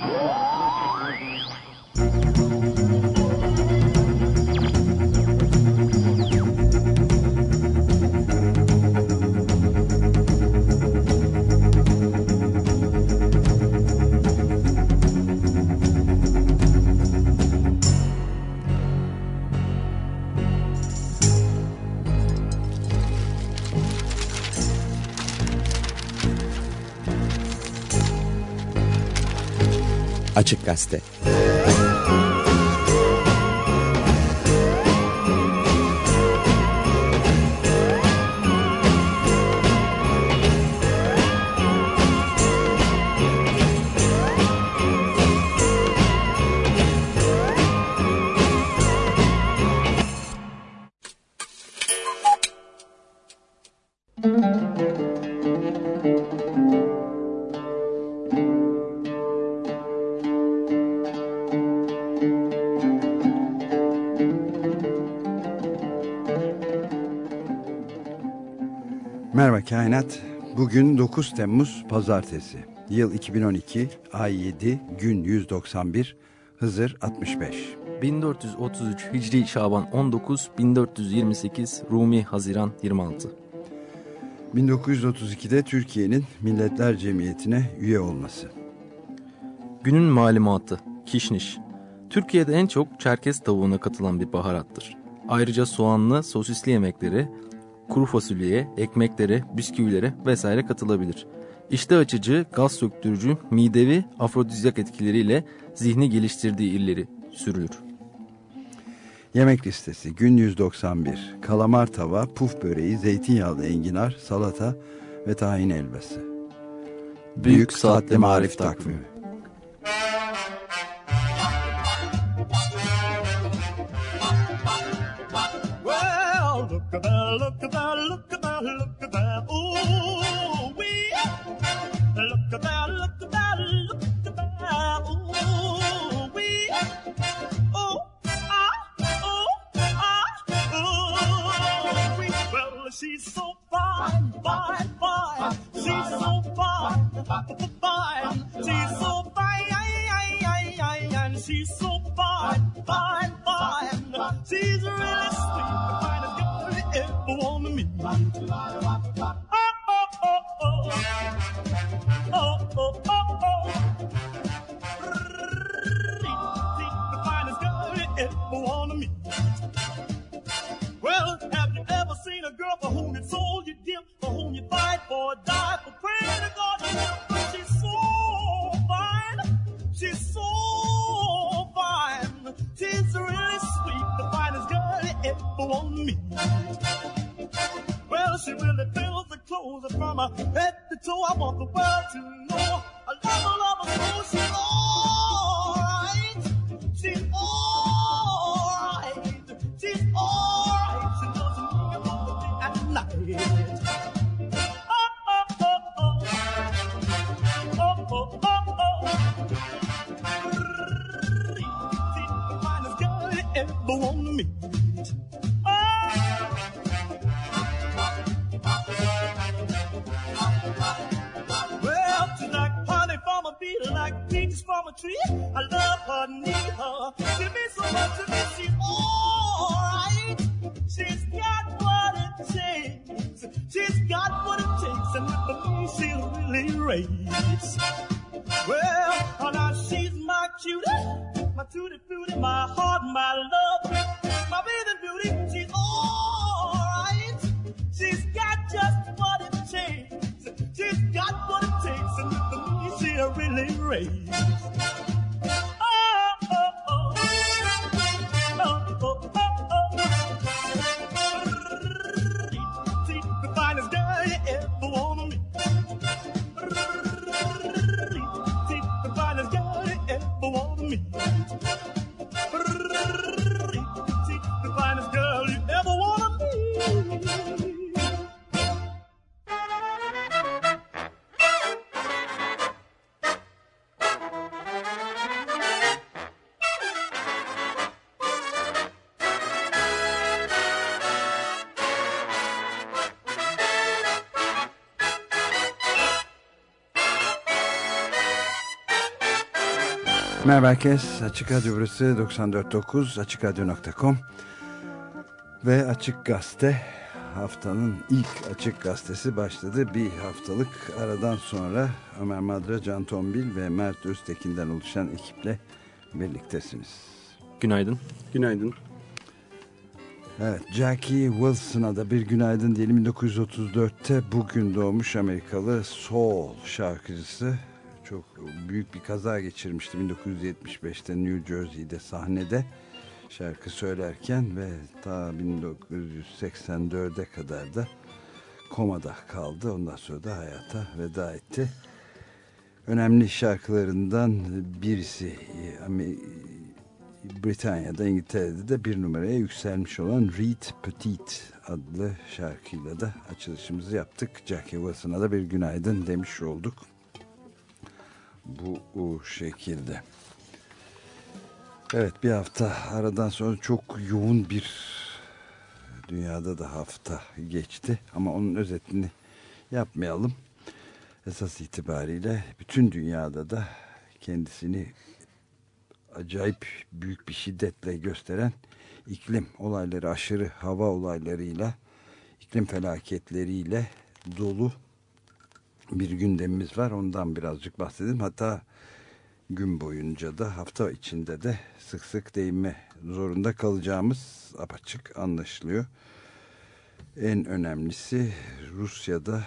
Gol! Açık Gazete Kainat. Bugün 9 Temmuz Pazartesi. Yıl 2012, ay 7, gün 191, Hızır 65. 1433 Hicri Şaban 19, 1428 Rumi Haziran 26. 1932'de Türkiye'nin Milletler Cemiyeti'ne üye olması. Günün malumatı Kişniş. Türkiye'de en çok Çerkez tavuğuna katılan bir baharattır. Ayrıca soğanlı, sosisli yemekleri, kuru fasulyeye, ekmeklere, bisküvilere vesaire katılabilir. İşte açıcı, gaz söktürücü, midevi, afrodizyak etkileriyle zihni geliştirdiği illeri sürülür. Yemek listesi gün 191. Kalamar tava, puf böreği, zeytinyağlı enginar, salata ve tahin elbası. Büyük, Büyük Saatli Marif Takvimi. Well, about, look about, look about, look about, ooh wee. Look about, look about, look about, ooh wee. Oh ah, oh ah, ooh wee. Well, she's so fine, fine, fine. She's so fine, fine. She's so fine, ay, ay, and she's so fine, fine, fine. She's really sweet, the finest ever want to meet. Oh, oh, oh, oh. Oh, oh, oh, oh. The finest girl you ever want to meet. Well, have you ever seen a girl for whom you sold your dip, for whom you fight for die, for pray to God to help ever want to. Well, she really fills the clothes from her head to toe. I want the world to know. I love her, love her so. She's alright. She's alright. She's alright. She loves me all the day and night. Oh, oh, oh, oh. Oh, oh, oh, oh. The finest girl ever want from a tree. I love her, need her. Give me so much to me, she's alright. She's got what it takes. She's got what it takes, and with the me she'll really raise. Well, oh, now she's my cutie, my tutti frutti, my heart, my love, my bathing beauty. She's alright. She's got just what it takes. She's got what it takes, and with the me she'll really raise. Merhaba herkes. Açık Radyo burası 94.9 AçıkRadyo.com ve Açık Gazete haftanın ilk Açık Gazetesi başladı. Bir haftalık aradan sonra Ömer Madra, Can Tombil ve Mert Öztekin'den oluşan ekiple birliktesiniz. Günaydın. Günaydın. Evet, Jackie Wilson'a da bir günaydın diyelim. 1934'te bugün doğmuş Amerikalı soul şarkıcısı çok büyük bir kaza geçirmişti 1975'te New Jersey'de sahnede şarkı söylerken ve ta 1984'e kadar da komada kaldı. Ondan sonra da hayata veda etti. Önemli şarkılarından birisi Britanya'da, İngiltere'de de bir numaraya yükselmiş olan Reed Petit adlı şarkıyla da açılışımızı yaptık. Jackie Wilson'a da bir günaydın demiş olduk bu şekilde. Evet bir hafta aradan sonra çok yoğun bir dünyada da hafta geçti ama onun özetini yapmayalım. Esas itibariyle bütün dünyada da kendisini acayip büyük bir şiddetle gösteren iklim olayları, aşırı hava olaylarıyla, iklim felaketleriyle dolu bir gündemimiz var. Ondan birazcık bahsedelim. Hatta gün boyunca da hafta içinde de sık sık değinme zorunda kalacağımız apaçık anlaşılıyor. En önemlisi Rusya'da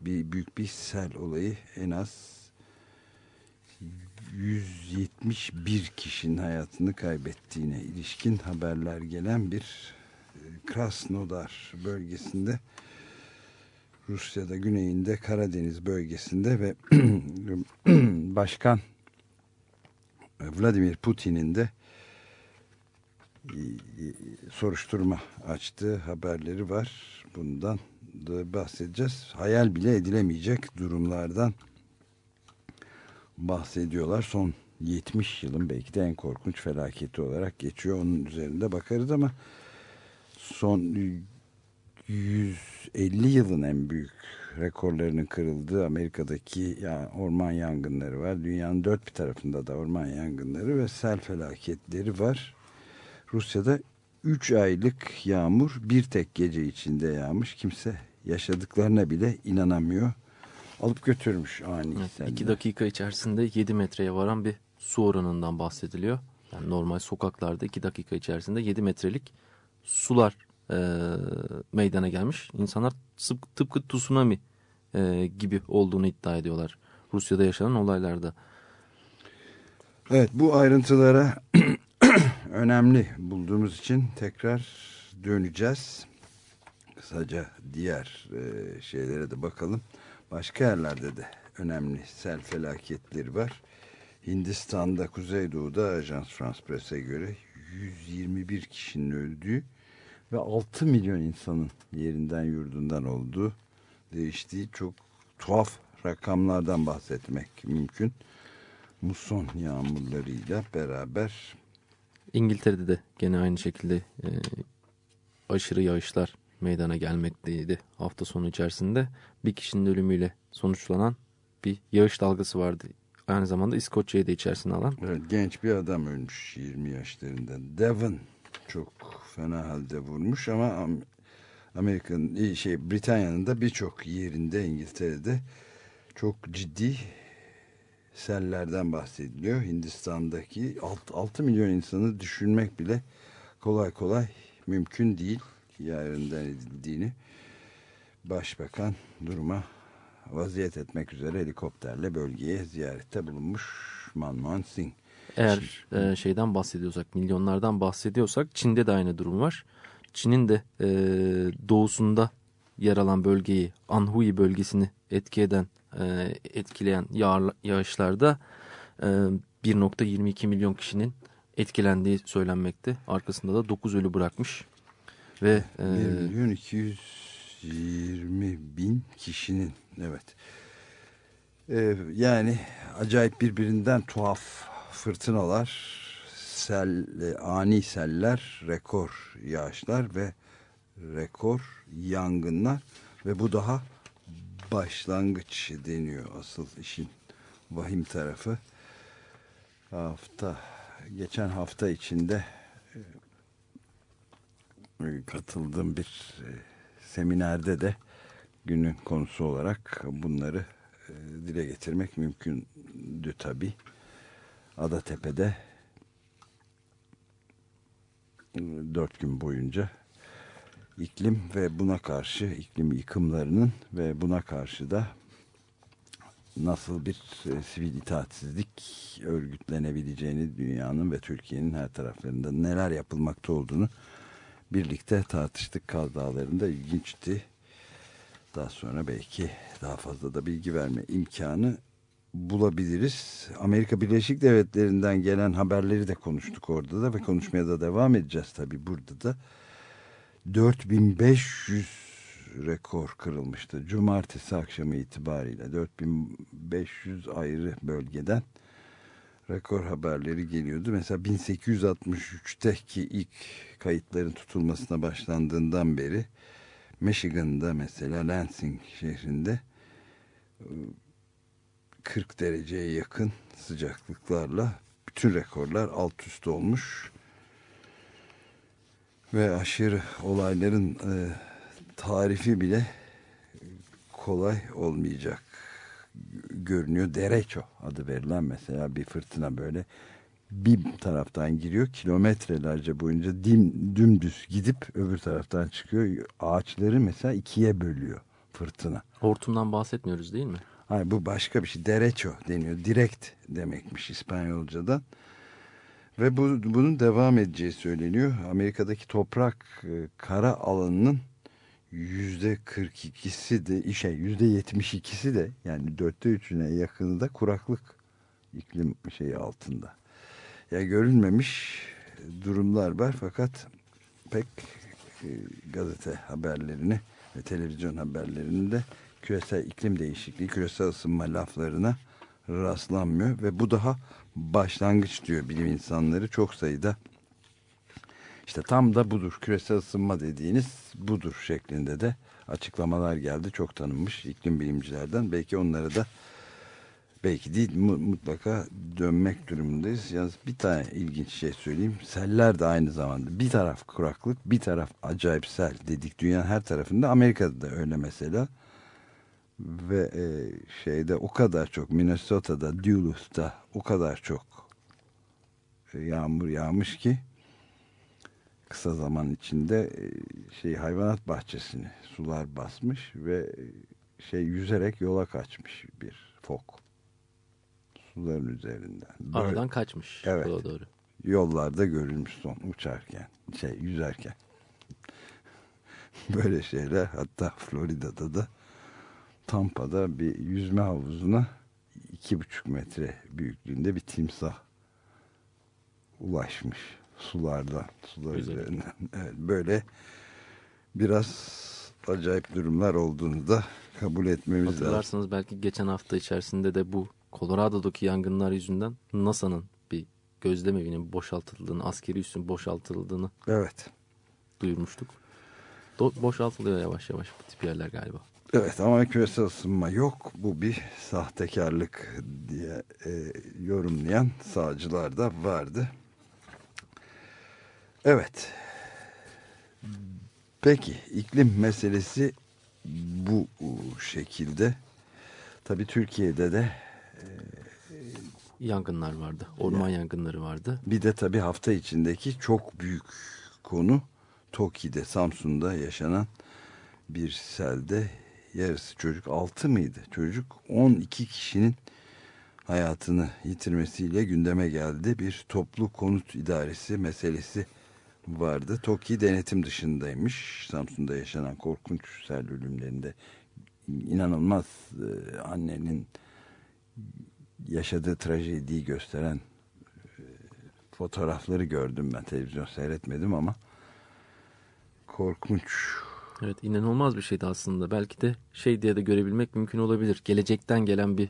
bir büyük bir sel olayı en az 171 kişinin hayatını kaybettiğine ilişkin haberler gelen bir Krasnodar bölgesinde Rusya'da güneyinde Karadeniz bölgesinde ve Başkan Vladimir Putin'in de e, soruşturma açtığı haberleri var. Bundan da bahsedeceğiz. Hayal bile edilemeyecek durumlardan bahsediyorlar. Son 70 yılın belki de en korkunç felaketi olarak geçiyor. Onun üzerinde bakarız ama son 150 yılın en büyük rekorlarının kırıldığı Amerika'daki ya, orman yangınları var. Dünyanın dört bir tarafında da orman yangınları ve sel felaketleri var. Rusya'da 3 aylık yağmur bir tek gece içinde yağmış. Kimse yaşadıklarına bile inanamıyor. Alıp götürmüş ani evet, 2 dakika içerisinde 7 metreye varan bir su oranından bahsediliyor. Yani normal sokaklarda 2 dakika içerisinde 7 metrelik sular e, meydana gelmiş. İnsanlar tıpkı tsunami e, gibi olduğunu iddia ediyorlar. Rusya'da yaşanan olaylarda. Evet bu ayrıntılara önemli bulduğumuz için tekrar döneceğiz. Kısaca diğer e, şeylere de bakalım. Başka yerlerde de önemli sel felaketleri var. Hindistan'da, Kuzeydoğu'da Ajans France Press'e göre 121 kişinin öldüğü ve 6 milyon insanın yerinden yurdundan olduğu değiştiği çok tuhaf rakamlardan bahsetmek mümkün. Muson yağmurlarıyla beraber İngiltere'de de gene aynı şekilde e, aşırı yağışlar meydana gelmekteydi hafta sonu içerisinde. Bir kişinin ölümüyle sonuçlanan bir yağış dalgası vardı. Aynı zamanda İskoçya'yı da içerisine alan. Evet, genç bir adam ölmüş 20 yaşlarında. Devon çok fena halde vurmuş ama Amerika'nın e, şey Britanya'nın da birçok yerinde İngiltere'de çok ciddi sellerden bahsediliyor. Hindistan'daki 6, 6 milyon insanı düşünmek bile kolay kolay mümkün değil. Yarından edildiğini Başbakan duruma vaziyet etmek üzere helikopterle bölgeye ziyarette bulunmuş Manmohan Singh. Eğer e, şeyden bahsediyorsak, milyonlardan bahsediyorsak Çin'de de aynı durum var. Çin'in de e, doğusunda yer alan bölgeyi, Anhui bölgesini etki eden, e, etkileyen yağ, yağışlarda e, 1.22 milyon kişinin etkilendiği söylenmekte. Arkasında da 9 ölü bırakmış. Ve, e, 1 milyon 220 bin kişinin, evet. E, yani acayip birbirinden tuhaf fırtınalar, sel, e, ani seller, rekor yağışlar ve rekor yangınlar ve bu daha başlangıç deniyor asıl işin vahim tarafı. hafta geçen hafta içinde e, katıldığım bir e, seminerde de günün konusu olarak bunları dile getirmek mümkündü tabi. Adatepe'de dört gün boyunca iklim ve buna karşı iklim yıkımlarının ve buna karşı da nasıl bir e, sivil itaatsizlik örgütlenebileceğini dünyanın ve Türkiye'nin her taraflarında neler yapılmakta olduğunu birlikte tartıştık Kaz Dağları'nda ilginçti. Daha sonra belki daha fazla da bilgi verme imkanı bulabiliriz. Amerika Birleşik Devletleri'nden gelen haberleri de konuştuk orada da ve konuşmaya da devam edeceğiz tabii burada da. 4500 rekor kırılmıştı. Cumartesi akşamı itibariyle 4500 ayrı bölgeden rekor haberleri geliyordu. Mesela 1863'teki ilk kayıtların tutulmasına başlandığından beri Michigan'da mesela Lansing şehrinde 40 dereceye yakın sıcaklıklarla bütün rekorlar alt üst olmuş ve aşırı olayların e, tarifi bile kolay olmayacak görünüyor. Dereço adı verilen mesela bir fırtına böyle bir taraftan giriyor kilometrelerce boyunca dim, dümdüz gidip öbür taraftan çıkıyor. Ağaçları mesela ikiye bölüyor fırtına. Hortumdan bahsetmiyoruz değil mi? Hayır bu başka bir şey. Derecho deniyor. Direkt demekmiş İspanyolcadan. Ve bu, bunun devam edeceği söyleniyor. Amerika'daki toprak e, kara alanının yüzde 42'si de şey yüzde 72'si de yani dörtte üçüne yakını da kuraklık iklim şeyi altında. Ya görülmemiş durumlar var fakat pek e, gazete haberlerini ve televizyon haberlerinde küresel iklim değişikliği, küresel ısınma laflarına rastlanmıyor ve bu daha başlangıç diyor bilim insanları. Çok sayıda işte tam da budur küresel ısınma dediğiniz budur şeklinde de açıklamalar geldi. Çok tanınmış iklim bilimcilerden. Belki onları da belki değil mutlaka dönmek durumundayız. Yalnız bir tane ilginç şey söyleyeyim. Seller de aynı zamanda. Bir taraf kuraklık bir taraf acayip sel dedik. Dünyanın her tarafında Amerika'da da öyle mesela ve e, şeyde o kadar çok Minnesota'da Duluth'ta o kadar çok e, yağmur yağmış ki kısa zaman içinde e, şey hayvanat bahçesini sular basmış ve e, şey yüzerek yola kaçmış bir fok suların üzerinden. Böyle, Aradan kaçmış. Evet. Doğru. Yollarda görülmüş son uçarken şey yüzerken. Böyle şeyler hatta Florida'da da Tampa'da bir yüzme havuzuna iki buçuk metre büyüklüğünde bir timsah ulaşmış sulardan, sular Güzel. üzerinden. Evet, böyle biraz acayip durumlar olduğunu da kabul etmemiz lazım. Hatırlarsanız belki geçen hafta içerisinde de bu Colorado'daki yangınlar yüzünden NASA'nın bir gözlem evinin boşaltıldığını, askeri üssün boşaltıldığını evet. duyurmuştuk. Do boşaltılıyor yavaş yavaş bu tip yerler galiba. Evet ama küresel ısınma yok. Bu bir sahtekarlık diye e, yorumlayan sağcılar da vardı. Evet. Peki iklim meselesi bu şekilde. Tabii Türkiye'de de e, yangınlar vardı. Orman yani, yangınları vardı. Bir de tabii hafta içindeki çok büyük konu Toki'de, Samsun'da yaşanan bir selde yarısı çocuk 6 mıydı? Çocuk 12 kişinin hayatını yitirmesiyle gündeme geldi. Bir toplu konut idaresi meselesi vardı. TOKİ denetim dışındaymış. Samsun'da yaşanan korkunç sel ölümlerinde inanılmaz e, annenin yaşadığı trajediyi gösteren e, fotoğrafları gördüm ben televizyon seyretmedim ama korkunç Evet inanılmaz bir şeydi aslında. Belki de şey diye de görebilmek mümkün olabilir. Gelecekten gelen bir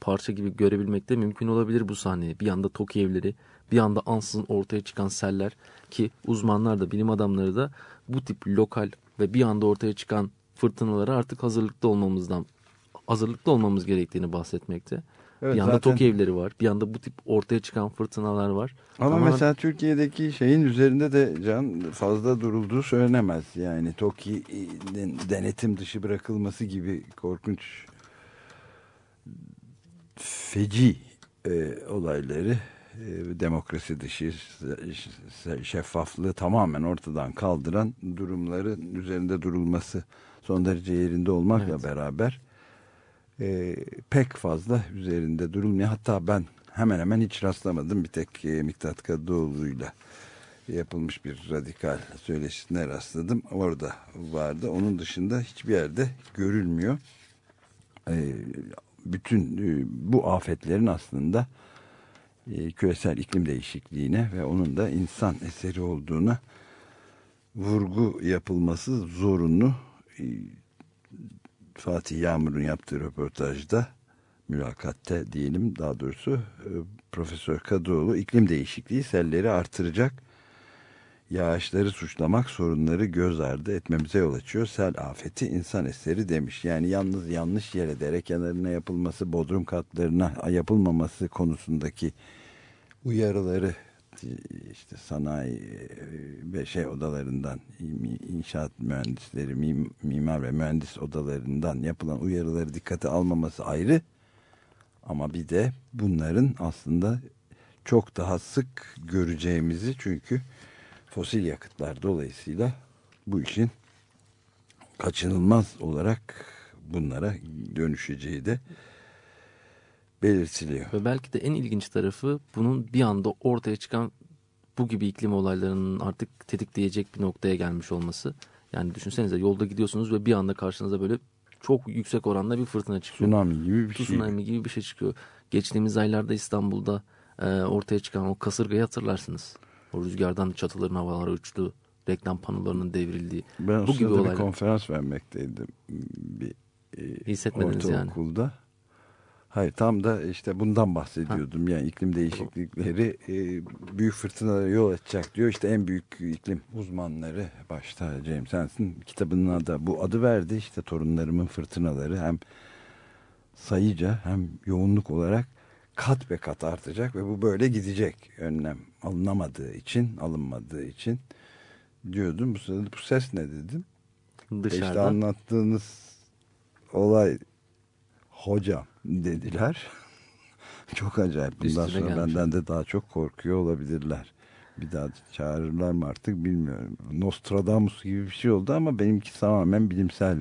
parça gibi görebilmek de mümkün olabilir bu sahneyi. Bir yanda Toki evleri, bir anda ansızın ortaya çıkan seller ki uzmanlar da bilim adamları da bu tip lokal ve bir anda ortaya çıkan fırtınalara artık hazırlıklı olmamızdan hazırlıklı olmamız gerektiğini bahsetmekte. Evet, bir yanda zaten- TOKİ evleri var. Bir yanda bu tip ortaya çıkan fırtınalar var. Ama Tamamen- mesela Türkiye'deki şeyin üzerinde de can fazla durulduğu söylenemez. Yani TOKİ'nin denetim dışı bırakılması gibi korkunç feci e, olayları e, demokrasi dışı şeffaflığı tamamen ortadan kaldıran durumların üzerinde durulması son derece yerinde olmakla Evet. beraber e, pek fazla üzerinde durulmuyor. Hatta ben hemen hemen hiç rastlamadım. Bir tek e, Miktat Kadıoğlu'yla yapılmış bir radikal söyleşisine rastladım. Orada vardı. Onun dışında hiçbir yerde görülmüyor. E, bütün e, bu afetlerin aslında e, küresel iklim değişikliğine ve onun da insan eseri olduğuna vurgu yapılması zorunlu. E, Fatih Yağmur'un yaptığı röportajda mülakatte diyelim daha doğrusu e, Profesör Kadıoğlu iklim değişikliği selleri artıracak yağışları suçlamak sorunları göz ardı etmemize yol açıyor. Sel afeti insan eseri demiş. Yani yalnız yanlış yere dere kenarına yapılması, bodrum katlarına yapılmaması konusundaki uyarıları işte sanayi e, ve şey odalarından inşaat mühendisleri, mim- mimar ve mühendis odalarından yapılan uyarıları dikkate almaması ayrı. Ama bir de bunların aslında çok daha sık göreceğimizi çünkü fosil yakıtlar dolayısıyla bu işin kaçınılmaz olarak bunlara dönüşeceği de belirtiliyor. Ve belki de en ilginç tarafı bunun bir anda ortaya çıkan bu gibi iklim olaylarının artık tetikleyecek bir noktaya gelmiş olması. Yani düşünsenize yolda gidiyorsunuz ve bir anda karşınıza böyle çok yüksek oranda bir fırtına çıkıyor. Tsunami gibi bir şey. Tsunami gibi bir şey çıkıyor. Geçtiğimiz aylarda İstanbul'da e, ortaya çıkan o kasırgayı hatırlarsınız. O rüzgardan çatıların havalara uçtuğu, reklam panolarının devrildiği. Ben bu gibi sırada bir olaylar. konferans vermekteydim bir e, Hissetmediniz yani. Hayır tam da işte bundan bahsediyordum. Yani iklim değişiklikleri e, büyük fırtınalara yol açacak diyor. İşte en büyük iklim uzmanları başta James Hansen kitabının adı bu adı verdi. İşte torunlarımın fırtınaları hem sayıca hem yoğunluk olarak kat be kat artacak ve bu böyle gidecek. Önlem alınamadığı için, alınmadığı için diyordum. Bu bu ses ne dedim? İşte Dışarıda. anlattığınız olay hocam dediler. çok acayip. Bundan Üstüne sonra gelmiş. benden de daha çok korkuyor olabilirler. Bir daha çağırırlar mı artık bilmiyorum. Nostradamus gibi bir şey oldu ama benimki tamamen bilimsel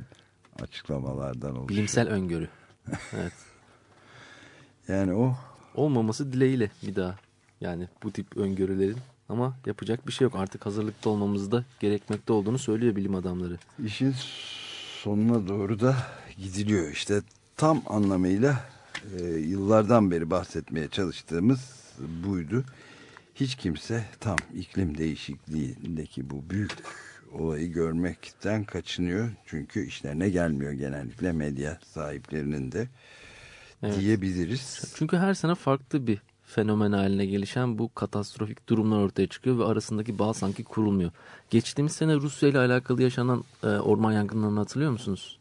açıklamalardan oluşuyor. Bilimsel öngörü. Evet. Yani o Olmaması dileğiyle bir daha. Yani bu tip öngörülerin ama yapacak bir şey yok. Artık hazırlıklı olmamız da gerekmekte olduğunu söylüyor bilim adamları. işin sonuna doğru da gidiliyor. İşte tam anlamıyla e, yıllardan beri bahsetmeye çalıştığımız buydu. Hiç kimse tam iklim değişikliğindeki bu büyük olayı görmekten kaçınıyor. Çünkü işlerine gelmiyor genellikle medya sahiplerinin de Evet. diyebiliriz. Çünkü her sene farklı bir fenomen haline gelişen bu katastrofik durumlar ortaya çıkıyor ve arasındaki bağ sanki kurulmuyor. Geçtiğimiz sene Rusya ile alakalı yaşanan e, orman yangınlarını hatırlıyor musunuz?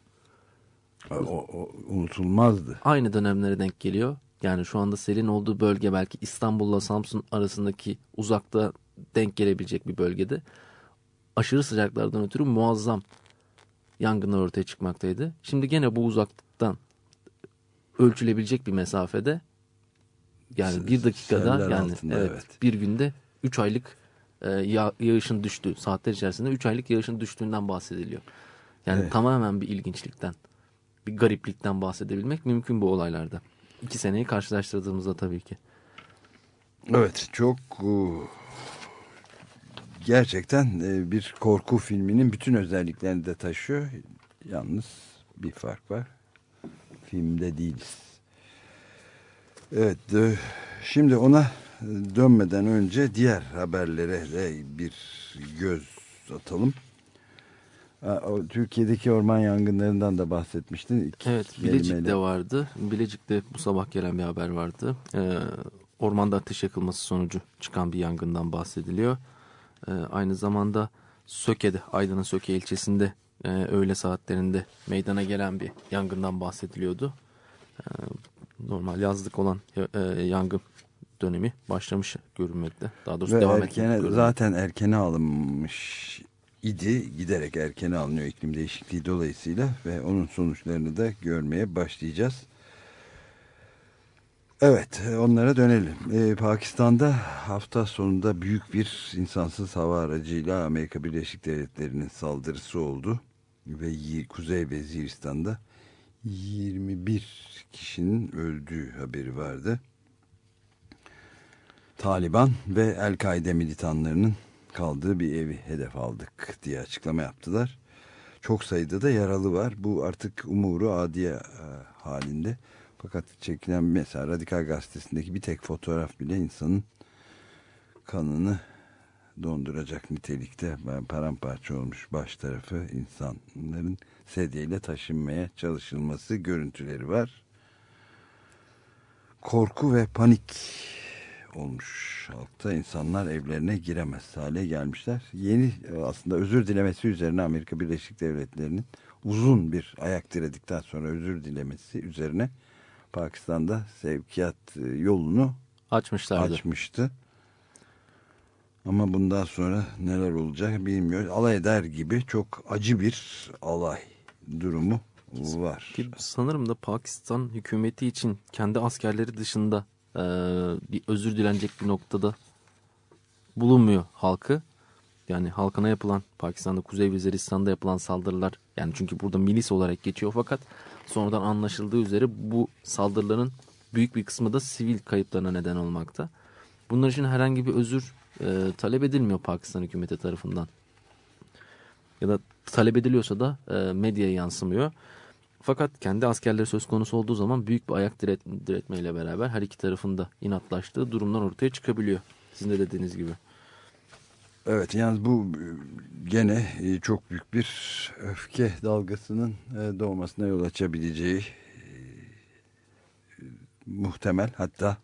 O, o unutulmazdı. Aynı dönemlere denk geliyor. Yani şu anda selin olduğu bölge belki İstanbul'la Samsun arasındaki uzakta denk gelebilecek bir bölgede. Aşırı sıcaklardan ötürü muazzam yangınlar ortaya çıkmaktaydı. Şimdi gene bu uzaklıktan ölçülebilecek bir mesafede yani bir dakikada Seller yani altında, evet, evet. bir günde 3 aylık e, yağ- yağışın düştüğü saatler içerisinde 3 aylık yağışın düştüğünden bahsediliyor. Yani Evet. tamamen bir ilginçlikten bir gariplikten bahsedebilmek mümkün bu olaylarda. İki seneyi karşılaştırdığımızda tabii ki. Evet çok e, gerçekten e, bir korku filminin bütün özelliklerini de taşıyor. Yalnız bir fark var. Filmde değiliz. Evet e, şimdi ona dönmeden önce diğer haberlere de bir göz atalım. Türkiye'deki orman yangınlarından da bahsetmiştin. İki Evet kelimeyle. Bilecik'te vardı. Bilecik'te bu sabah gelen bir haber vardı. Ee, ormanda ateş yakılması sonucu çıkan bir yangından bahsediliyor. Ee, aynı zamanda Söke'de, Aydın'ın Söke ilçesinde e, öğle saatlerinde meydana gelen bir yangından bahsediliyordu. Ee, normal yazlık olan e, yangın dönemi başlamış görünmekte. Daha doğrusu Ve devam erkene, etmekte. zaten erkene alınmış idi. Giderek erkene alınıyor iklim değişikliği dolayısıyla ve onun sonuçlarını da görmeye başlayacağız. Evet onlara dönelim. Ee, Pakistan'da hafta sonunda büyük bir insansız hava aracıyla Amerika Birleşik Devletleri'nin saldırısı oldu. Ve Kuzey Veziristan'da 21 kişinin öldüğü haberi vardı. Taliban ve El-Kaide militanlarının kaldığı bir evi hedef aldık diye açıklama yaptılar. Çok sayıda da yaralı var. Bu artık umuru adiye e, halinde. Fakat çekilen mesela Radikal Gazetesi'ndeki bir tek fotoğraf bile insanın kanını donduracak nitelikte paramparça olmuş baş tarafı insanların sedyeyle taşınmaya çalışılması görüntüleri var. Korku ve panik olmuş halkta insanlar evlerine giremez hale gelmişler. Yeni aslında özür dilemesi üzerine Amerika Birleşik Devletleri'nin uzun bir ayak diredikten sonra özür dilemesi üzerine Pakistan'da sevkiyat yolunu açmışlardı. açmıştı. Ama bundan sonra neler olacak bilmiyoruz. Alay eder gibi çok acı bir alay durumu var. Ki sanırım da Pakistan hükümeti için kendi askerleri dışında e, bir özür dilenecek bir noktada bulunmuyor halkı. Yani halkına yapılan Pakistan'da Kuzey Viziristan'da yapılan saldırılar yani çünkü burada milis olarak geçiyor fakat sonradan anlaşıldığı üzere bu saldırıların büyük bir kısmı da sivil kayıplarına neden olmakta. Bunlar için herhangi bir özür e, talep edilmiyor Pakistan hükümeti tarafından. Ya da talep ediliyorsa da e, medyaya yansımıyor. Fakat kendi askerleri söz konusu olduğu zaman büyük bir ayak diret, diretmeyle beraber her iki tarafında inatlaştığı durumlar ortaya çıkabiliyor. Sizin de dediğiniz gibi. Evet yani bu gene e, çok büyük bir öfke dalgasının e, doğmasına yol açabileceği e, muhtemel hatta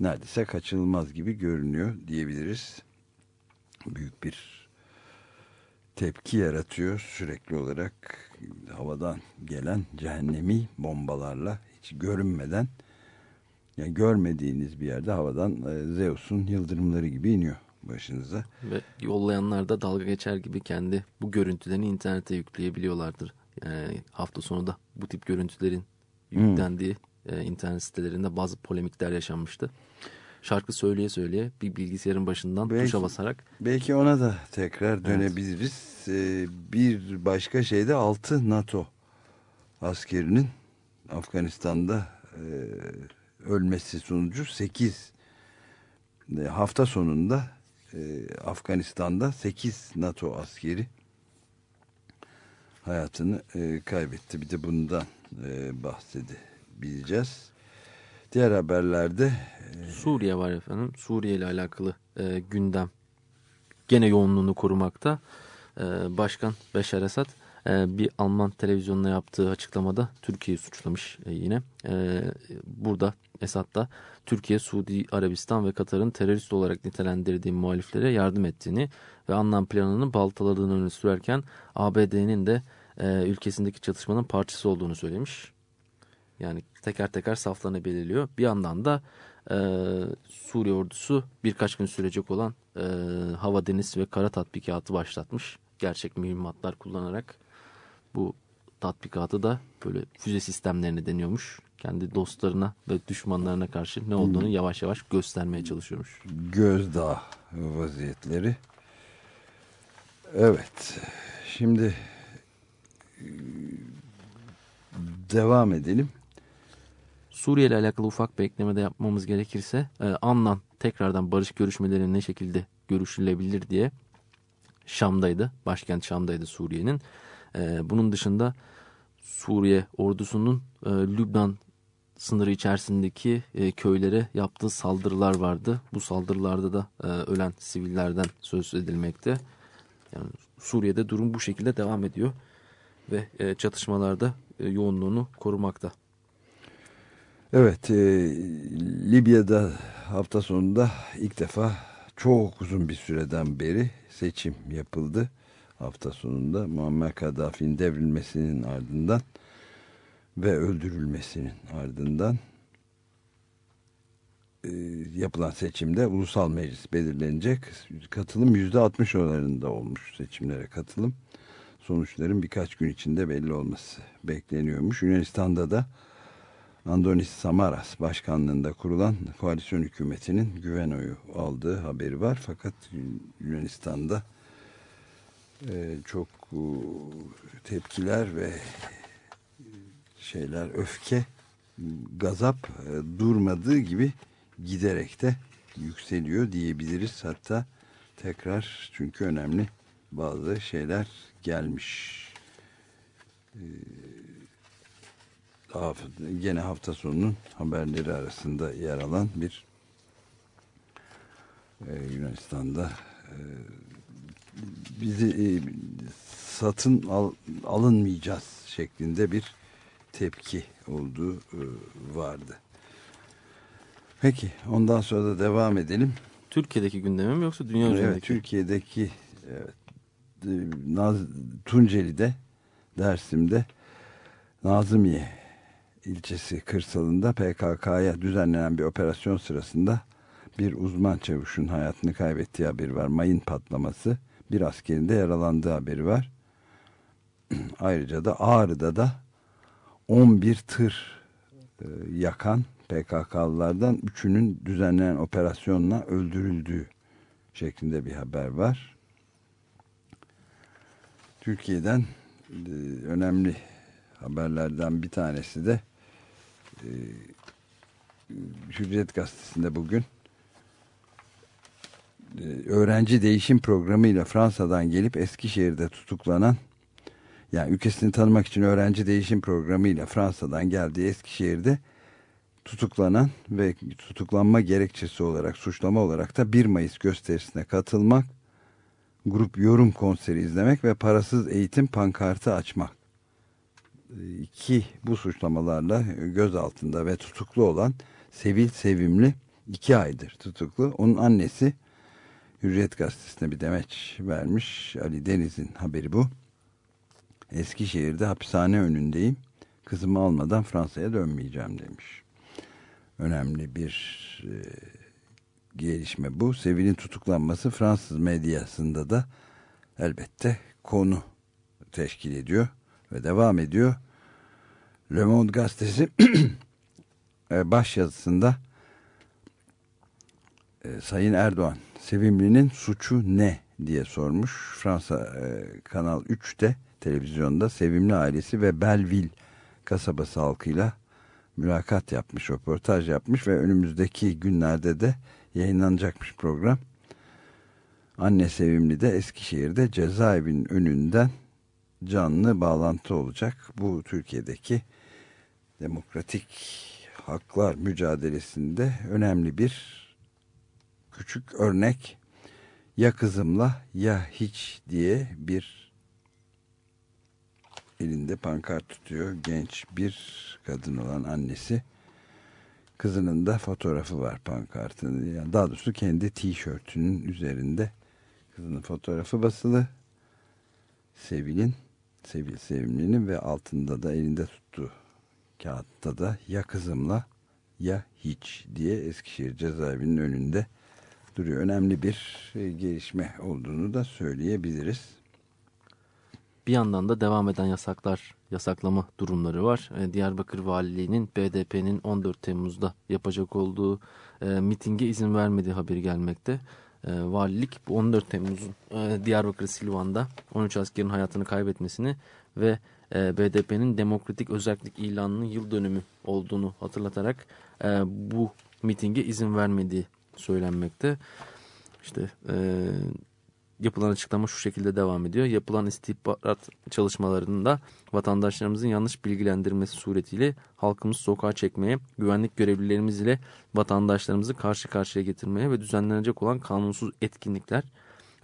neredeyse kaçınılmaz gibi görünüyor diyebiliriz. Büyük bir tepki yaratıyor sürekli olarak havadan gelen cehennemi bombalarla hiç görünmeden yani görmediğiniz bir yerde havadan Zeus'un yıldırımları gibi iniyor başınıza. Ve yollayanlar da dalga geçer gibi kendi bu görüntülerini internete yükleyebiliyorlardır. Yani hafta sonu da bu tip görüntülerin yüklendiği hmm. e, internet sitelerinde bazı polemikler yaşanmıştı. Şarkı söyleye söyleye bir bilgisayarın başından belki, tuşa basarak. Belki ona da tekrar dönebiliriz. Evet. bir başka şey de 6 NATO askerinin Afganistan'da e, ölmesi sonucu 8 hafta sonunda e, Afganistan'da 8 NATO askeri hayatını e, kaybetti. Bir de bundan e, bahsedebileceğiz. Diğer haberlerde e, Suriye var efendim. Suriye ile alakalı e, gündem gene yoğunluğunu korumakta. E, Başkan Beşar Esad e, bir Alman televizyonuna yaptığı açıklamada Türkiye'yi suçlamış e, yine. E, burada Esad da Türkiye, Suudi Arabistan ve Katar'ın terörist olarak nitelendirdiği muhaliflere yardım ettiğini ve anlam planını baltaladığını öne sürerken ABD'nin de e, ülkesindeki çatışmanın parçası olduğunu söylemiş. Yani teker teker saflarını belirliyor. Bir yandan da e, Suriye ordusu birkaç gün sürecek olan e, hava, deniz ve kara tatbikatı başlatmış. Gerçek mühimmatlar kullanarak bu tatbikatı da böyle füze sistemlerini deniyormuş kendi dostlarına ve düşmanlarına karşı ne olduğunu hmm. yavaş yavaş göstermeye çalışıyormuş. Gözdağı vaziyetleri. Evet. Şimdi e, devam edelim. Suriye ile alakalı ufak bir eklemede yapmamız gerekirse e, Annan tekrardan barış görüşmelerinin ne şekilde görüşülebilir diye Şam'daydı. Başkent Şam'daydı Suriye'nin. E, bunun dışında Suriye ordusunun e, Lübnan sınırı içerisindeki e, köylere yaptığı saldırılar vardı. Bu saldırılarda da e, ölen sivillerden söz edilmekte. Yani Suriye'de durum bu şekilde devam ediyor ve e, çatışmalarda e, yoğunluğunu korumakta. Evet, e, Libya'da hafta sonunda ilk defa çok uzun bir süreden beri seçim yapıldı. Hafta sonunda Muammer Kaddafi'nin devrilmesinin ardından ve öldürülmesinin ardından e, yapılan seçimde ulusal meclis belirlenecek. Katılım yüzde 60 oranında olmuş seçimlere katılım. Sonuçların birkaç gün içinde belli olması bekleniyormuş. Yunanistan'da da Andonis Samaras başkanlığında kurulan koalisyon hükümetinin güven oyu aldığı haberi var. Fakat Yunanistan'da e, çok e, tepkiler ve şeyler öfke gazap e, durmadığı gibi giderek de yükseliyor diyebiliriz. Hatta tekrar çünkü önemli bazı şeyler gelmiş. Ee, gene hafta sonunun haberleri arasında yer alan bir e, Yunanistan'da e, bizi e, satın al, alınmayacağız şeklinde bir tepki olduğu e, vardı. Peki ondan sonra da devam edelim. Türkiye'deki gündemi mi yoksa dünya üzerindeki? Evet, Türkiye'deki evet, Naz, Tunceli'de Dersim'de Nazımiye ilçesi kırsalında PKK'ya düzenlenen bir operasyon sırasında bir uzman çavuşun hayatını kaybettiği haberi var. Mayın patlaması bir askerin de yaralandığı haberi var. Ayrıca da Ağrı'da da 11 tır e, yakan PKK'lılardan üçünün düzenlenen operasyonla öldürüldüğü şeklinde bir haber var. Türkiye'den e, önemli haberlerden bir tanesi de Hürriyet Gazetesi'nde bugün e, öğrenci değişim programıyla Fransa'dan gelip Eskişehir'de tutuklanan yani ülkesini tanımak için öğrenci değişim programıyla Fransa'dan geldiği Eskişehir'de tutuklanan ve tutuklanma gerekçesi olarak suçlama olarak da 1 Mayıs gösterisine katılmak, grup yorum konseri izlemek ve parasız eğitim pankartı açmak. İki bu suçlamalarla gözaltında ve tutuklu olan Sevil Sevimli iki aydır tutuklu. Onun annesi Hürriyet Gazetesi'ne bir demeç vermiş. Ali Deniz'in haberi bu. Eskişehir'de hapishane önündeyim. Kızımı almadan Fransa'ya dönmeyeceğim demiş. Önemli bir e, gelişme bu. Sevil'in tutuklanması Fransız medyasında da elbette konu teşkil ediyor ve devam ediyor. Le Monde gazetesi e, baş yazısında e, Sayın Erdoğan Sevimli'nin suçu ne diye sormuş. Fransa e, Kanal 3'te televizyonda Sevimli ailesi ve Belleville kasabası halkıyla mülakat yapmış, röportaj yapmış ve önümüzdeki günlerde de yayınlanacakmış program. Anne Sevimli de Eskişehir'de cezaevinin önünden canlı bağlantı olacak. Bu Türkiye'deki demokratik haklar mücadelesinde önemli bir küçük örnek ya kızımla ya hiç diye bir elinde pankart tutuyor. Genç bir kadın olan annesi. Kızının da fotoğrafı var pankartın. Yani daha doğrusu kendi tişörtünün üzerinde kızının fotoğrafı basılı. Sevil'in, Sevil Sevimli'nin ve altında da elinde tuttuğu kağıtta da ya kızımla ya hiç diye Eskişehir cezaevinin önünde duruyor. Önemli bir gelişme olduğunu da söyleyebiliriz. Bir yandan da devam eden yasaklar, yasaklama durumları var. E, Diyarbakır Valiliği'nin BDP'nin 14 Temmuz'da yapacak olduğu e, mitinge izin vermediği haberi gelmekte. E, valilik 14 Temmuz'un e, Diyarbakır Silvan'da 13 askerin hayatını kaybetmesini ve e, BDP'nin demokratik özellik ilanının yıl dönümü olduğunu hatırlatarak e, bu mitinge izin vermediği söylenmekte. İşte e, yapılan açıklama şu şekilde devam ediyor. Yapılan istihbarat çalışmalarında vatandaşlarımızın yanlış bilgilendirmesi suretiyle halkımızı sokağa çekmeye, güvenlik görevlilerimiz ile vatandaşlarımızı karşı karşıya getirmeye ve düzenlenecek olan kanunsuz etkinlikler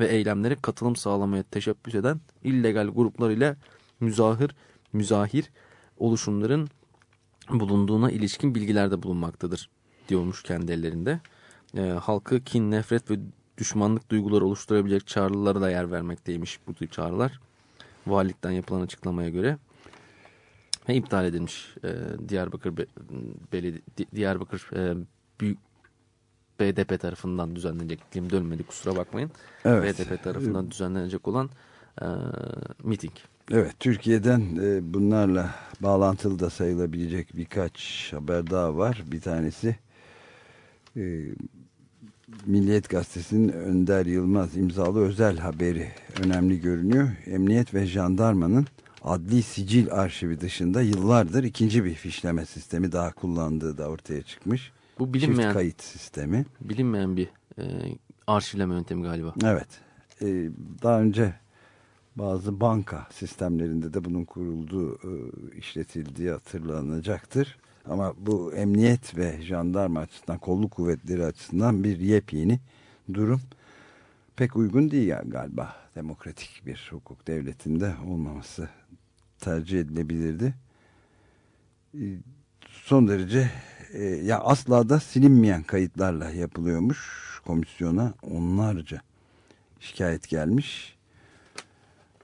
ve eylemlere katılım sağlamaya teşebbüs eden illegal gruplar ile müzahir, müzahir oluşumların bulunduğuna ilişkin bilgilerde bulunmaktadır diyormuş kendi ellerinde. E, halkı kin, nefret ve düşmanlık duyguları oluşturabilecek çağrılara da yer vermekteymiş bu tür çağrılar. Valilikten yapılan açıklamaya göre. Ve iptal edilmiş e, Diyarbakır Be Beledi Diyarbakır e, Büyük BDP tarafından düzenlenecek. Dilim dönmedi kusura bakmayın. Evet. BDP tarafından düzenlenecek olan e, miting. Evet Türkiye'den e, bunlarla bağlantılı da sayılabilecek birkaç haber daha var. Bir tanesi e, Milliyet Gazetesi'nin Önder Yılmaz imzalı özel haberi önemli görünüyor. Emniyet ve jandarmanın adli sicil arşivi dışında yıllardır ikinci bir fişleme sistemi daha kullandığı da ortaya çıkmış. Bu bilinmeyen, Çift kayıt sistemi. bilinmeyen bir e, arşivleme yöntemi galiba. Evet. E, daha önce bazı banka sistemlerinde de bunun kurulduğu, e, işletildiği hatırlanacaktır. Ama bu emniyet ve jandarma açısından, kolluk kuvvetleri açısından bir yepyeni durum. Pek uygun değil galiba. Demokratik bir hukuk devletinde olmaması tercih edilebilirdi. E, son derece e, ya asla da silinmeyen kayıtlarla yapılıyormuş komisyona onlarca şikayet gelmiş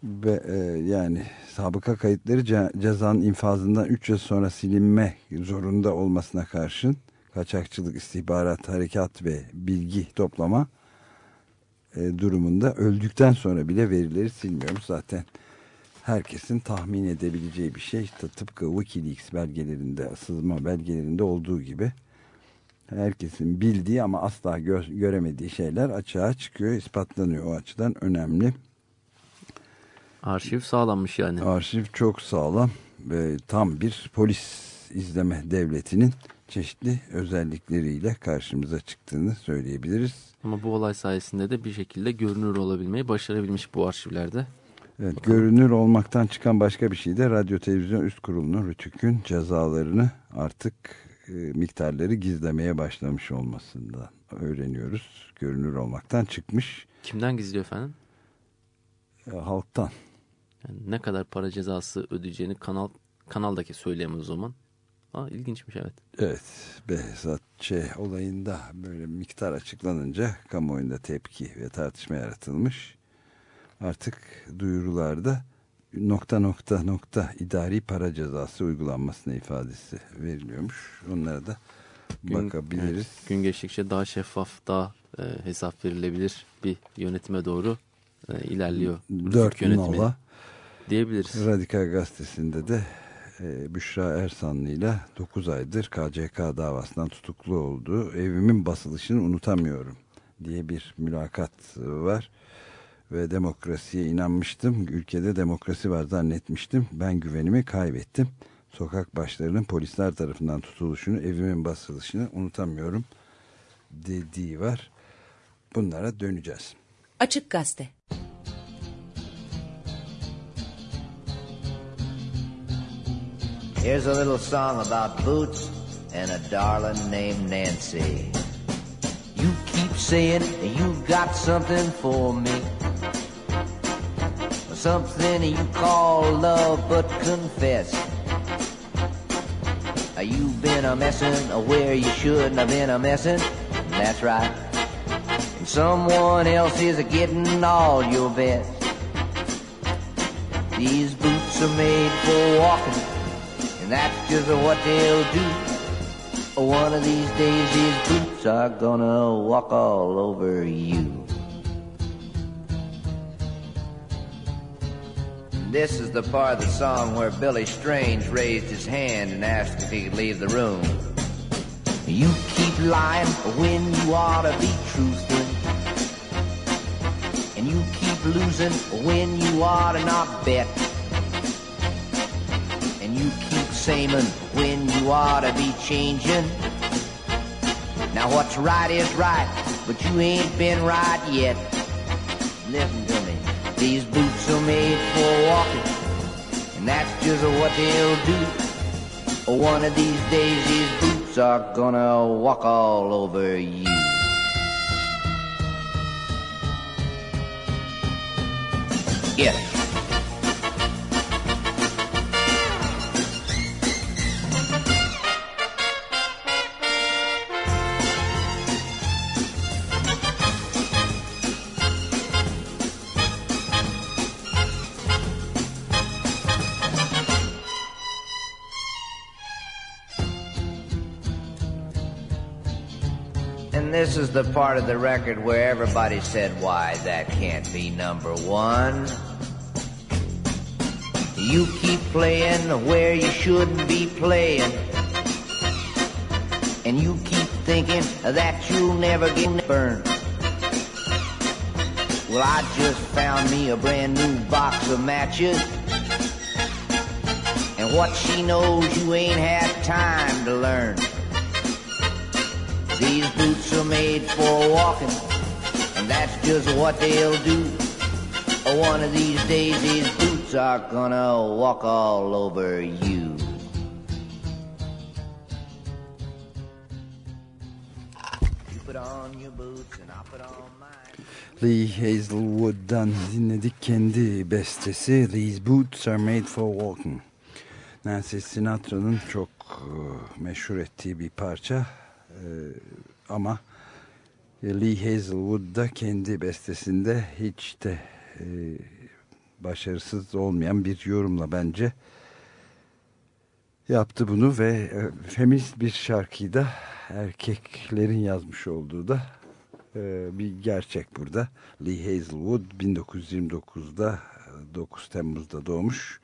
ve e, yani sabıka kayıtları ce cezanın infazından 3 yıl sonra silinme zorunda olmasına karşın kaçakçılık, istihbarat, harekat ve bilgi toplama e, durumunda öldükten sonra bile verileri silmiyoruz. Zaten herkesin tahmin edebileceği bir şey. İşte tıpkı Wikileaks belgelerinde, sızma belgelerinde olduğu gibi herkesin bildiği ama asla gö göremediği şeyler açığa çıkıyor, ispatlanıyor. O açıdan önemli. Arşiv sağlanmış yani. Arşiv çok sağlam ve tam bir polis izleme devletinin çeşitli özellikleriyle karşımıza çıktığını söyleyebiliriz. Ama bu olay sayesinde de bir şekilde görünür olabilmeyi başarabilmiş bu arşivlerde. Evet, görünür olmaktan çıkan başka bir şey de Radyo Televizyon Üst Kurulu'nun Rütük'ün cezalarını artık e, miktarları gizlemeye başlamış olmasından öğreniyoruz. Görünür olmaktan çıkmış. Kimden gizliyor efendim? E, halktan. Yani ne kadar para cezası ödeyeceğini kanal kanaldaki söyleyemez o zaman. Aa, ilginçmiş evet. Evet. Behzat Ç. olayında böyle miktar açıklanınca kamuoyunda tepki ve tartışma yaratılmış. Artık duyurularda nokta nokta nokta idari para cezası uygulanmasına ifadesi veriliyormuş. Onlara da Gün, bakabiliriz. Evet, gün geçtikçe daha şeffaf, daha e, hesap verilebilir bir yönetime doğru e, ilerliyor. Dört yönetimi nola diyebiliriz. Radikal Gazetesi'nde de e, Büşra Ersanlı ile 9 aydır KCK davasından tutuklu olduğu evimin basılışını unutamıyorum diye bir mülakat var. Ve demokrasiye inanmıştım. Ülkede demokrasi var zannetmiştim. Ben güvenimi kaybettim. Sokak başlarının polisler tarafından tutuluşunu, evimin basılışını unutamıyorum dediği var. Bunlara döneceğiz. Açık Gazete Here's a little song about boots and a darling named Nancy. You keep saying you got something for me. Something you call love, but confess. You've been a messin' where you shouldn't have been a messin'. That's right. And someone else is a getting all your best. These boots are made for walking that's just what they'll do. One of these days these boots are gonna walk all over you. This is the part of the song where Billy Strange raised his hand and asked if he could leave the room. You keep lying when you ought to be truthful. And you keep losing when you ought to not bet. Saying when you ought to be changing. Now what's right is right, but you ain't been right yet. Listen to me. These boots are made for walking, and that's just what they'll do. One of these days, these boots are gonna walk all over you. Get the part of the record where everybody said, why, that can't be number one. You keep playing where you shouldn't be playing. And you keep thinking that you'll never get burned. Well, I just found me a brand new box of matches. And what she knows you ain't had time to learn. These boots are made for walking, and that's just what they'll do. One of these days, these boots are gonna walk all over you. You put on your boots and I'll put on. Lee Hazelwood'dan dinledik kendi bestesi These Boots Are Made For Walking. Nancy Sinatra'nın çok e, meşhur ettiği bir parça E, ama Lee Hazelwood da kendi bestesinde hiç de e, başarısız olmayan bir yorumla bence yaptı bunu ve e, feminist bir şarkıyı da erkeklerin yazmış olduğu da e, bir gerçek burada. Lee Hazelwood 1929'da 9 Temmuz'da doğmuş.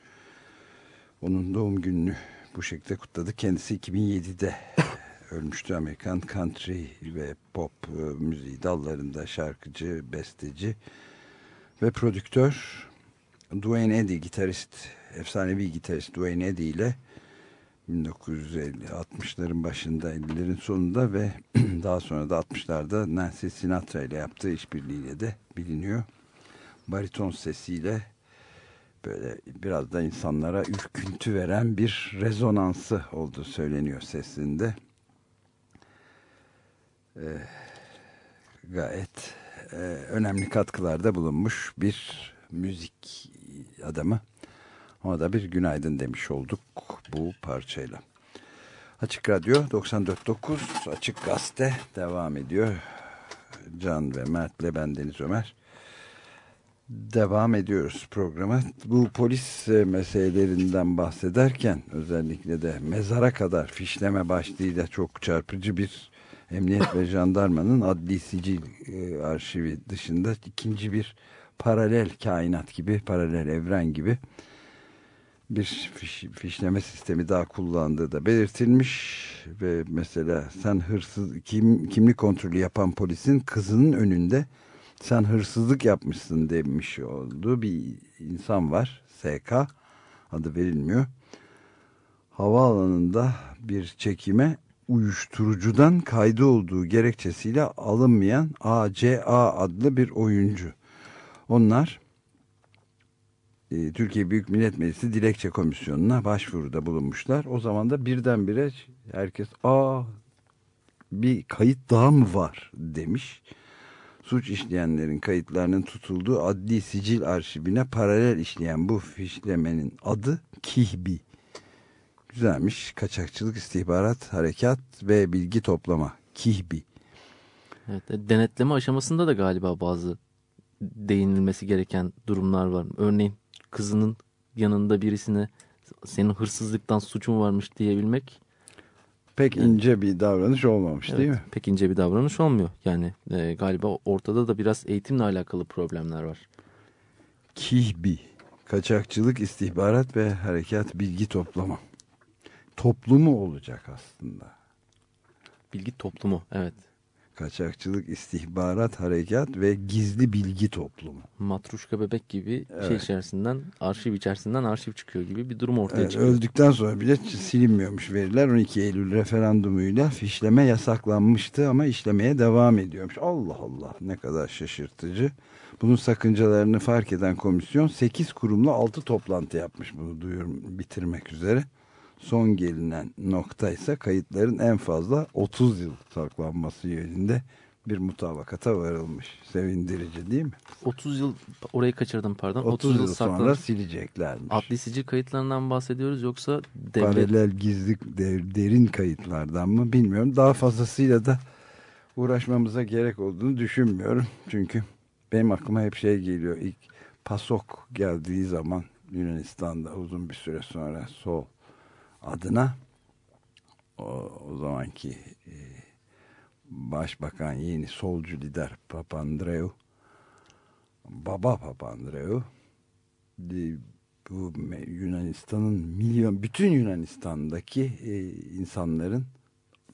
Onun doğum gününü bu şekilde kutladı. Kendisi 2007'de ölmüştü. Amerikan country ve pop e, müziği dallarında şarkıcı, besteci ve prodüktör Dwayne Eddy gitarist, efsanevi gitarist Dwayne Eddy ile 1960'ların başında 50'lerin sonunda ve daha sonra da 60'larda Nancy Sinatra ile yaptığı işbirliğiyle de biliniyor. Bariton sesiyle böyle biraz da insanlara ürküntü veren bir rezonansı olduğu söyleniyor sesinde. Ee, gayet e, önemli katkılarda bulunmuş bir müzik adamı. Ona da bir günaydın demiş olduk bu parçayla. Açık Radyo 94.9 Açık Gazete devam ediyor. Can ve Mert'le ben Deniz Ömer. Devam ediyoruz programa. Bu polis e, meselelerinden bahsederken özellikle de mezara kadar fişleme başlığıyla çok çarpıcı bir emniyet ve jandarmanın adli sicil e, arşivi dışında ikinci bir paralel kainat gibi, paralel evren gibi bir fiş, fişleme sistemi daha kullandığı da belirtilmiş ve mesela sen hırsız kim, kimlik kontrolü yapan polisin kızının önünde sen hırsızlık yapmışsın demiş olduğu bir insan var. SK adı verilmiyor. Havaalanında bir çekime uyuşturucudan kaydı olduğu gerekçesiyle alınmayan ACA adlı bir oyuncu. Onlar e, Türkiye Büyük Millet Meclisi Dilekçe Komisyonu'na başvuruda bulunmuşlar. O zaman da birdenbire herkes aa bir kayıt daha mı var demiş. Suç işleyenlerin kayıtlarının tutulduğu adli sicil arşivine paralel işleyen bu fişlemenin adı KİHBİ. Güzelmiş. Kaçakçılık, istihbarat, harekat ve bilgi toplama. KİHBİ. Evet, e, denetleme aşamasında da galiba bazı değinilmesi gereken durumlar var. Örneğin kızının yanında birisine senin hırsızlıktan suçun varmış diyebilmek Pek ince bir davranış olmamış evet, değil mi? Pek ince bir davranış olmuyor. Yani e, galiba ortada da biraz eğitimle alakalı problemler var. KİHBİ. Kaçakçılık, istihbarat ve harekat bilgi toplama. Toplumu olacak aslında. Bilgi toplumu evet. Kaçakçılık, istihbarat, harekat ve gizli bilgi toplumu. Matruşka bebek gibi Evet. şey içerisinden arşiv içerisinden arşiv çıkıyor gibi bir durum ortaya Evet, çıkıyor. öldükten sonra bile silinmiyormuş veriler. 12 Eylül referandumuyla fişleme yasaklanmıştı ama işlemeye devam ediyormuş. Allah Allah ne kadar şaşırtıcı. Bunun sakıncalarını fark eden komisyon 8 kurumla 6 toplantı yapmış bunu duyurum bitirmek üzere. Son gelinen nokta ise kayıtların en fazla 30 yıl saklanması yönünde bir mutabakata varılmış. Sevindirici değil mi? 30 yıl orayı kaçırdım pardon. 30, 30, yıl yıl sonra saklanır. sileceklermiş. Adli sicil kayıtlarından bahsediyoruz yoksa devlet Paralel gizli de- derin kayıtlardan mı bilmiyorum. Daha fazlasıyla da uğraşmamıza gerek olduğunu düşünmüyorum. Çünkü benim aklıma hep şey geliyor. İlk PASOK geldiği zaman Yunanistan'da uzun bir süre sonra sol adına o, o zamanki e, Başbakan yeni solcu lider Papandreou Baba Papandreou bu Yunanistan'ın milyon bütün Yunanistan'daki e, insanların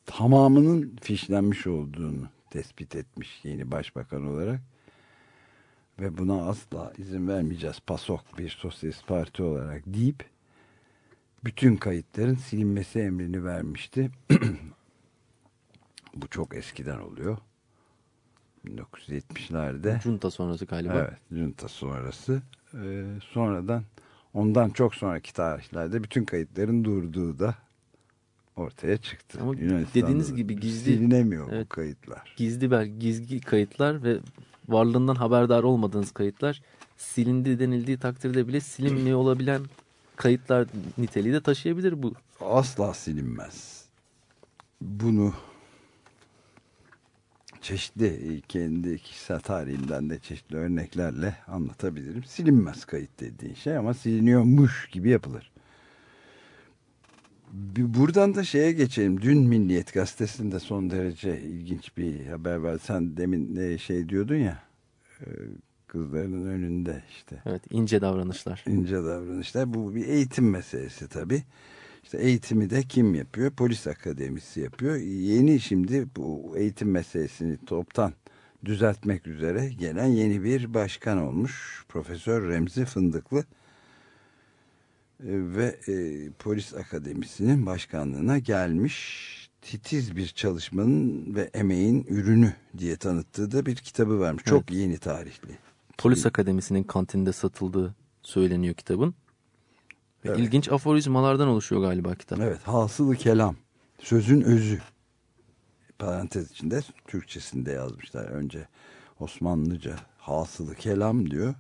tamamının fişlenmiş olduğunu tespit etmiş yeni başbakan olarak. Ve buna asla izin vermeyeceğiz PASOK bir sosyalist parti olarak deyip bütün kayıtların silinmesi emrini vermişti. Bu çok eskiden oluyor. 1970'lerde. Junta sonrası galiba. Evet, Junta sonrası. Ee, sonradan ondan çok sonraki tarihlerde bütün kayıtların durduğu da ortaya çıktı. Ama dediğiniz gibi gizli silinemiyor evet, bu kayıtlar. Gizli bel, gizli kayıtlar ve varlığından haberdar olmadığınız kayıtlar silindi denildiği takdirde bile silinmiyor olabilen kayıtlar niteliği de taşıyabilir bu. Asla silinmez. Bunu çeşitli kendi kişisel tarihimden de çeşitli örneklerle anlatabilirim. Silinmez kayıt dediğin şey ama siliniyormuş gibi yapılır. Buradan da şeye geçelim. Dün Milliyet Gazetesi'nde son derece ilginç bir haber var. Sen demin şey diyordun ya e, kızların önünde işte. Evet ince davranışlar. İnce davranışlar. Bu bir eğitim meselesi tabii. İşte eğitimi de kim yapıyor? Polis akademisi yapıyor. Yeni şimdi bu eğitim meselesini toptan düzeltmek üzere gelen yeni bir başkan olmuş. Profesör Remzi Fındıklı e, ve e, polis akademisinin başkanlığına gelmiş titiz bir çalışmanın ve emeğin ürünü diye tanıttığı da bir kitabı varmış. Evet. Çok yeni tarihli. Polis Akademisi'nin kantinde satıldığı söyleniyor kitabın. Evet. İlginç aforizmalardan oluşuyor galiba kitap. Evet, hasılı kelam. Sözün özü. Parantez içinde Türkçesinde yazmışlar. Önce Osmanlıca hasılı kelam diyor.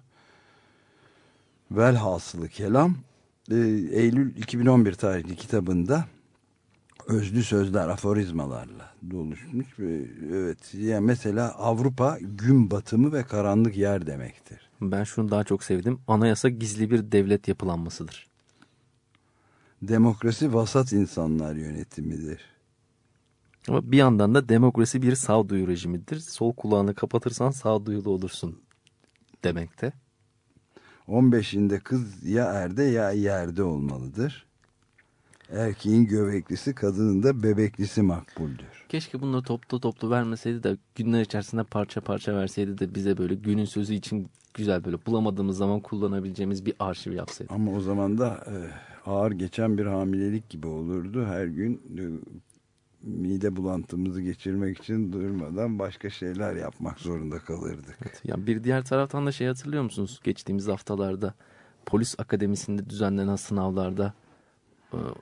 Vel hasılı kelam e, Eylül 2011 tarihli kitabında özlü sözler, aforizmalarla doluşmuş. Evet, yani mesela Avrupa gün batımı ve karanlık yer demektir. Ben şunu daha çok sevdim. Anayasa gizli bir devlet yapılanmasıdır. Demokrasi vasat insanlar yönetimidir. Ama bir yandan da demokrasi bir sağduyu rejimidir. Sol kulağını kapatırsan sağduyulu olursun demekte. 15'inde kız ya erde ya yerde olmalıdır. Erkeğin göbeklisi kadının da bebeklisi makbuldür. Keşke bunları toplu toplu vermeseydi de günler içerisinde parça parça verseydi de bize böyle günün sözü için güzel böyle bulamadığımız zaman kullanabileceğimiz bir arşiv yapsaydı. Ama o zaman da e, ağır geçen bir hamilelik gibi olurdu. Her gün e, mide bulantımızı geçirmek için durmadan başka şeyler yapmak zorunda kalırdık. Evet, yani bir diğer taraftan da şey hatırlıyor musunuz? Geçtiğimiz haftalarda polis akademisinde düzenlenen sınavlarda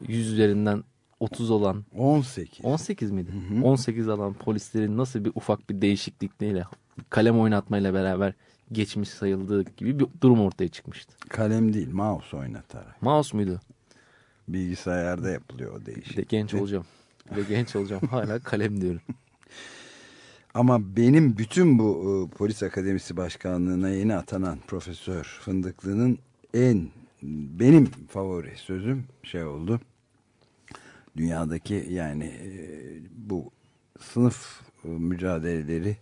100 e, üzerinden 30 olan 18 18 miydi? Hı hı. 18 alan polislerin nasıl bir ufak bir değişiklikle kalem oynatmayla beraber geçmiş sayıldığı gibi bir durum ortaya çıkmıştı. Kalem değil mouse oynatarak. Mouse muydu? Bilgisayarda yapılıyor o değişik. De genç olacağım. De genç olacağım. Hala kalem diyorum. Ama benim bütün bu e, polis akademisi başkanlığına yeni atanan Profesör Fındıklı'nın en benim favori sözüm şey oldu. Dünyadaki yani e, bu sınıf e, mücadeleleri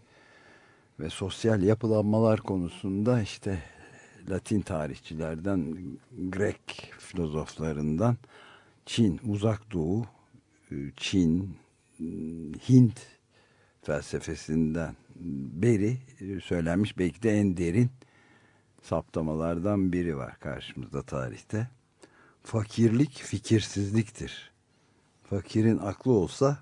ve sosyal yapılanmalar konusunda işte Latin tarihçilerden, Grek filozoflarından, Çin, Uzak Doğu, e, Çin, Hint felsefesinden beri söylenmiş belki de en derin saptamalardan biri var karşımızda tarihte. Fakirlik fikirsizliktir. Fakirin aklı olsa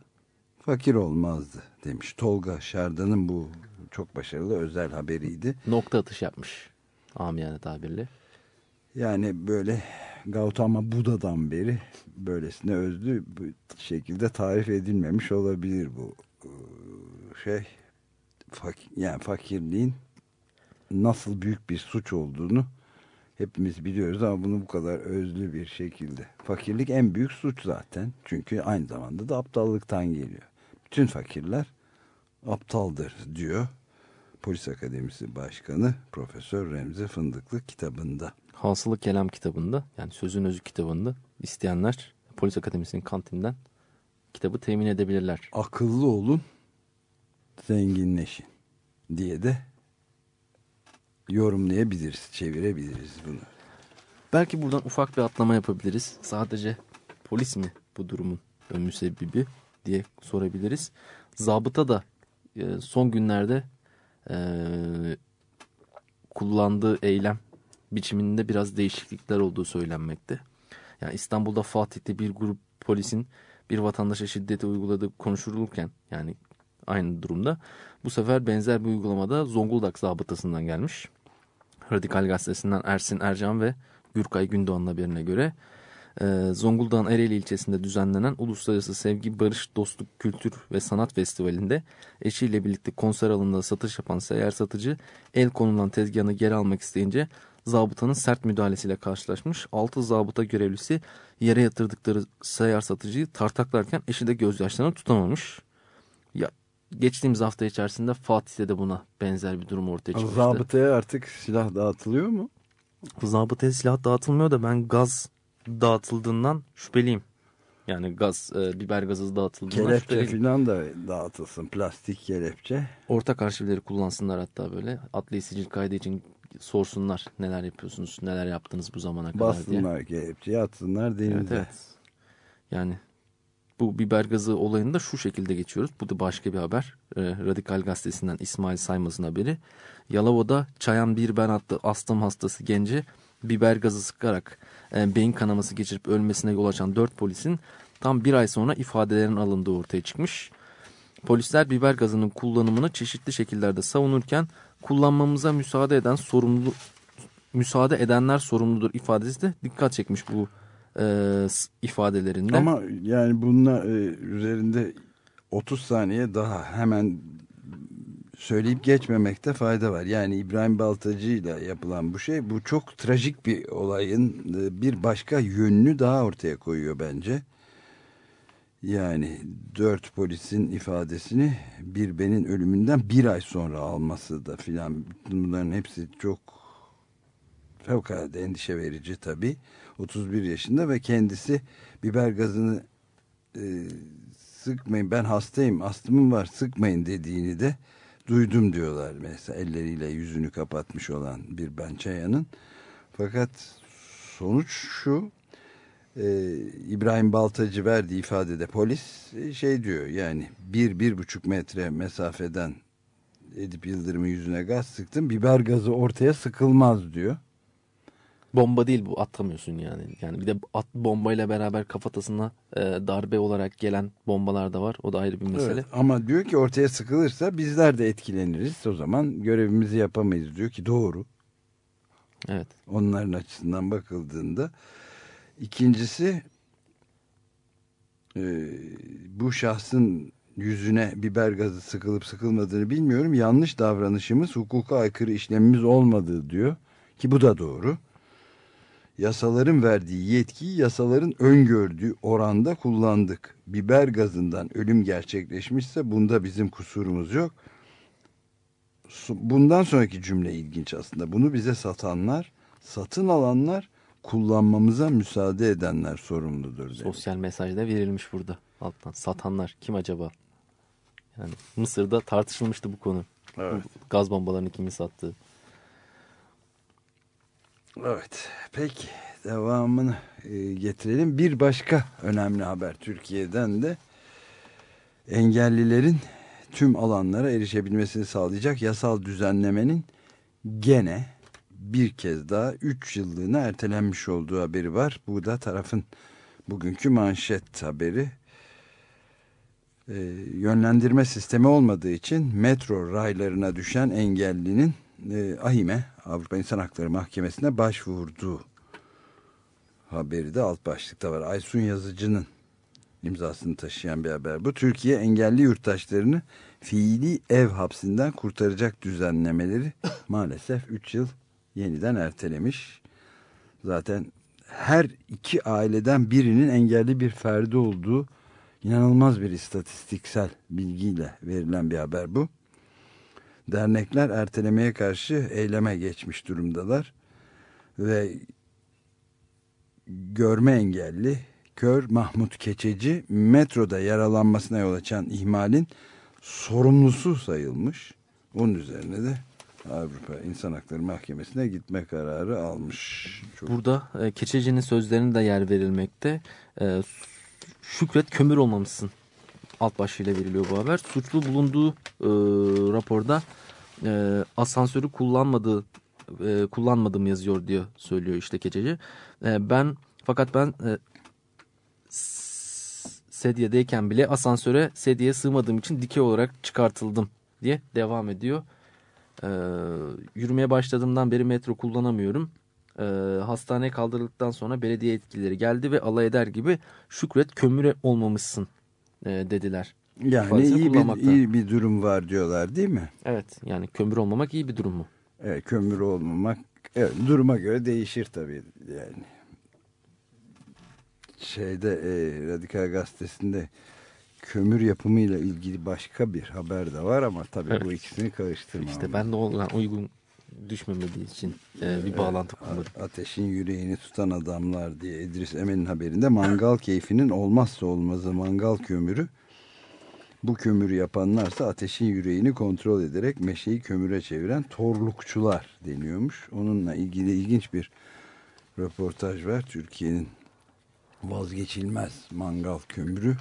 fakir olmazdı demiş. Tolga Şardan'ın bu çok başarılı özel haberiydi. Nokta atış yapmış amiyane tabirle. Yani böyle Gautama Buda'dan beri böylesine özlü bir şekilde tarif edilmemiş olabilir bu e, şey. Fakir, yani fakirliğin nasıl büyük bir suç olduğunu hepimiz biliyoruz ama bunu bu kadar özlü bir şekilde. Fakirlik en büyük suç zaten. Çünkü aynı zamanda da aptallıktan geliyor. Bütün fakirler aptaldır diyor Polis Akademisi Başkanı Profesör Remzi Fındıklı kitabında. Hasılı Kelam kitabında yani Sözün Özü kitabında isteyenler Polis Akademisi'nin kantinden kitabı temin edebilirler. Akıllı olun, zenginleşin diye de yorumlayabiliriz, çevirebiliriz bunu. Belki buradan ufak bir atlama yapabiliriz. Sadece polis mi bu durumun müsebbibi diye sorabiliriz. Zabıta da e, son günlerde e, kullandığı eylem biçiminde biraz değişiklikler olduğu söylenmekte. Yani İstanbul'da Fatih'te bir grup polisin bir vatandaşa şiddeti uyguladığı konuşulurken yani aynı durumda bu sefer benzer bir uygulamada Zonguldak zabıtasından gelmiş. Radikal Gazetesi'nden Ersin Ercan ve Gürkay Gündoğan'ın haberine göre e, Zonguldak'ın Ereğli ilçesinde düzenlenen Uluslararası Sevgi, Barış, Dostluk, Kültür ve Sanat Festivali'nde eşiyle birlikte konser alanında satış yapan seyyar satıcı el konulan tezgahını geri almak isteyince zabıtanın sert müdahalesiyle karşılaşmış. 6 zabıta görevlisi yere yatırdıkları seyyar satıcıyı tartaklarken eşi de gözyaşlarını tutamamış. Ya geçtiğimiz hafta içerisinde Fatih'te de buna benzer bir durum ortaya çıkmıştı. Zabıtaya artık silah dağıtılıyor mu? Zabıtaya silah dağıtılmıyor da ben gaz dağıtıldığından şüpheliyim. Yani gaz, e, biber gazı dağıtıldığından Kelepçe şüpheliyim. falan da dağıtılsın. Plastik kelepçe. Ortak arşivleri kullansınlar hatta böyle. Adli sicil kaydı için sorsunlar neler yapıyorsunuz, neler yaptınız bu zamana kadar diye. Bassınlar kelepçeyi atsınlar denize. Evet, evet. Yani bu biber gazı olayını da şu şekilde geçiyoruz. Bu da başka bir haber. Ee, Radikal Gazetesi'nden İsmail Saymaz'ın haberi. Yalova'da Çayan Bir Ben astım hastası gence biber gazı sıkarak e, beyin kanaması geçirip ölmesine yol açan 4 polisin tam bir ay sonra ifadelerin alındığı ortaya çıkmış. Polisler biber gazının kullanımını çeşitli şekillerde savunurken kullanmamıza müsaade eden sorumlu müsaade edenler sorumludur ifadesi de dikkat çekmiş bu e, ifadelerinde. Ama yani bununla e, üzerinde 30 saniye daha hemen söyleyip geçmemekte fayda var. Yani İbrahim Baltacı ile yapılan bu şey bu çok trajik bir olayın e, bir başka yönünü daha ortaya koyuyor bence. Yani dört polisin ifadesini bir benin ölümünden bir ay sonra alması da filan bunların hepsi çok fevkalade endişe verici tabii. 31 yaşında ve kendisi biber gazını e, sıkmayın ben hastayım astımım var sıkmayın dediğini de duydum diyorlar mesela elleriyle yüzünü kapatmış olan bir Ben Çayan'ın. Fakat sonuç şu e, İbrahim Baltacı verdiği ifadede polis e, şey diyor yani bir, bir buçuk metre mesafeden Edip Yıldırım'ın yüzüne gaz sıktım biber gazı ortaya sıkılmaz diyor. Bomba değil bu atamıyorsun yani. Yani bir de at bombayla beraber kafatasına e, darbe olarak gelen bombalar da var. O da ayrı bir mesele. Evet, ama diyor ki ortaya sıkılırsa bizler de etkileniriz. O zaman görevimizi yapamayız diyor ki doğru. Evet. Onların açısından bakıldığında. İkincisi e, bu şahsın yüzüne biber gazı sıkılıp sıkılmadığını bilmiyorum. Yanlış davranışımız hukuka aykırı işlemimiz olmadığı diyor. Ki bu da doğru. Yasaların verdiği yetkiyi yasaların öngördüğü oranda kullandık. Biber gazından ölüm gerçekleşmişse bunda bizim kusurumuz yok. Bundan sonraki cümle ilginç aslında. Bunu bize satanlar, satın alanlar, kullanmamıza müsaade edenler sorumludur. demiş. Sosyal mesaj da verilmiş burada alttan. Satanlar kim acaba? Yani Mısır'da tartışılmıştı bu konu. Evet. Bu Gaz bombalarını kimin sattığı. Evet. Peki devamını e, getirelim. Bir başka önemli haber Türkiye'den de engellilerin tüm alanlara erişebilmesini sağlayacak yasal düzenlemenin gene bir kez daha 3 yıllığına ertelenmiş olduğu haberi var. Bu da tarafın bugünkü manşet haberi. E, yönlendirme sistemi olmadığı için metro raylarına düşen engellinin e, AHİM'e Avrupa İnsan Hakları Mahkemesi'ne başvurduğu haberi de alt başlıkta var. Aysun Yazıcı'nın imzasını taşıyan bir haber bu. Türkiye engelli yurttaşlarını fiili ev hapsinden kurtaracak düzenlemeleri maalesef 3 yıl yeniden ertelemiş. Zaten her iki aileden birinin engelli bir ferdi olduğu inanılmaz bir istatistiksel bilgiyle verilen bir haber bu. Dernekler ertelemeye karşı eyleme geçmiş durumdalar ve görme engelli kör Mahmut Keçeci metroda yaralanmasına yol açan ihmalin sorumlusu sayılmış. Onun üzerine de Avrupa İnsan Hakları Mahkemesi'ne gitme kararı almış. Çok Burada e, Keçeci'nin sözlerine de yer verilmekte. E, şükret kömür olmamışsın alt başlığıyla veriliyor bu haber. Suçlu bulunduğu e, raporda e, asansörü kullanmadığı e, kullanmadım yazıyor diyor söylüyor işte Keçeci. E, ben fakat ben e, sedyedeyken bile asansöre sedyeye sığmadığım için dikey olarak çıkartıldım diye devam ediyor. E, yürümeye başladığımdan beri metro kullanamıyorum. E, hastaneye kaldırıldıktan sonra belediye yetkilileri geldi ve alay eder gibi şükret kömüre olmamışsın e, dediler. yani ifadesini iyi bir, iyi bir durum var diyorlar değil mi? Evet yani kömür olmamak iyi bir durum mu? Evet, kömür olmamak evet, duruma göre değişir tabii yani. Şeyde e, Radikal Gazetesi'nde kömür yapımıyla ilgili başka bir haber de var ama tabii Evet. bu ikisini karıştırmam. İşte ben de olan uygun düşmemediği için e, bir bağlantı kurmadım. Ateşin yüreğini tutan adamlar diye İdris Emel'in haberinde mangal keyfinin olmazsa olmazı mangal kömürü. Bu kömürü yapanlarsa ateşin yüreğini kontrol ederek meşeyi kömüre çeviren torlukçular deniyormuş. Onunla ilgili ilginç bir röportaj var. Türkiye'nin vazgeçilmez mangal kömürü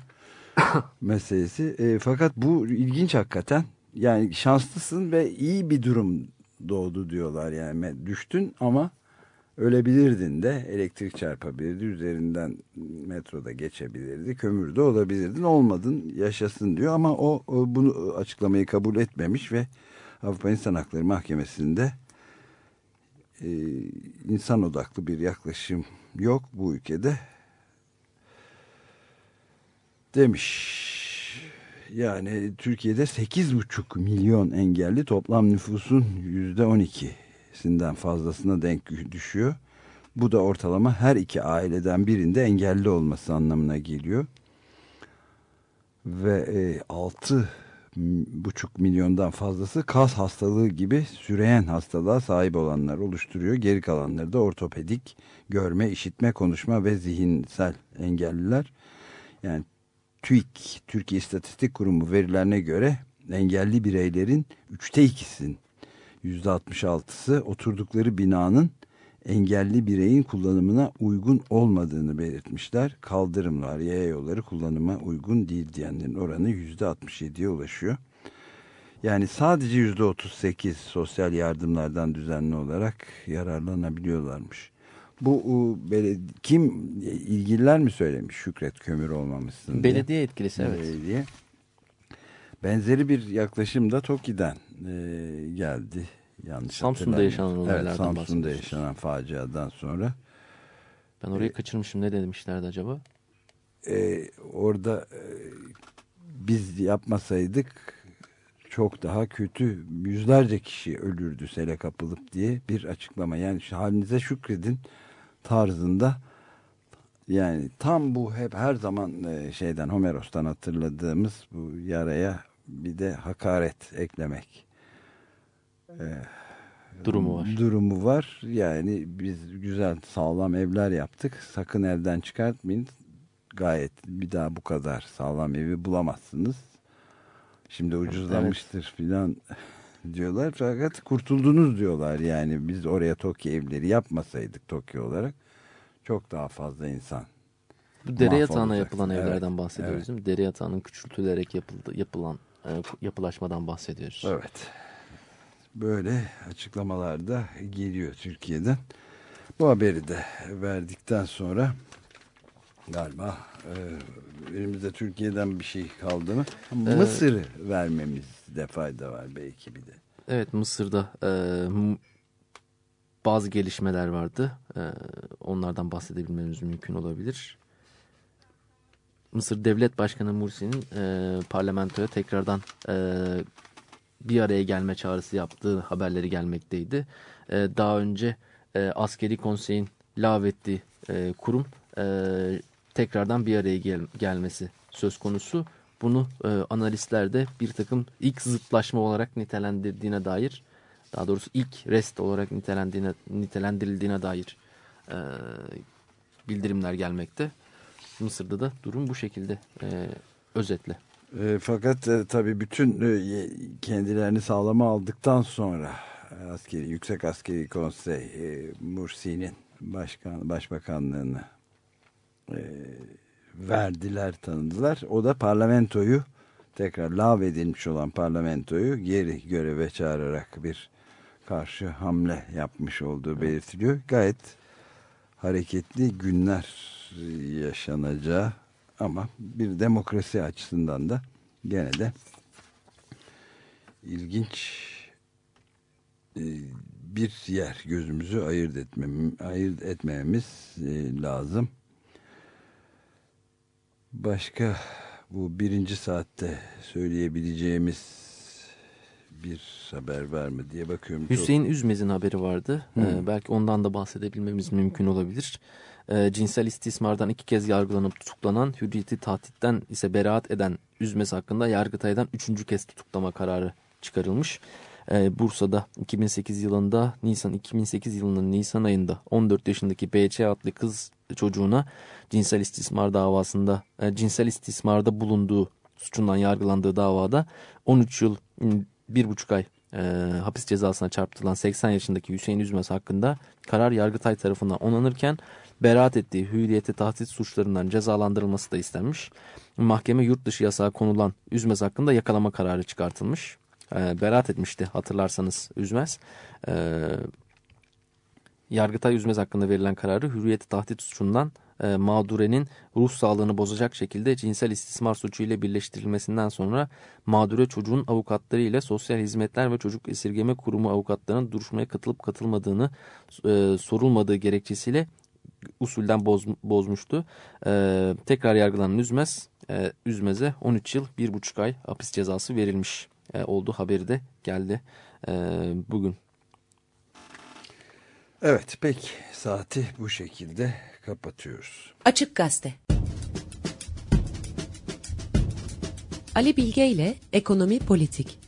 meselesi. E, fakat bu ilginç hakikaten. Yani şanslısın ve iyi bir durum doğdu diyorlar. Yani düştün ama ölebilirdin de elektrik çarpabilirdi. Üzerinden metroda geçebilirdi. Kömür de olabilirdin. Olmadın yaşasın diyor ama o, o bunu açıklamayı kabul etmemiş ve Avrupa İnsan Hakları Mahkemesi'nde e, insan odaklı bir yaklaşım yok bu ülkede demiş. Yani Türkiye'de 8,5 milyon engelli toplam nüfusun %12'sinden fazlasına denk düşüyor. Bu da ortalama her iki aileden birinde engelli olması anlamına geliyor. Ve e, 6,5 milyondan fazlası kas hastalığı gibi süreyen hastalığa sahip olanlar oluşturuyor. Geri kalanları da ortopedik, görme, işitme, konuşma ve zihinsel engelliler. Yani TÜİK, Türkiye İstatistik Kurumu verilerine göre engelli bireylerin üçte ikisin, yüzde 66'sı oturdukları binanın engelli bireyin kullanımına uygun olmadığını belirtmişler. Kaldırımlar, yaya yolları kullanıma uygun değil diyenlerin oranı yüzde 67'ye ulaşıyor. Yani sadece yüzde 38 sosyal yardımlardan düzenli olarak yararlanabiliyorlarmış. Bu kim ilgililer mi söylemiş Şükret kömür olmamışsın diye? Belediye etkilisi evet. Belediye. Benzeri bir yaklaşım da TOKİ'den e, geldi. Yanlış Samsun'da hatırlamıyorsam. yaşanan olaylardan Evet, Samsun'da yaşanan faciadan sonra. Ben orayı kaçırmışım ne demişlerdi acaba? e, orada e, biz yapmasaydık çok daha kötü yüzlerce kişi ölürdü sele kapılıp diye bir açıklama. Yani halinize şükredin tarzında yani tam bu hep her zaman e, şeyden Homeros'tan hatırladığımız bu yaraya bir de hakaret eklemek Durumu var. durumu var. Yani biz güzel sağlam evler yaptık. Sakın evden çıkartmayın. Gayet bir daha bu kadar sağlam evi bulamazsınız. Şimdi ucuzlamıştır filan diyorlar. Fakat kurtuldunuz diyorlar. Yani biz oraya TOKİ evleri yapmasaydık TOKİ olarak çok daha fazla insan. Bu dere yatağına yapılan Evet, evlerden bahsediyoruz evet. değil mi? Dere yatağının küçültülerek yapıldı, yapılan e, yapılaşmadan bahsediyoruz. Evet. Böyle açıklamalar da geliyor Türkiye'den. Bu haberi de verdikten sonra galiba e, elimizde Türkiye'den bir şey kaldı mı? Mısır'ı vermemizde fayda var belki bir de. Evet Mısır'da e, bazı gelişmeler vardı. E, onlardan bahsedebilmemiz mümkün olabilir. Mısır Devlet Başkanı Mursi'nin e, parlamentoya tekrardan e, bir araya gelme çağrısı yaptığı haberleri gelmekteydi. E, daha önce e, askeri konseyin lağvettiği e, kurum e, tekrardan bir araya gel- gelmesi söz konusu. Bunu e, analistler de bir takım ilk zıtlaşma olarak nitelendirdiğine dair, daha doğrusu ilk rest olarak nitelendiğine, nitelendirildiğine dair e, bildirimler gelmekte. Mısır'da da durum bu şekilde e, özetle. E, fakat e, tabii bütün e, kendilerini sağlama aldıktan sonra e, askeri yüksek askeri konsey e, Mursi'nin başkan başbakanlığını e, verdiler tanıdılar. O da parlamentoyu tekrar lav edilmiş olan parlamentoyu geri göreve çağırarak bir karşı hamle yapmış olduğu belirtiliyor. Gayet hareketli günler yaşanacağı ama bir demokrasi açısından da gene de ilginç e, bir yer gözümüzü ayırt, etmem, ayırt etmememiz e, lazım. Başka bu birinci saatte söyleyebileceğimiz bir haber var mı diye bakıyorum. Hüseyin Çok... Üzmez'in haberi vardı. Ee, belki ondan da bahsedebilmemiz mümkün olabilir. Ee, cinsel istismardan iki kez yargılanıp tutuklanan, hürriyeti tahtitten ise beraat eden Üzmez hakkında Yargıtay'dan üçüncü kez tutuklama kararı çıkarılmış. Ee, Bursa'da 2008 yılında Nisan 2008 yılının Nisan ayında 14 yaşındaki BC adlı kız çocuğuna cinsel istismar davasında e, cinsel istismarda bulunduğu suçundan yargılandığı davada 13 yıl bir buçuk ay e, hapis cezasına çarptırılan 80 yaşındaki Hüseyin Üzmez hakkında karar Yargıtay tarafından onanırken beraat ettiği hüviyeti tahdit suçlarından cezalandırılması da istenmiş. Mahkeme yurt dışı yasağı konulan Üzmez hakkında yakalama kararı çıkartılmış. E, beraat etmişti hatırlarsanız Üzmez. E, Yargıtay Üzmez hakkında verilen kararı hürriyeti tahdit suçundan e, mağdurenin ruh sağlığını bozacak şekilde cinsel istismar suçu ile birleştirilmesinden sonra mağdure çocuğun avukatları ile Sosyal Hizmetler ve Çocuk Esirgeme Kurumu avukatlarının duruşmaya katılıp katılmadığını e, sorulmadığı gerekçesiyle usulden boz, bozmuştu. E, tekrar yargılanan Üzmez, e, Üzmez'e 13 yıl 1,5 ay hapis cezası verilmiş e, olduğu haberi de geldi e, bugün. Evet pek saati bu şekilde kapatıyoruz. Açık Gazete Ali Bilge ile Ekonomi Politik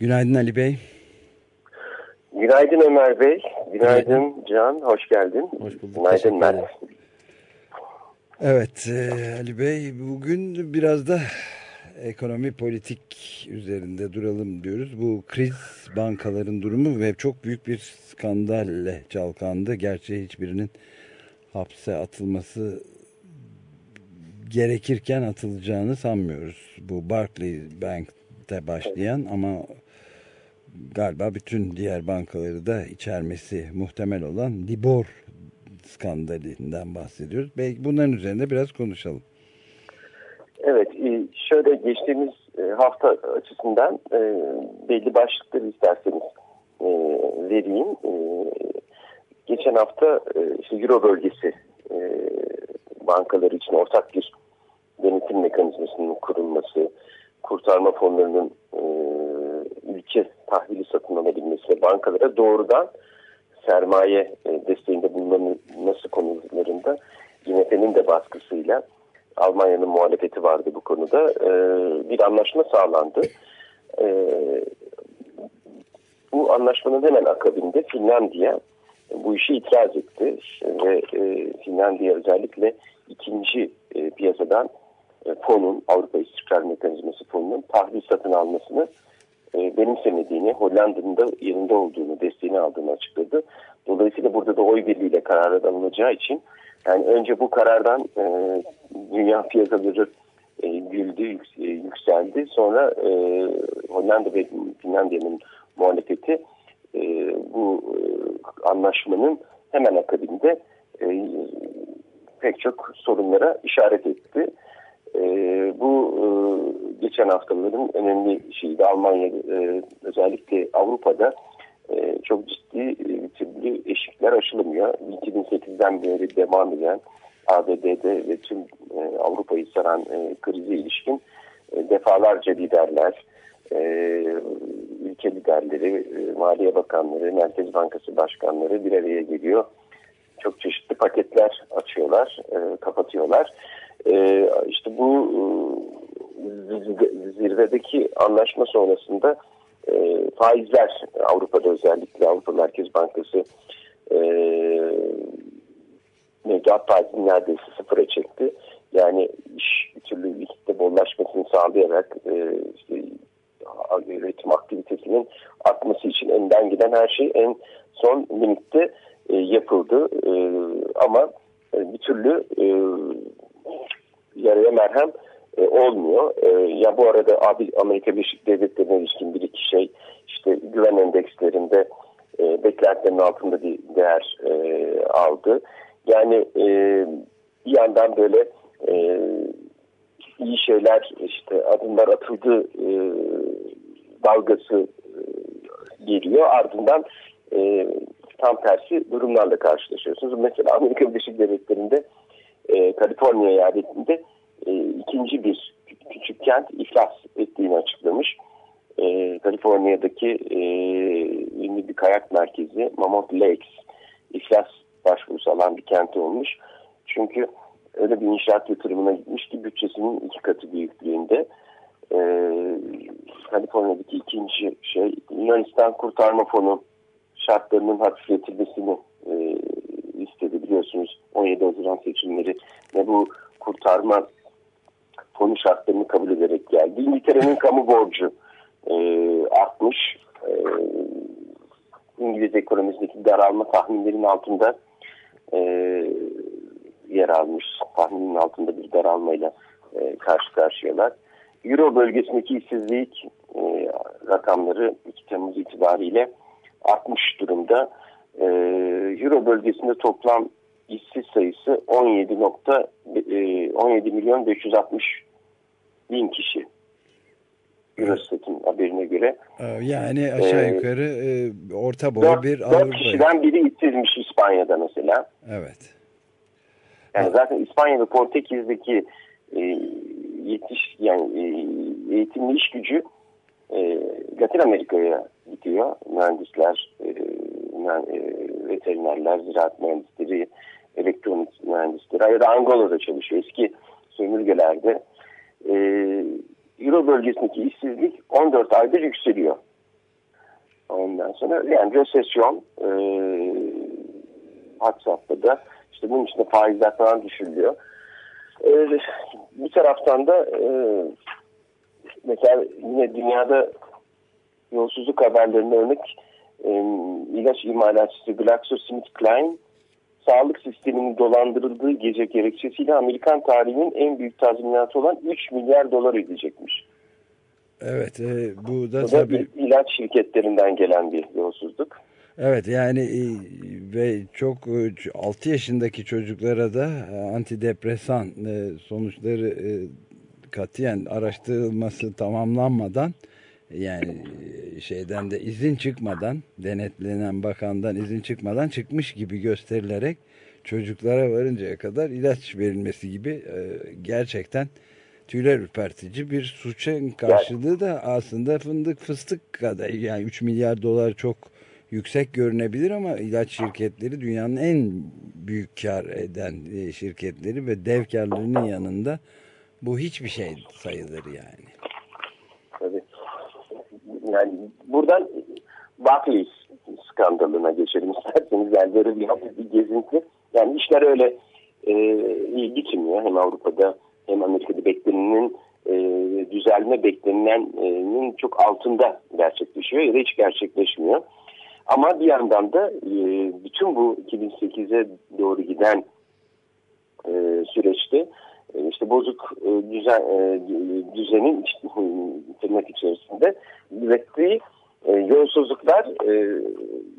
Günaydın Ali Bey. Günaydın Ömer Bey. Günaydın, Günaydın. Can. Hoş geldin. Hoş bulduk. Günaydın Mert. Evet e, Ali Bey bugün biraz da ekonomi politik üzerinde duralım diyoruz. Bu kriz bankaların durumu ve çok büyük bir skandalle çalkandı. Gerçi hiçbirinin hapse atılması gerekirken atılacağını sanmıyoruz. Bu Barclays Bank'te başlayan ama galiba bütün diğer bankaları da içermesi muhtemel olan Libor skandalinden bahsediyoruz. Belki bunların üzerinde biraz konuşalım. Evet, e, şöyle geçtiğimiz e, hafta açısından e, belli başlıkları isterseniz vereyim. Geçen hafta işte Euro bölgesi bankaları için ortak bir denetim mekanizmasının kurulması, kurtarma fonlarının ülke tahvili satın alabilmesi, bankalara doğrudan sermaye desteğinde bulunması konularında IMF'nin de baskısıyla Almanya'nın muhalefeti vardı bu konuda. E, bir anlaşma sağlandı. E, bu anlaşmanın hemen akabinde Finlandiya bu işi itiraz etti ve e, Finlandiya özellikle ikinci e, piyasadan e, fonun Avrupa İstikrar Mekanizması fonunun tahvil satın almasını e, benimsemediğini, Hollanda'nın da yerinde olduğunu, desteğini aldığını açıkladı. Dolayısıyla burada da oy birliğiyle karar alınacağı için yani önce bu karardan e, dünya piyasaları e, güldü, e, yükseldi. Sonra e, Hollanda ve Finlandiya'nın muhalefeti e, bu e, anlaşmanın hemen akabinde e, pek çok sorunlara işaret etti. E, bu e, geçen haftaların önemli şeydi. Almanya e, özellikle Avrupa'da e, çok ciddi e, eşikler aşılmıyor. 2008'den beri devam eden ABD'de ve tüm e, Avrupa'yı saran e, krize ilişkin e, defalarca liderler, e, ülke liderleri, e, Maliye Bakanları, Merkez Bankası Başkanları bir araya geliyor. Çok çeşitli paketler açıyorlar, kapatıyorlar. E, işte bu zirvedeki anlaşma sonrasında e, faizler Avrupa'da özellikle Avrupa Merkez Bankası e, mevduat faizini neredeyse sıfıra çekti. Yani iş bir türlü likitte bollaşmasını sağlayarak e, işte, üretim aktivitesinin artması için önden giden her şey en son limitte e, yapıldı. E, ama e, bir türlü e, yaraya merhem e, olmuyor. E, ya bu arada abi Amerika Birleşik Devletleri'ne ilişkin bir iki şey işte güven endekslerinde e, beklentilerin altında bir değer e, aldı. Yani e, bir yandan böyle e, iyi şeyler işte adımlar atıldı e, dalgası e, geliyor. Ardından e, tam tersi durumlarla karşılaşıyorsunuz. Mesela Amerika Birleşik Devletleri'nde e, Kaliforniya eyaletinde e, ikinci bir küçük kent iflas ettiğini açıklamış. E, Kaliforniya'daki e, ünlü bir kayak merkezi Mammoth Lakes iflas başvurusu alan bir kent olmuş. Çünkü öyle bir inşaat yatırımına gitmiş ki bütçesinin iki katı büyüklüğünde. E, Kaliforniya'daki ikinci şey Yunanistan Kurtarma Fonu şartlarının hafifletilmesini e, istedi biliyorsunuz 17 Haziran seçimleri ve bu kurtarma fonu şartlarını kabul ederek geldi. İngiltere'nin kamu borcu e, artmış. E, İngiliz ekonomisindeki daralma tahminlerin altında e, yer almış. Tahminin altında bir daralmayla e, karşı karşıyalar. Euro bölgesindeki işsizlik e, rakamları 2 Temmuz itibariyle artmış durumda. E, Euro bölgesinde toplam işsiz sayısı 17 nokta, e, 17 milyon 560 bin kişi. Eurostat'ın haberine göre. Yani aşağı ee, yukarı e, orta boy 4, bir Avrupa. 4 kişiden biri işsizmiş İspanya'da mesela. Evet. Yani zaten İspanya ve Portekiz'deki e, yetiş yani e, eğitimli iş gücü e, Latin Amerika'ya gidiyor. Mühendisler, e, e, veterinerler, ziraat mühendisleri, elektronik mühendisleri ya da Angola'da çalışıyor. Eski sömürgelerde e, Euro bölgesindeki işsizlik 14 aydır yükseliyor. Ondan sonra yani resesyon e, had safhada işte bunun içinde faizler falan düşürülüyor. E, bir taraftan da e, mesela yine dünyada yolsuzluk haberlerine örnek e, ilaç imalatçısı GlaxoSmithKline sağlık sisteminin dolandırıldığı gece gerekçesiyle Amerikan tarihinin en büyük tazminatı olan 3 milyar dolar ödeyecekmiş. Evet e, bu da, bu tabii... da ilaç şirketlerinden gelen bir yolsuzluk. Evet yani e, ve çok 6 e, yaşındaki çocuklara da e, antidepresan sonuçları katiyen araştırılması tamamlanmadan yani şeyden de izin çıkmadan denetlenen bakandan izin çıkmadan çıkmış gibi gösterilerek çocuklara varıncaya kadar ilaç verilmesi gibi gerçekten tüyler ürpertici bir suçun karşılığı da aslında fındık fıstık kadar yani 3 milyar dolar çok yüksek görünebilir ama ilaç şirketleri dünyanın en büyük kar eden e, şirketleri ve dev karlarının yanında bu hiçbir şey sayılır yani. Yani buradan Barclays skandalına geçelim isterseniz. Yani böyle bir bir gezinti. Yani işler öyle e, iyi gitmiyor. Hem Avrupa'da hem Amerika'da beklenenin e, düzelme beklenenin çok altında gerçekleşiyor ya da hiç gerçekleşmiyor. Ama bir yandan da e, bütün bu 2008'e doğru giden e, süreçte e, işte bozuk e, düzen, e, düzenin tırnak içerisinde ürettiği e, yolsuzluklar e,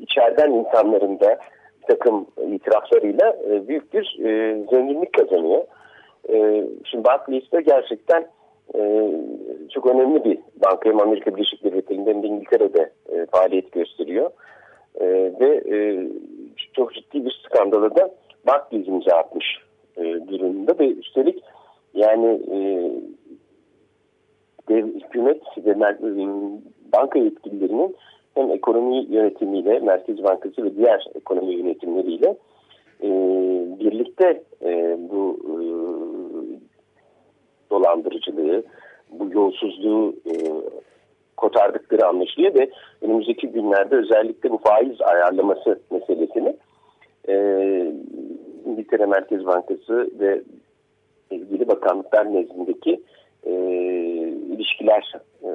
içeriden insanların da takım itiraflarıyla e, büyük bir e, zenginlik kazanıyor. E, şimdi Barclays'te gerçekten e, çok önemli bir banka Amerika Birleşik Devletleri'nde hem de İngiltere'de e, faaliyet gösteriyor. E, ve e, çok ciddi bir skandala da Barclays imza atmış e, durumunda ve üstelik yani e, dev, hükümet ve banka yetkililerinin hem ekonomi yönetimiyle, Merkez Bankası ve diğer ekonomi yönetimleriyle e, birlikte e, bu e, dolandırıcılığı, bu yolsuzluğu e, kotardıkları anlaşılıyor ve önümüzdeki günlerde özellikle bu faiz ayarlaması meselesini e, İngiltere Merkez Bankası ve ilgili bakanlıklar nezdindeki e, ilişkiler e,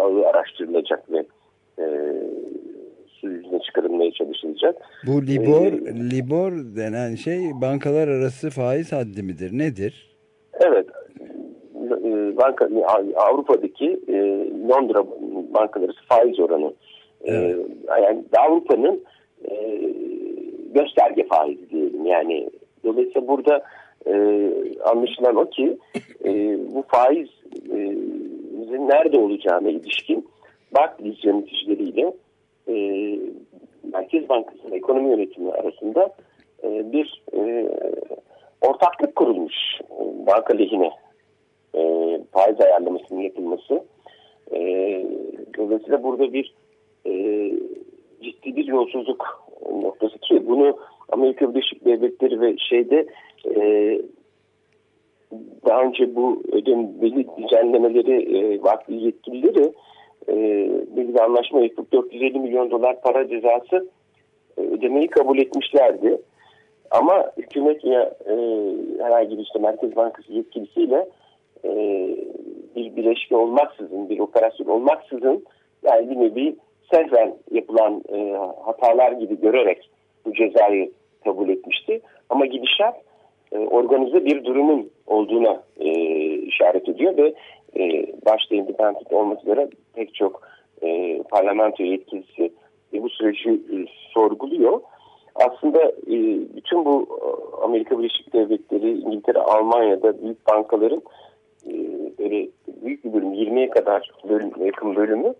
ağı araştırılacak ve e, su yüzüne çıkarılmaya çalışılacak. Bu Libor, ee, Libor denen şey bankalar arası faiz haddi midir? Nedir? Evet. E, banka, Avrupa'daki e, Londra bankaları faiz oranı. E, evet. Yani Avrupa'nın e, gösterge faizi diyelim. Yani dolayısıyla burada e, anlaşılan o ki e, bu faiz e, nerede olacağına ilişkin Barclays yöneticileriyle e, Merkez Bankası ve ekonomi yönetimi arasında e, bir e, ortaklık kurulmuş banka lehine e, faiz ayarlamasının yapılması. E, dolayısıyla burada bir e, ciddi bir yolsuzluk noktası ki bunu Amerika Birleşik Devletleri ve şeyde e, daha önce bu ödemeli düzenlemeleri e, vakti yetkilileri e, bir anlaşma yapıp 450 milyon dolar para cezası e, ödemeyi kabul etmişlerdi. Ama hükümet ya e, herhangi bir işte Merkez Bankası yetkilisiyle e, bir bileşke olmaksızın, bir operasyon olmaksızın yani bir nevi sehven yapılan e, hatalar gibi görerek bu cezayı kabul etmişti. Ama gidişat e, organize bir durumun olduğuna e, işaret ediyor ve e, başta independent olmak üzere pek çok e, parlamento yetkilisi e, bu süreci e, sorguluyor. Aslında e, bütün bu e, Amerika Birleşik Devletleri, İngiltere, Almanya'da büyük bankaların e, böyle büyük bir bölüm, 20'ye kadar bölüm, yakın bölümü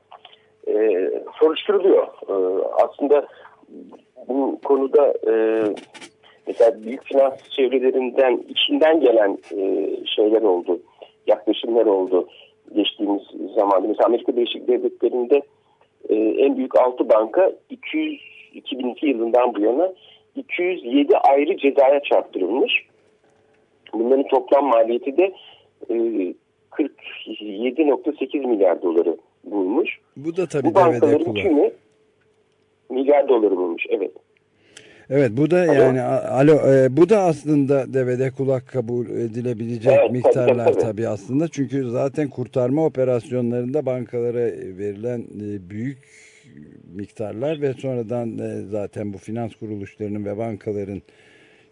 e, soruşturuluyor. E, aslında bu konuda e, mesela büyük finans çevrelerinden içinden gelen e, şeyler oldu, yaklaşımlar oldu geçtiğimiz zamanda. Mesela Amerika Birleşik Devletleri'nde e, en büyük 6 banka 200 2002 yılından bu yana 207 ayrı cezaya çarptırılmış. Bunların toplam maliyeti de e, 47.8 milyar doları bulmuş. Bu da tabii bu bankaların tümü milyar doları bulmuş. Evet. Evet bu da yani alo e, bu da aslında devede kulak kabul edilebilecek evet, miktarlar tabii, tabii. tabii aslında. Çünkü zaten kurtarma operasyonlarında bankalara verilen e, büyük miktarlar ve sonradan e, zaten bu finans kuruluşlarının ve bankaların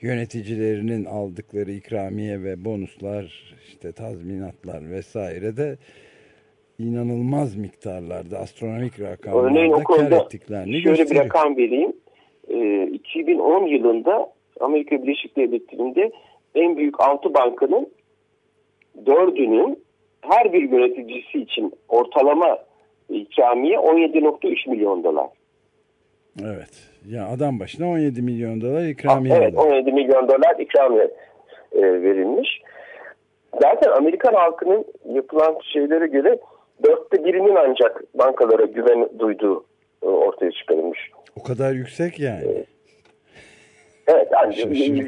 yöneticilerinin aldıkları ikramiye ve bonuslar işte tazminatlar vesaire de inanılmaz miktarlarda astronomik rakamlarda kar ettiklerini şöyle gösteriyor. bir rakam vereyim. 2010 ee, yılında Amerika Birleşik Devletleri'nde en büyük 6 bankanın dördünün her bir yöneticisi için ortalama ikramiye 17.3 milyon dolar. Evet. Ya adam başına 17 milyon dolar ikramiye. Evet, 17 milyon dolar ikramiye e, verilmiş. Zaten Amerikan halkının yapılan şeylere göre dörtte birinin ancak bankalara güven duyduğu e, ortaya çıkarılmış. O kadar yüksek yani. Evet, yani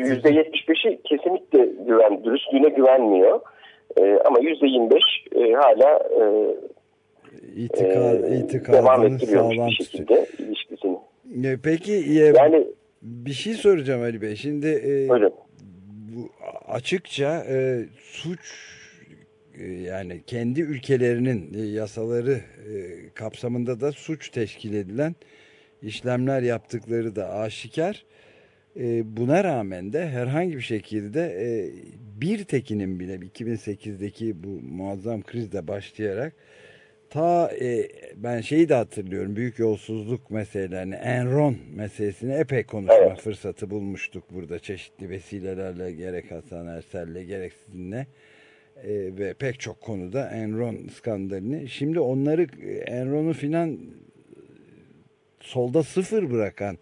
yüzde yetmiş beşi kesinlikle güven, dürüstlüğüne güvenmiyor. Ee, ama yüzde yirmi beş e, hala e, itikad, e, itikadını sağlam şekilde ilişkisini. E, peki e, yani bir şey soracağım Ali Bey. Şimdi e, bu açıkça e, suç e, yani kendi ülkelerinin e, yasaları e, kapsamında da suç teşkil edilen işlemler yaptıkları da aşikar. Buna rağmen de herhangi bir şekilde bir tekinin bile 2008'deki bu muazzam krizde başlayarak ta ben şeyi de hatırlıyorum büyük yolsuzluk meselelerini Enron meselesini epey konuşma evet. fırsatı bulmuştuk burada çeşitli vesilelerle gerek Hasan Ersel'le gerek sizinle e, ve pek çok konuda Enron skandalini. Şimdi onları Enron'u filan solda sıfır bırakan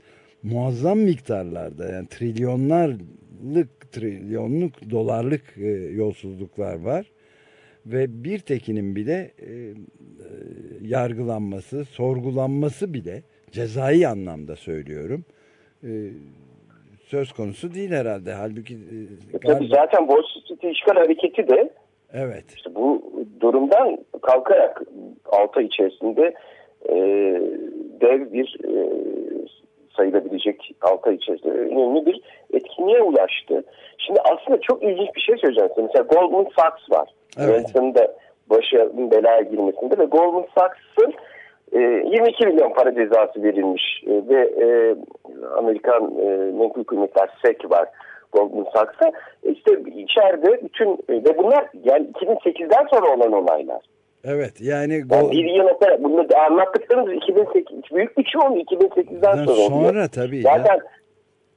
muazzam miktarlarda yani trilyonlarlık trilyonluk dolarlık e, yolsuzluklar var ve bir tekinin bile e, e, yargılanması, sorgulanması bile cezai anlamda söylüyorum. E, söz konusu değil herhalde. Halbuki e, galiba... Tabii zaten Street işgal hareketi de Evet. İşte bu durumdan kalkarak 6 ay içerisinde e, dev bir e, sayılabilecek 6 ay içerisinde önemli bir etkinliğe ulaştı. Şimdi aslında çok ilginç bir şey söyleyeceğim size. Mesela Goldman Sachs var. Evet. De başının belaya girmesinde ve Goldman Sachs'ın e, 22 milyon para cezası verilmiş e, ve e, Amerikan e, menkul kıymetler SEC var Goldman Sachs'a. İşte içeride bütün e, ve bunlar yani 2008'den sonra olan olaylar. Evet yani Yani bir yıl öte bunu anlattıklarımız 2008 büyük bir çoğunluğu 2008'den sonra sonra tabii. Zaten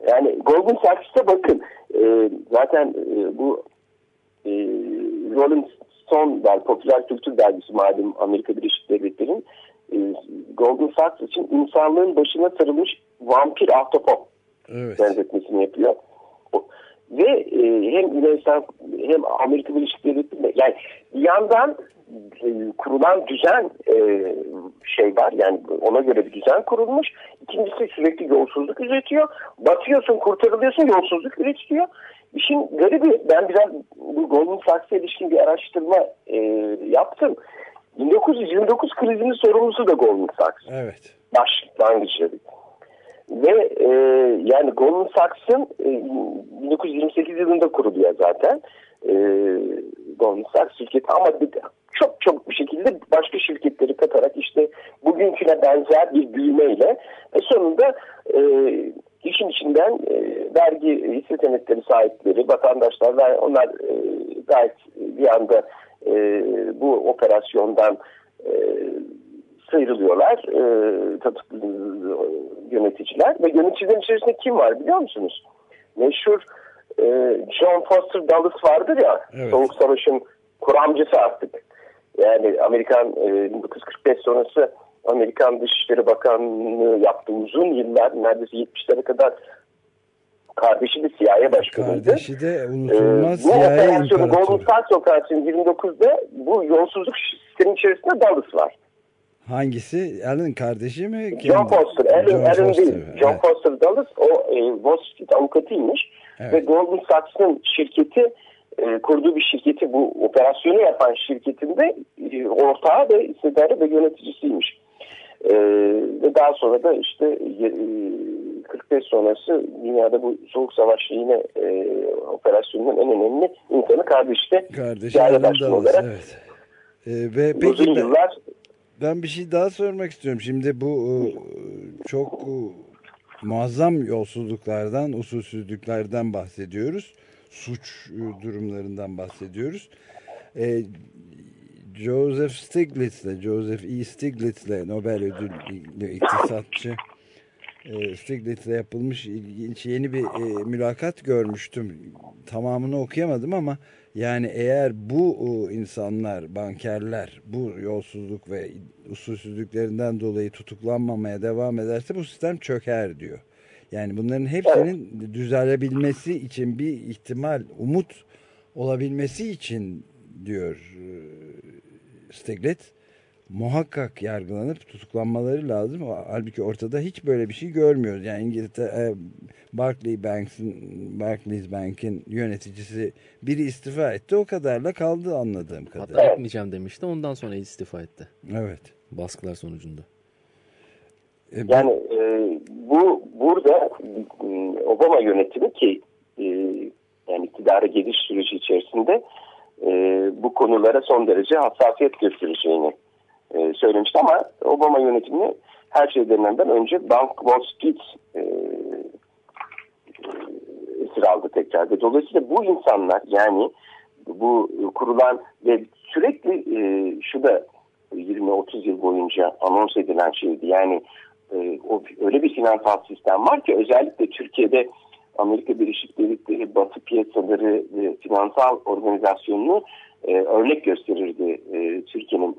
yani Goldman Sachs'ta bakın e, zaten e, bu e, Rolling Stone der, popüler kültür dergisi malum Amerika Birleşik Devletleri'nin e, Goldman Sachs için insanlığın başına sarılmış vampir ahtapot Evet. benzetmesini yapıyor. O- Ve e, hem Yunanistan hem Amerika Birleşik Devletleri'nde yani bir yandan e, kurulan düzen e, şey var yani ona göre bir düzen kurulmuş. İkincisi sürekli yolsuzluk üretiyor. Batıyorsun kurtarılıyorsun yolsuzluk üretiyor. İşin garibi ben biraz bu Goldman Sachs'a ilişkin bir araştırma e, yaptım. 1929 krizinin sorumlusu da Goldman Sachs Evet. başlangıçları. Ve e, yani Goldman Sachs'ın e, 1928 yılında kuruluyor zaten. E, Goldman Sachs şirketi ama bir- çok çabuk bir şekilde başka şirketleri katarak işte bugünküne benzer bir büyümeyle ve sonunda e, işin içinden e, vergi hisse senetleri sahipleri, vatandaşlar onlar e, gayet bir anda e, bu operasyondan e, sıyrılıyorlar e, tatıklı yöneticiler ve yöneticilerin içerisinde kim var biliyor musunuz? Meşhur e, John Foster Dulles vardır ya Evet. Soğuk Savaş'ın kuramcısı artık. Yani Amerikan e, 1945 sonrası Amerikan Dışişleri Bakanlığı yaptığı uzun yıllar neredeyse 70'lere kadar kardeşi de CIA başkanıydı. Kardeşi de Ee, unutulmaz bu CIA operasyonu Goldman imparatoru. Sachs operasyonu 29'da bu yolsuzluk sistemin içerisinde Dulles var. Hangisi? Alan kardeşi mi? John Kendi- Foster, Alan, John Alan Foster, değil. John evet. Foster Dulles o e, Wall Street avukatıymış. Evet. Ve Goldman Sachs'ın şirketi e, kurduğu bir şirketi bu operasyonu yapan şirketinde e, ortağı ve hissedarı ve yöneticisiymiş. E, ve daha sonra da işte e, 45 sonrası dünyada bu soğuk savaş yine e, operasyonunun en önemli insanı kardeşi de Kardeşi Dulles, olarak evet. Ee, ve peki uzun yıllar Ben bir şey daha sormak istiyorum. Şimdi bu e, çok e, muazzam yolsuzluklardan, usulsüzlüklerden bahsediyoruz. Suç e, durumlarından bahsediyoruz. E, Joseph Stiglitz'le, Joseph E. Stiglitz'le Nobel ödüllü iktisatçı e, Stiglitz'le yapılmış ilginç yeni bir mülakat görmüştüm. Tamamını okuyamadım ama yani eğer bu insanlar, bankerler bu yolsuzluk ve usulsüzlüklerinden dolayı tutuklanmamaya devam ederse bu sistem çöker diyor. Yani bunların hepsinin düzelebilmesi için bir ihtimal, umut olabilmesi için diyor e, Stiglitz muhakkak yargılanıp tutuklanmaları lazım. Halbuki ortada hiç böyle bir şey görmüyoruz. Yani İngiltere e, Barclay Banks'in Barclays Bank'in yöneticisi biri istifa etti. O kadarla kaldı anladığım Hatta kadarıyla. etmeyeceğim demişti. Ondan sonra istifa etti. Evet. Baskılar sonucunda. E, bu- Yani e, bu burada e, Obama yönetimi ki e, yani iktidara geliş süreci içerisinde e, bu konulara son derece hassasiyet göstereceğini e, söylemişti ama Obama yönetimi her evvel önce Bank Wall Street e, e, esir aldı tekrar. Dolayısıyla bu insanlar yani bu kurulan ve sürekli e, şu da 20-30 yıl boyunca anons edilen şeydi. Yani e, o öyle bir finansal sistem var ki özellikle Türkiye'de Amerika Birleşik Devletleri batı piyasaları ve finansal organizasyonunu e, örnek gösterirdi e, Türkiye'nin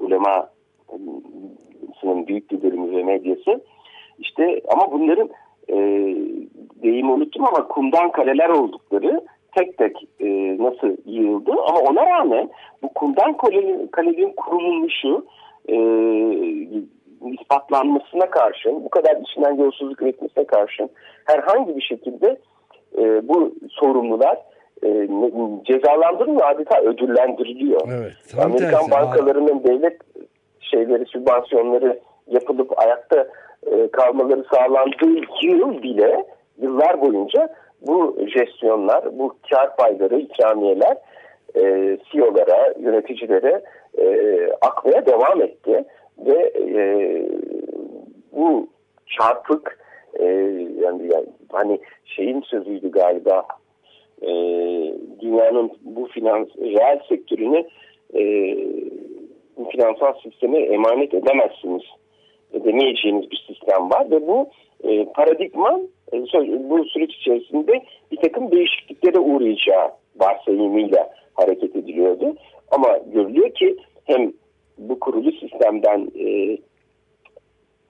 ulemasının büyük bir bölümü ve medyası. İşte ama bunların e, deyimi unuttum ama kumdan kaleler oldukları tek tek e, nasıl yığıldı ama ona rağmen bu kumdan kalelerin, kalelerin kuruluşu e, ispatlanmasına karşın bu kadar içinden yolsuzluk üretmesine karşın herhangi bir şekilde e, bu sorumlular e, cezalandırmıyor adeta ödüllendiriliyor. Evet, Amerikan tersi. bankalarının devlet şeyleri sübvansiyonları yapılıp ayakta e, kalmaları sağlandığı yıl bile yıllar boyunca bu jestyonlar, bu kar payları, ikramiyeler e, CEO'lara, yöneticilere e, akmaya devam etti. Ve e, bu çarpık e, yani, yani hani şeyin sözüydü galiba e, dünyanın bu finans reel sektörünü e, bu finansal sisteme emanet edemezsiniz demeyeceğiniz bir sistem var ve bu e, paradigma e, bu süreç içerisinde bir takım değişikliklere uğrayacağı varsayımıyla hareket ediliyordu. Ama görülüyor ki hem bu kurulu sistemden e,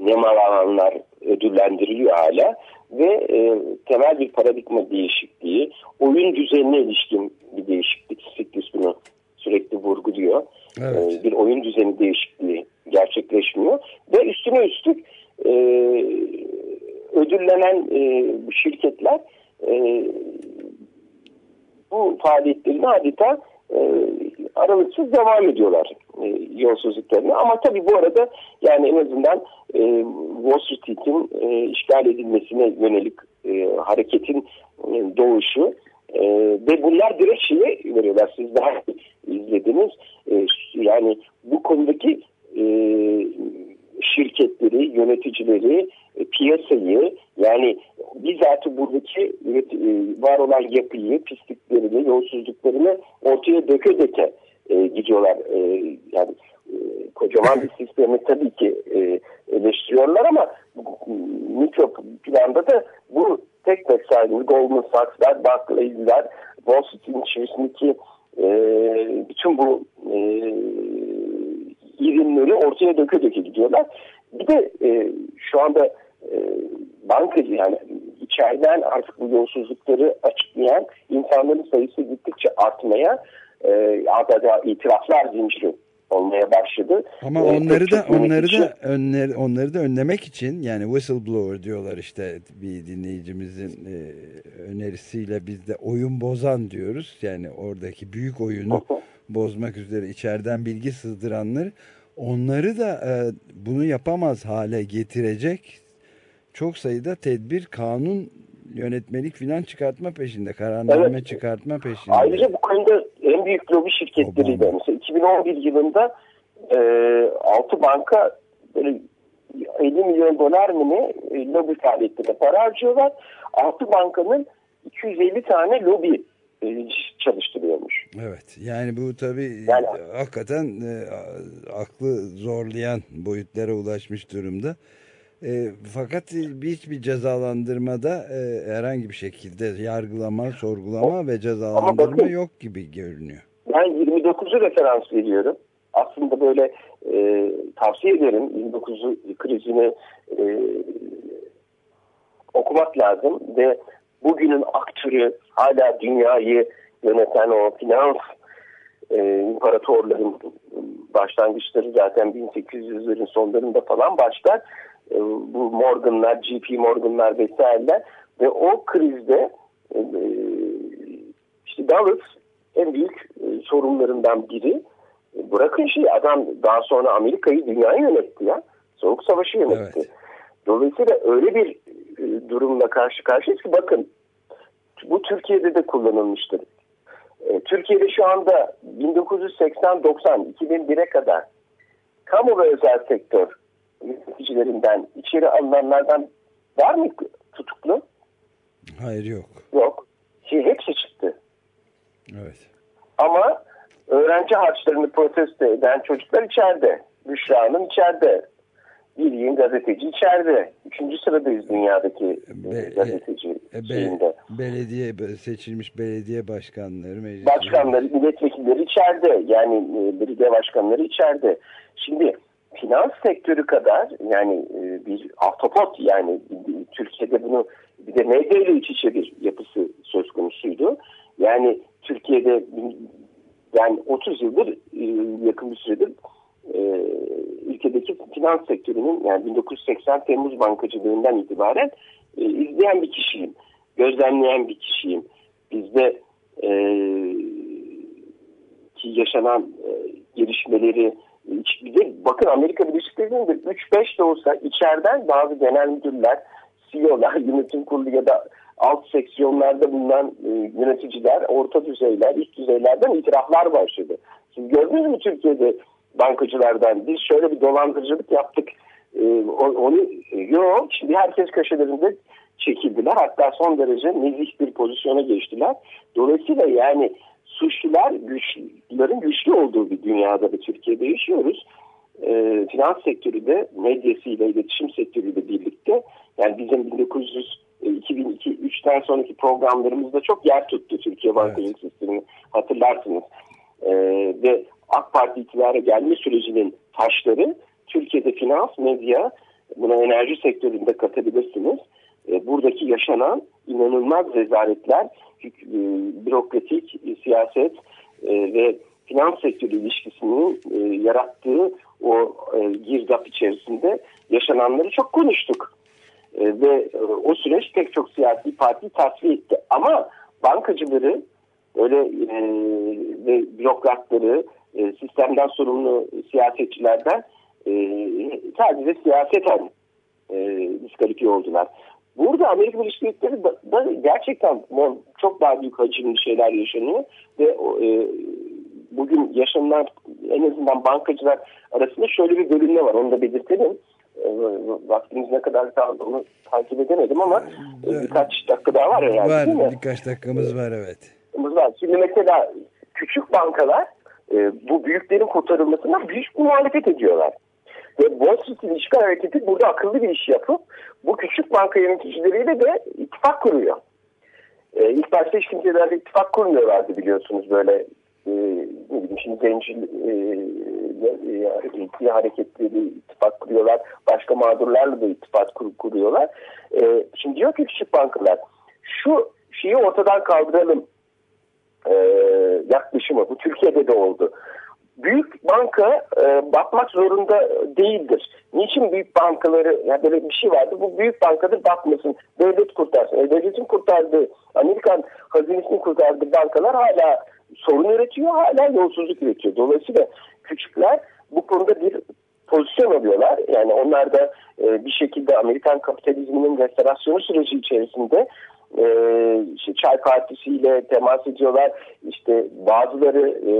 nemalananlar ödüllendiriliyor hala ve e, temel bir paradigma değişikliği, oyun düzenine ilişkin bir değişiklik Stiglitz bunu sürekli vurguluyor. Evet. E, bir oyun düzeni değişikliği gerçekleşmiyor ve üstüne üstlük e, ödüllenen e, şirketler e, bu faaliyetlerini adeta e, aralıksız devam ediyorlar e, yolsuzluklarına. Ama tabii bu arada yani en azından e, Wall Street'in e, işgal edilmesine yönelik e, hareketin e, doğuşu e, ve bunlar direkt şeye veriyorlar. Siz daha izlediniz. E, yani bu konudaki e, şirketleri, yöneticileri, e, piyasayı yani bizzat buradaki e, var olan yapıyı, pisliklerini, yolsuzluklarını ortaya döke döke e, gidiyorlar. E, yani e, kocaman bir sistemi tabii ki e, eleştiriyorlar ama mikro planda da bu tek tek saydığımız Goldman Sachs'lar, Barclays'ler, Wall Street'in içerisindeki e, bütün bu e, ürünleri ortaya döke döke gidiyorlar. Bir de e, şu anda e, bankacı yani içeriden artık bu yolsuzlukları açıklayan insanların sayısı gittikçe artmaya e, adeta itiraflar zinciri olmaya başladı. Ama E, onları da onları yönetici- da önler, onları da önlemek için yani whistleblower diyorlar işte bir dinleyicimizin e, önerisiyle biz de oyun bozan diyoruz. Yani oradaki büyük oyunu bozmak üzere içeriden bilgi sızdıranları onları da e, bunu yapamaz hale getirecek çok sayıda tedbir, kanun, yönetmelik filan çıkartma peşinde, kararname Evet. çıkartma peşinde. Ayrıca bu konuda en büyük lobi şirketleriydi. Obama. Mesela 2011 yılında e, 6 banka böyle 50 milyon dolar mı ne e, lobi faaliyetlerine para harcıyorlar. 6 bankanın 250 tane lobi e, çalıştırıyormuş. Evet yani bu tabii Yani- hakikaten e, aklı zorlayan boyutlara ulaşmış durumda. E, fakat hiçbir cezalandırmada e, herhangi bir şekilde yargılama, sorgulama ve cezalandırma bakın- yok gibi görünüyor. Ben 29'u referans veriyorum. Aslında böyle e, tavsiye ederim 29'u krizini e, okumak lazım ve bugünün aktörü hala dünyayı yöneten o finans e, imparatorların başlangıçları zaten 1800'lerin sonlarında falan başlar. E, bu Morgan'lar, JP Morgan'lar vesaireler ve o krizde e, işte Dallas en büyük e, sorunlarından biri. E, bırakın şey adam daha sonra Amerika'yı dünyayı yönetti ya. Soğuk Savaşı yönetti. Evet. Dolayısıyla öyle bir e, durumla karşı karşıyayız ki bakın bu Türkiye'de de kullanılmıştır. E, Türkiye'de şu anda 1980-90 2001'e kadar kamu ve özel sektör yöneticilerinden içeri alınanlardan var mı tutuklu? Hayır yok. Yok. Şey, hepsi çıktı. Evet. Ama öğrenci harçlarını protesto eden çocuklar içeride. Büşra Hanım içeride. Bildiğin gazeteci içeride. Üçüncü sıradayız dünyadaki e, Be- gazeteci E, şeyinde. belediye seçilmiş belediye başkanları, meclis Başkanları, milletvekilleri içeride. Yani e, belediye başkanları içeride. Şimdi finans sektörü kadar yani e, bir ahtapot yani Türkiye'de bunu bir de medya ile iç içe bir yapısı söz konusuydu. Yani Türkiye'de yani 30 yıldır e, yakın bir süredir e, ülkedeki finans sektörünün yani 1980 Temmuz bankacılığından itibaren e, izleyen bir kişiyim. Gözlemleyen bir kişiyim. Bizde ki yaşanan e, gelişmeleri bir de bakın Amerika Birleşik Devletleri'nde 3-5 de olsa içeriden bazı genel müdürler, CEO'lar, yönetim kurulu ya da alt seksiyonlarda bulunan e, yöneticiler, orta düzeyler, üst düzeylerden itiraflar başladı. Siz gördünüz mü Türkiye'de bankacılardan biz şöyle bir dolandırıcılık yaptık e, onu yok şimdi herkes köşelerinde çekildiler hatta son derece nezih bir pozisyona geçtiler. Dolayısıyla yani suçlular güçlülerin güçlü olduğu bir dünyada da Türkiye'de yaşıyoruz. E, finans sektörü de medyasıyla iletişim sektörüyle birlikte yani bizim 1900 2002-3'ten sonraki programlarımızda çok yer tuttu Türkiye bankacılık evet. sistemini hatırlarsınız. E, ve AK Parti iktidara gelme sürecinin taşları Türkiye'de finans, medya, buna enerji sektöründe katabilirsiniz. E, buradaki yaşanan inanılmaz rezaletler, e, bürokratik e, siyaset e, ve finans sektörü ilişkisinin yarattığı o girdap içerisinde yaşananları çok konuştuk. Ve o süreç pek çok siyasi parti tasfiye etti. Ama bankacıları öyle ve bürokratları sistemden sorumlu siyasetçilerden sadece siyaseten e, diskalifiye oldular. Burada Amerika Birleşik Devletleri da, da gerçekten çok daha büyük hacimli şeyler yaşanıyor ve e, bugün yaşanan en azından bankacılar arasında şöyle bir bölünme var onu da belirtelim. E, vaktimiz ne kadar kaldı onu takip edemedim ama e, birkaç dakika daha var herhalde var, değil mi? Birkaç dakikamız var evet. Var. Şimdi mesela küçük bankalar e, bu büyüklerin kurtarılmasına büyük muhalefet ediyorlar. Ve Wall Street İşgal Hareketi burada akıllı bir iş yapıp bu küçük banka yöneticileriyle de ittifak kuruyor. E, ilk başta hiç kimselerle ittifak kurmuyorlardı biliyorsunuz böyle e, ne bileyim şimdi genç e, e, hareketleri ittifak kuruyorlar. Başka mağdurlarla da ittifak kur, kuruyorlar. E, şimdi diyor ki küçük bankalar şu şeyi ortadan kaldıralım e, yaklaşımı. Bu Türkiye'de de oldu büyük banka e, batmak zorunda değildir. Niçin büyük bankaları, yani böyle bir şey vardı, bu büyük bankadır batmasın, devlet kurtarsın. E, devletin kurtardığı, Amerikan hazinesini kurtardığı bankalar hala sorun üretiyor, hala yolsuzluk üretiyor. Dolayısıyla küçükler bu konuda bir pozisyon alıyorlar. Yani onlar da e, bir şekilde Amerikan kapitalizminin restorasyonu süreci içerisinde e, işte Çay Partisi ile temas ediyorlar. İşte bazıları e,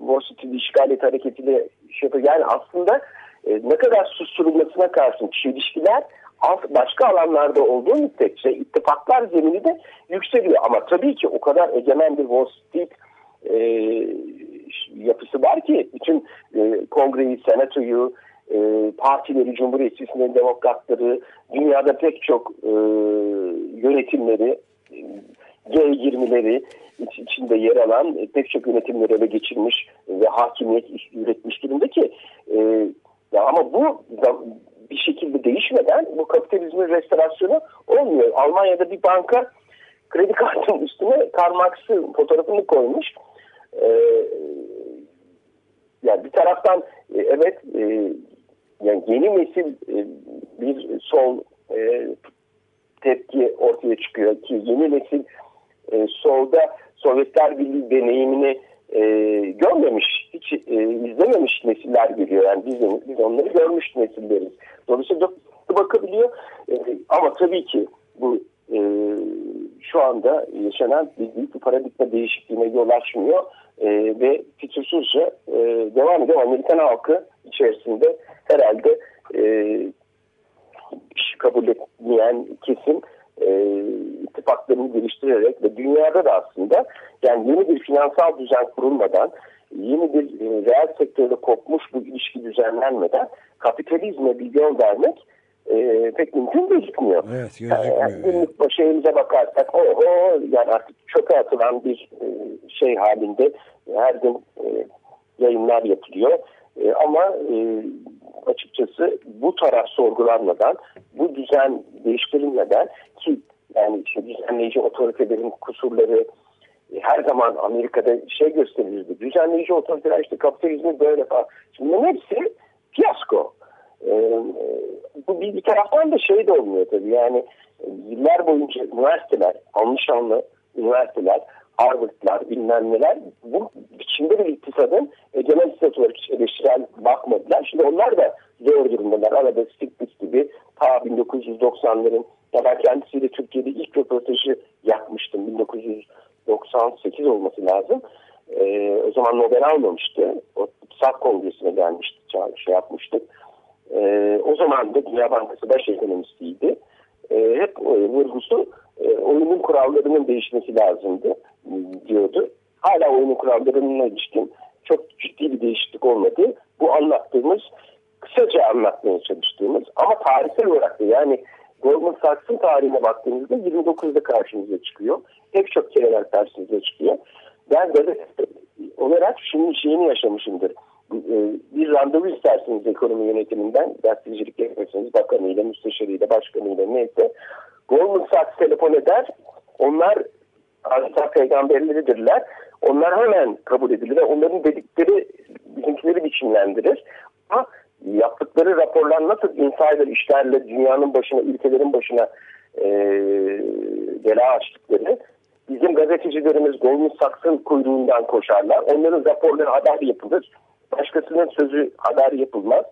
Washington işgal et hareketiyle şey yapıyor. Yani aslında e, ne kadar susturulmasına karşın çelişkiler başka alanlarda olduğu müddetçe ittifaklar zemini de yükseliyor. Ama tabii ki o kadar egemen bir Wall Street e, yapısı var ki bütün e, kongreyi, senatoyu, e, partileri, Cumhuriyetçisinin demokratları, dünyada pek çok e, yönetimleri, G20'leri iç, içinde yer alan e, pek çok yönetimleri ele geçirmiş ve hakimiyet üretmiş durumda ki e, ya ama bu bir şekilde değişmeden bu kapitalizmin restorasyonu olmuyor. Almanya'da bir banka kredi kartının üstüne Karl Marx'ın fotoğrafını koymuş. Ee, yani bir taraftan e, evet e, yani yeni nesil e, bir sol e, tepki ortaya çıkıyor ki yeni nesil e, solda Sovyetler Birliği deneyimini görmemiş, hiç izlememiş nesiller geliyor. Yani biz, biz onları görmüş nesilleriz. Dolayısıyla bakabiliyor. Ama tabii ki bu şu anda yaşanan büyük bir paradigma değişikliğine yol açmıyor. E, ve fütursuzca e, devam ediyor. Amerikan halkı içerisinde herhalde e, kabul etmeyen kesim e, ittifaklarını geliştirerek ve dünyada da aslında yani yeni bir finansal düzen kurulmadan yeni bir e, reel sektörde kopmuş bu ilişki düzenlenmeden kapitalizme bir yol vermek e, pek mümkün gözükmüyor. Evet gözükmüyor. Yani günlük başarımıza bakarsak oho yani artık çöpe atılan bir e, şey halinde her gün e, yayınlar yapılıyor. E, ama e, açıkçası bu taraf sorgulanmadan, bu düzen değiştirilmeden ki yani işte düzenleyici otoritelerin kusurları e, her zaman Amerika'da şey gösterilirdi. Düzenleyici otoriteler işte kapitalizmi böyle falan. Şimdi bunların hepsi fiyasko. Ee, bu bir, bir taraftan da şey de olmuyor tabii yani yıllar boyunca üniversiteler, anlı şanlı üniversiteler Harvard'lar bilmem neler bu biçimde bir iktisadın egemen iktisat olarak hiç eleştirel bakmadılar. Şimdi onlar da zor durumdalar. Arada Stiglitz gibi ta 1990'ların ya ben kendisiyle Türkiye'de ilk röportajı yapmıştım. 1998 olması lazım. Ee, o zaman Nobel almamıştı. O İktisat Kongresi'ne gelmişti. Şey yapmıştık. Ee, o zaman da Dünya Bankası baş ekonomistiydi. Ee, hep e, vurgusu e, oyunun kurallarının değişmesi lazımdı diyordu. Hala oyunun kurallarına ilişkin çok ciddi bir değişiklik olmadı. Bu anlattığımız kısaca anlatmaya çalıştığımız ama tarihsel olarak da yani Goldman Sachs'ın tarihine baktığımızda 29'da karşımıza çıkıyor. Pek çok kereler karşımıza çıkıyor. Ben de olarak şimdi şeyini yaşamışımdır. E, bir randevu isterseniz ekonomi yönetiminden gazetecilik yapıyorsanız bakanıyla, müsteşarıyla, başkanıyla neyse Goldman Sachs telefon eder. Onlar Hazreti peygamberleridirler. Onlar hemen kabul edilir ve onların dedikleri bizimkileri biçimlendirir. Ama yaptıkları raporlar nasıl insider işlerle dünyanın başına, ülkelerin başına e, bela açtıkları bizim gazetecilerimiz Goldman Sachs'ın kuyruğundan koşarlar. Onların raporları haber yapılır. Başkasının sözü haber yapılmaz.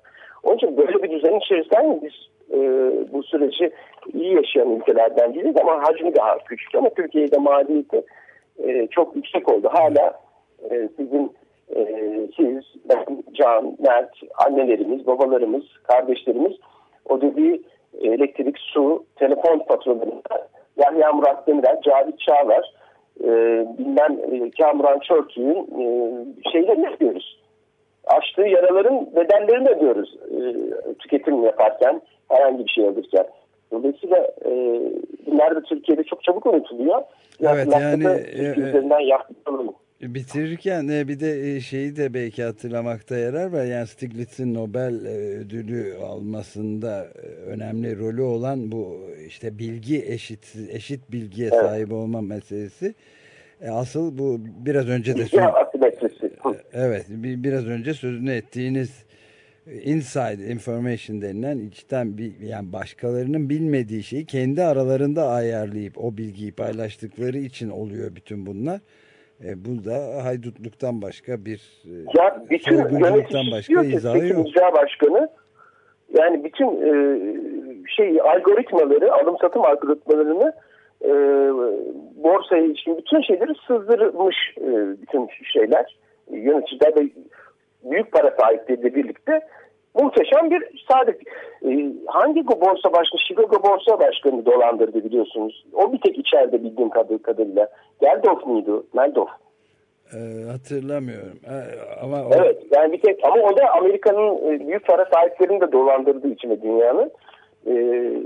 Onun için böyle bir düzenin içerisinde biz e, bu süreci iyi yaşayan ülkelerden değiliz ama hacmi daha küçük ama Türkiye'de maliyeti e, çok yüksek oldu. Hala e, sizin e, siz, ben, Can, Mert, annelerimiz, babalarımız, kardeşlerimiz o dediği elektrik, su, telefon faturalarında Yahya Murat Demirel, Cavit Çağlar, e, bilmem e, Kamuran Çörtü'nün e, şeylerini yapıyoruz. Açtığı yaraların bedellerini ödüyoruz e, tüketim yaparken, herhangi bir şey alırken. Dolayısıyla e, bunlar da Türkiye'de çok çabuk unutuluyor. Evet yani e, üzerinden yaptıralım. Bitirirken e, bir de e, şeyi de belki hatırlamakta yarar var. Yani Stiglitz'in Nobel ödülü almasında önemli rolü olan bu işte bilgi eşit eşit bilgiye evet. sahip olma meselesi. Asıl bu biraz önce de söz... Evet, biraz önce sözünü ettiğiniz inside information denilen içten bir yani başkalarının bilmediği şeyi kendi aralarında ayarlayıp o bilgiyi paylaştıkları için oluyor bütün bunlar. E, bu da haydutluktan başka bir e, ya bütün yönetici başka izahı yok. başkanı yani bütün e, şey algoritmaları, alım satım algoritmalarını e, borsaya için bütün şeyleri sızdırmış e, bütün şeyler. Yöneticiler de büyük para sahipleriyle birlikte muhteşem bir saadet. E, hangi borsa başkanı, Chicago borsa başkanı dolandırdı biliyorsunuz. O bir tek içeride bildiğim kadarıyla. Geldof muydu? Meldof. Ee, hatırlamıyorum. Ee, ama o... Evet yani bir tek ama o da Amerika'nın e, büyük para sahiplerini de dolandırdığı için dünyanın e,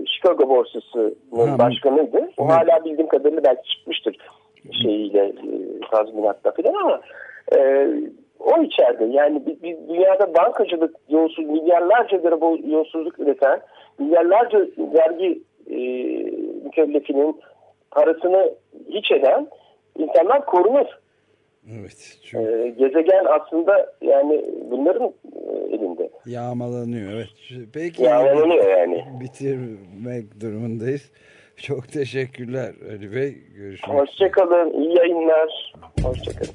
Chicago borsasının ha, başkanıydı. O evet. hala bildiğim kadarıyla belki çıkmıştır şeyiyle e, tazminatta falan ama e, o içeride yani bir, bir dünyada bankacılık yolsuz milyarlarca lira bu yolsuzluk üreten milyarlarca vergi e, mükellefinin parasını hiç eden insanlar korunur. Evet. Çok... Ee, gezegen aslında yani bunların e, elinde. Yağmalanıyor evet. Peki. Yağmalanıyor yani. Bitirmek durumundayız. Çok teşekkürler Ali Bey. Görüşmek Hoşçakalın. İyi yayınlar. Hoşçakalın.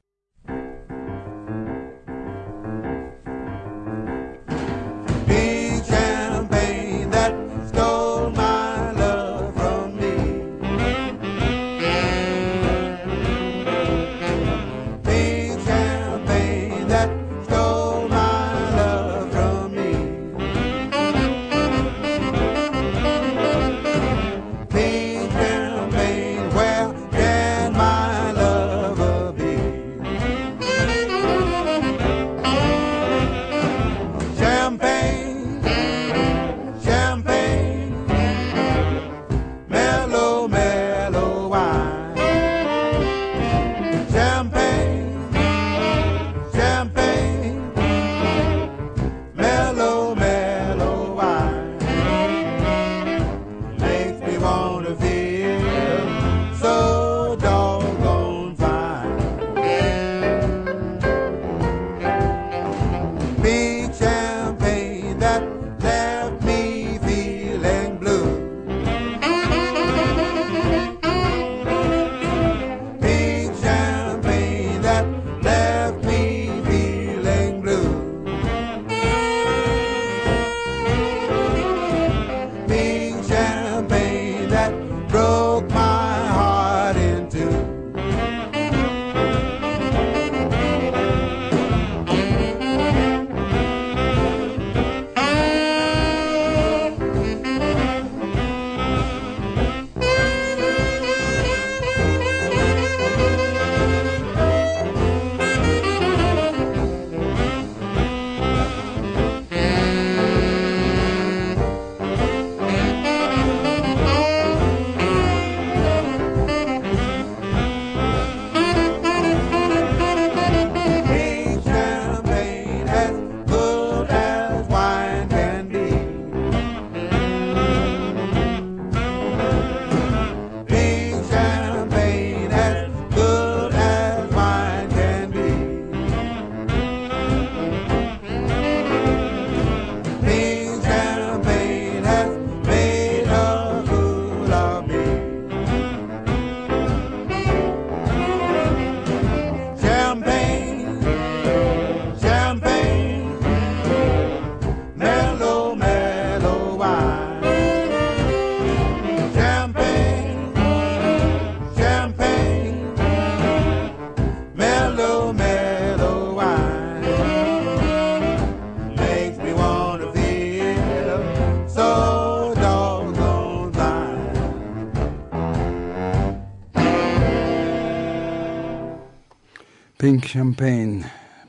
Pink Champagne,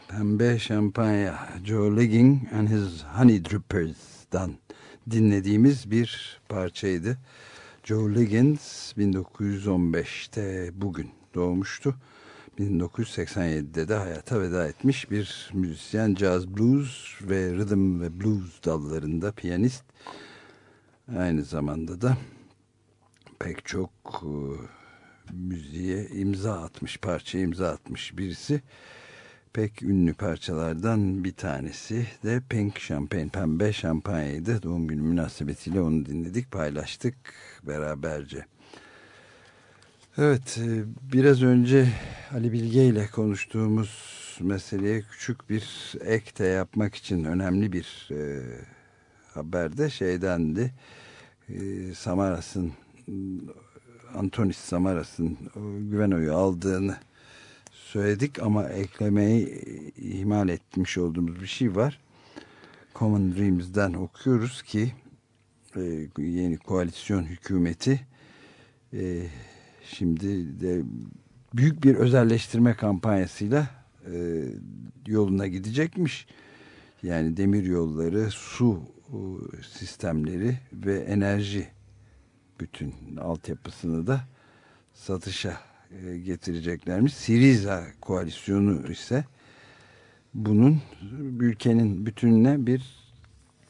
Pembe Şampanya, Joe Ligging and His Honey Drippers'dan dinlediğimiz bir parçaydı. Joe Liggins 1915'te bugün doğmuştu. 1987'de de hayata veda etmiş bir müzisyen, jazz blues ve rhythm ve blues dallarında piyanist. Aynı zamanda da pek çok e, müziğe imza atmış, parça imza atmış birisi. Pek ünlü parçalardan bir tanesi de Pink Champagne, Pembe Şampanya'ydı. Doğum günü münasebetiyle onu dinledik, paylaştık beraberce. Evet, e, biraz önce Ali Bilge ile konuştuğumuz meseleye küçük bir ek de yapmak için önemli bir e, haberde şeydendi. E, Samaras'ın Antonis Samaras'ın güven oyu aldığını söyledik ama eklemeyi ihmal etmiş olduğumuz bir şey var. Common Dreams'den okuyoruz ki e, yeni koalisyon hükümeti e, şimdi de büyük bir özelleştirme kampanyasıyla e, yoluna gidecekmiş. Yani demir yolları, su e, sistemleri ve enerji bütün altyapısını da satışa e, getireceklermiş. Siriza koalisyonu ise bunun ülkenin bütününe bir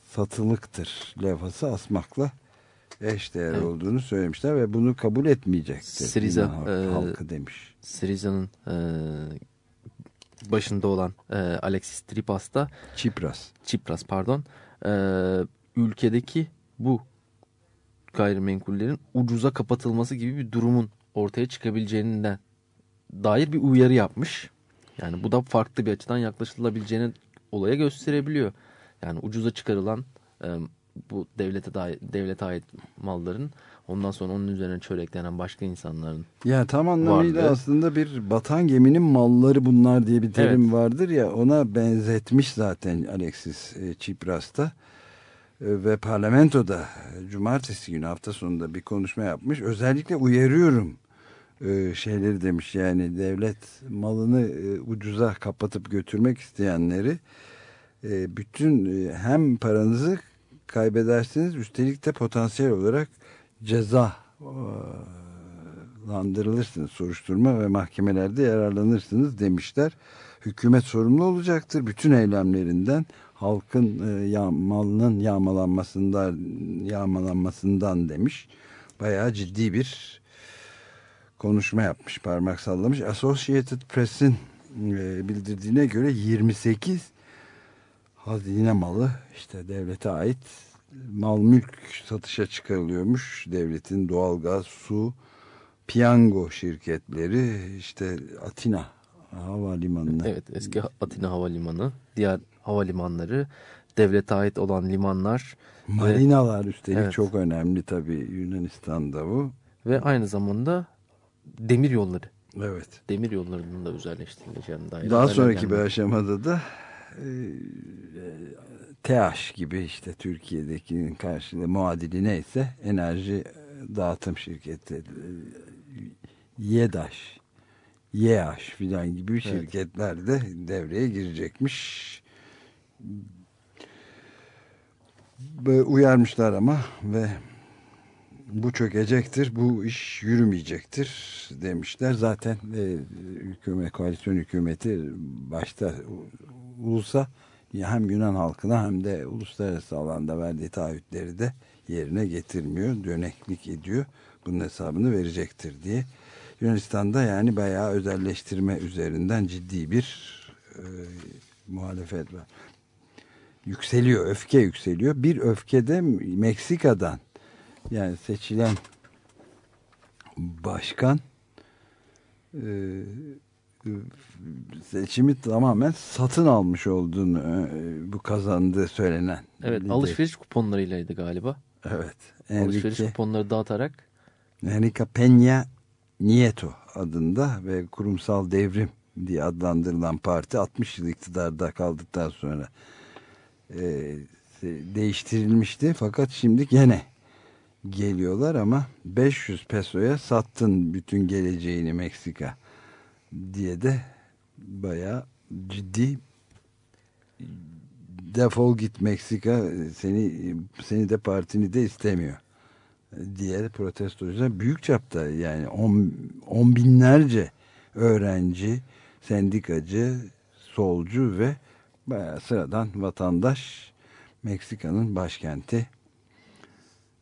satılıktır levhası asmakla eşdeğer evet. olduğunu söylemişler ve bunu kabul etmeyecektir. Siriza e, halkı demiş. Siriza'nın e, başında olan e, Alexis Tripas da Çipras. Çipras pardon. E, ülkedeki bu gayrimenkullerin ucuza kapatılması gibi bir durumun ortaya çıkabileceğinden dair bir uyarı yapmış. Yani bu da farklı bir açıdan yaklaşılabileceğini olaya gösterebiliyor. Yani ucuza çıkarılan e, bu devlete dair, devlete ait malların ondan sonra onun üzerine çöreklenen başka insanların Ya tam anlamıyla vardı. aslında bir batan geminin malları bunlar diye bir terim evet. vardır ya ona benzetmiş zaten Alexis Tsipras'ta e, ve parlamentoda cumartesi günü hafta sonunda bir konuşma yapmış. Özellikle uyarıyorum e, şeyleri demiş yani devlet malını ucuza kapatıp götürmek isteyenleri bütün hem paranızı kaybedersiniz. Üstelik de potansiyel olarak ceza landırılırsınız soruşturma ve mahkemelerde yararlanırsınız demişler. Hükümet sorumlu olacaktır bütün eylemlerinden halkın e, malının yağmalanmasından yağmalanmasından demiş. Bayağı ciddi bir konuşma yapmış parmak sallamış. Associated Press'in e, bildirdiğine göre 28 hazine malı işte devlete ait mal mülk satışa çıkarılıyormuş. Devletin doğalgaz, su, piyango şirketleri işte Atina havalimanı. Evet eski Atina havalimanı, diğer havalimanları, devlete ait olan limanlar. Marinalar ve, üstelik evet. çok önemli tabii Yunanistan'da bu. Ve aynı zamanda demir yolları. Evet. Demir yollarının da özelleştirileceğine dair. Daha sonraki bir aşamada da e, TEAŞ gibi işte Türkiye'dekinin karşılığı muadili neyse enerji dağıtım şirketi YEDAŞ YEAŞ filan gibi şirketler de devreye girecekmiş. Uyarmışlar ama ve bu çökecektir, bu iş yürümeyecektir demişler. Zaten e, hükümet, koalisyon hükümeti başta ulusa hem Yunan halkına hem de uluslararası alanda verdiği taahhütleri de yerine getirmiyor. Döneklik ediyor. Bunun hesabını verecektir diye. Yunanistan'da yani bayağı özelleştirme üzerinden ciddi bir e, muhalefet var. Yükseliyor, öfke yükseliyor. Bir öfke de Meksika'dan yani seçilen başkan e, seçimi tamamen satın almış olduğunu e, bu kazandığı söylenen. Evet alışveriş kuponlarıylaydı galiba. Evet. Enrique, alışveriş kuponları dağıtarak. Enrique Peña Nieto adında ve kurumsal devrim diye adlandırılan parti 60 yıl iktidarda kaldıktan sonra e, değiştirilmişti. Fakat şimdi gene geliyorlar ama 500 pesoya sattın bütün geleceğini Meksika diye de bayağı ciddi defol git Meksika seni seni de partini de istemiyor diye protestocular büyük çapta yani on, on binlerce öğrenci, sendikacı, solcu ve bayağı sıradan vatandaş Meksika'nın başkenti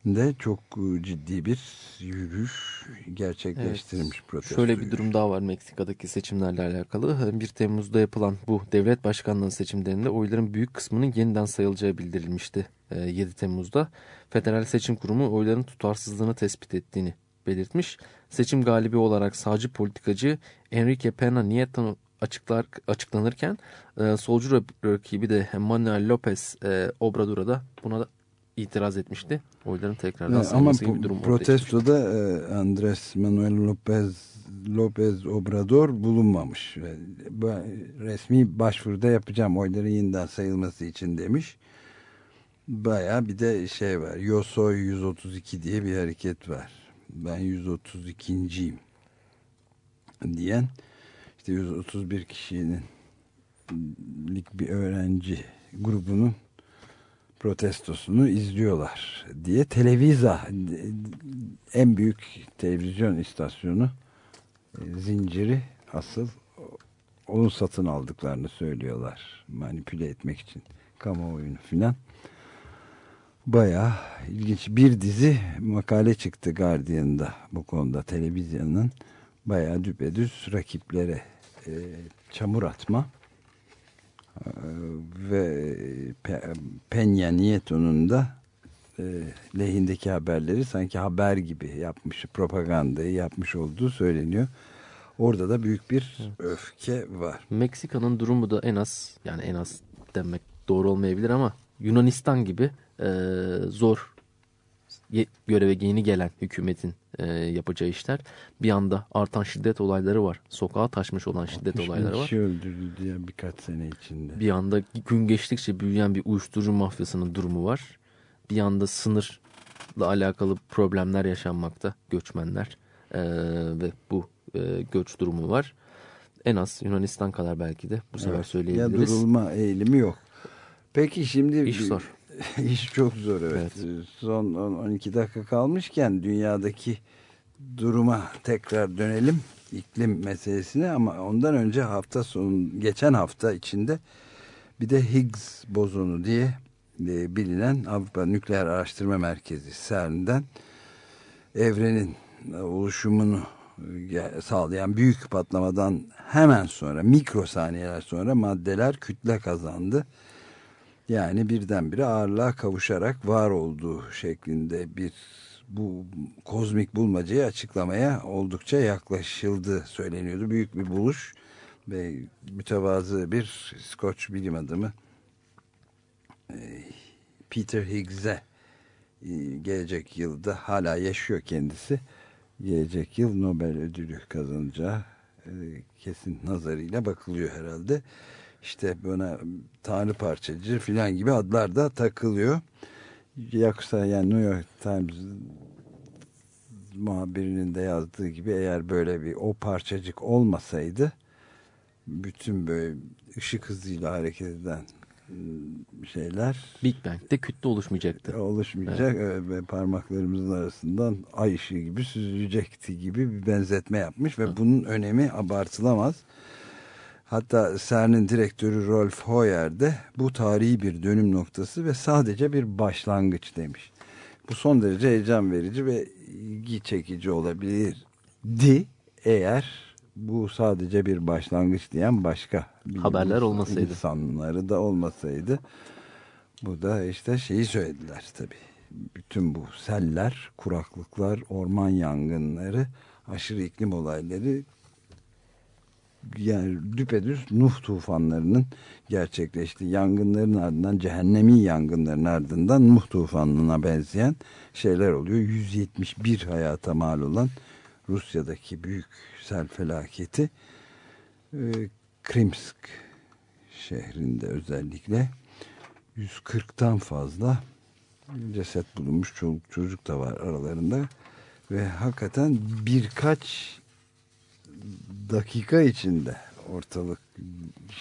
de çok ciddi bir yürüyüş gerçekleştirmiş Evet. protesto. Şöyle bir durum daha var Meksika'daki seçimlerle alakalı. 1 Temmuz'da yapılan bu devlet başkanlığı seçimlerinde oyların büyük kısmının yeniden sayılacağı bildirilmişti. Ee, 7 Temmuz'da Federal Seçim Kurumu oyların tutarsızlığını tespit ettiğini belirtmiş. Seçim galibi olarak sağcı politikacı Enrique Pena Nieto açıklar, açıklanırken e, solcu rak- rakibi de Manuel López e, Obrador'a da buna da itiraz etmişti. Oyların tekrardan Evet, ama gibi bir durum protestoda e, Andres Manuel López López Obrador bulunmamış. Resmi başvuruda yapacağım oyların yeniden sayılması için demiş. Baya bir de şey var. Yo soy 132 diye bir hareket var. Ben 132.yim diyen işte 131 kişinin bir öğrenci grubunun protestosunu izliyorlar diye Televiza en büyük televizyon istasyonu e, zinciri asıl onun satın aldıklarını söylüyorlar manipüle etmek için kamuoyunu filan. Bayağı ilginç. Bir dizi makale çıktı Guardian'da bu konuda televizyonun. Bayağı düpedüz rakiplere e, çamur atma e, ve Pe- Peña Nieto'nun da e, lehindeki haberleri sanki haber gibi yapmış, propagandayı yapmış olduğu söyleniyor. Orada da büyük bir öfke var. Meksika'nın durumu da en az yani en az demek doğru olmayabilir ama Yunanistan gibi e, zor göreve yeni gelen hükümetin e, yapacağı işler. Bir anda artan şiddet olayları var. Sokağa taşmış olan şiddet 60 bin olayları var. kişi öldürüldü diye birkaç sene içinde. Bir anda gün geçtikçe büyüyen bir uyuşturucu mafyasının durumu var. Bir anda sınırla alakalı problemler yaşanmakta göçmenler e, ve bu e, göç durumu var. En az Yunanistan kadar belki de bu sefer Evet. Ya söyleyebiliriz. durulma eğilimi yok. Peki şimdi İş zor. İş çok zor evet. Son 10-12 dakika kalmışken dünyadaki duruma tekrar dönelim. iklim meselesine ama ondan önce hafta sonu geçen hafta içinde bir de Higgs bozonu diye e, bilinen Avrupa Nükleer Araştırma Merkezi CERN'den evrenin oluşumunu e, sağlayan büyük patlamadan hemen sonra mikrosaniyeler sonra maddeler kütle kazandı. Yani birdenbire ağırlığa kavuşarak var olduğu şeklinde bir bu kozmik bulmacayı açıklamaya oldukça yaklaşıldı söyleniyordu. Büyük bir buluş ve mütevazı bir Skoç bilim adamı e, Peter Higgs'e e, gelecek yılda hala yaşıyor kendisi. Gelecek yıl Nobel ödülü kazanacağı e, kesin nazarıyla bakılıyor herhalde. İşte buna tanrı parçacı filan gibi adlar da takılıyor. Yoksa yani New York Times muhabirinin de yazdığı gibi eğer böyle bir o parçacık olmasaydı bütün böyle ışık hızıyla hareket eden şeyler Big Bang'de kütle oluşmayacaktı. oluşmayacak evet. ve parmaklarımızın arasından ay ışığı gibi süzülecekti gibi bir benzetme yapmış ve bunun önemi abartılamaz. Hatta CERN'in direktörü Rolf Hoyer de bu tarihi bir dönüm noktası ve sadece bir başlangıç demiş. Bu son derece heyecan verici ve ilgi çekici olabilirdi eğer bu sadece bir başlangıç diyen başka Haberler olmasaydı. insanları da olmasaydı. Bu da işte şeyi söylediler tabii. Bütün bu seller, kuraklıklar, orman yangınları, aşırı iklim olayları yani düpedüz Nuh tufanlarının gerçekleştiği yangınların ardından cehennemi yangınların ardından Nuh tufanına benzeyen şeyler oluyor. 171 hayata mal olan Rusya'daki büyük sel felaketi e, Krimsk şehrinde özellikle 140'tan fazla ceset bulunmuş çoluk çocuk da var aralarında ve hakikaten birkaç dakika içinde ortalık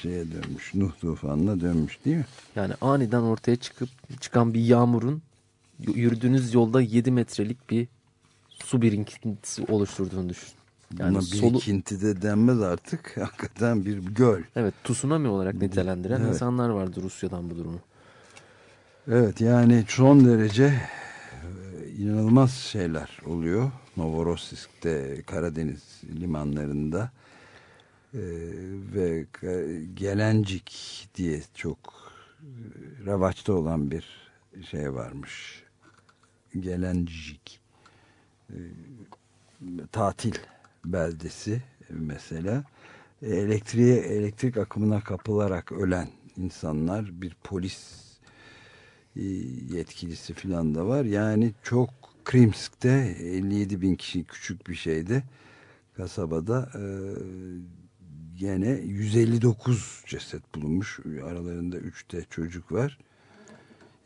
şeye dönmüş. Nuh tufanına dönmüş değil mi? Yani aniden ortaya çıkıp çıkan bir yağmurun yürüdüğünüz yolda 7 metrelik bir su birikintisi oluşturduğunu düşün. Yani Buna solu... birikinti de denmez artık. Hakikaten bir göl. Evet tsunami olarak nitelendiren evet. insanlar vardı Rusya'dan bu durumu. Evet yani son derece e, inanılmaz şeyler oluyor. Novorossiysk'te Karadeniz limanlarında e, ve Gelencik diye çok e, ravaçta olan bir şey varmış. Gelencik e, tatil beldesi mesela elektriğe elektrik akımına kapılarak ölen insanlar bir polis e, yetkilisi filan da var. Yani çok Krimsk'te 57 bin kişi küçük bir şeydi. Kasabada e, gene 159 ceset bulunmuş. Aralarında 3 de çocuk var.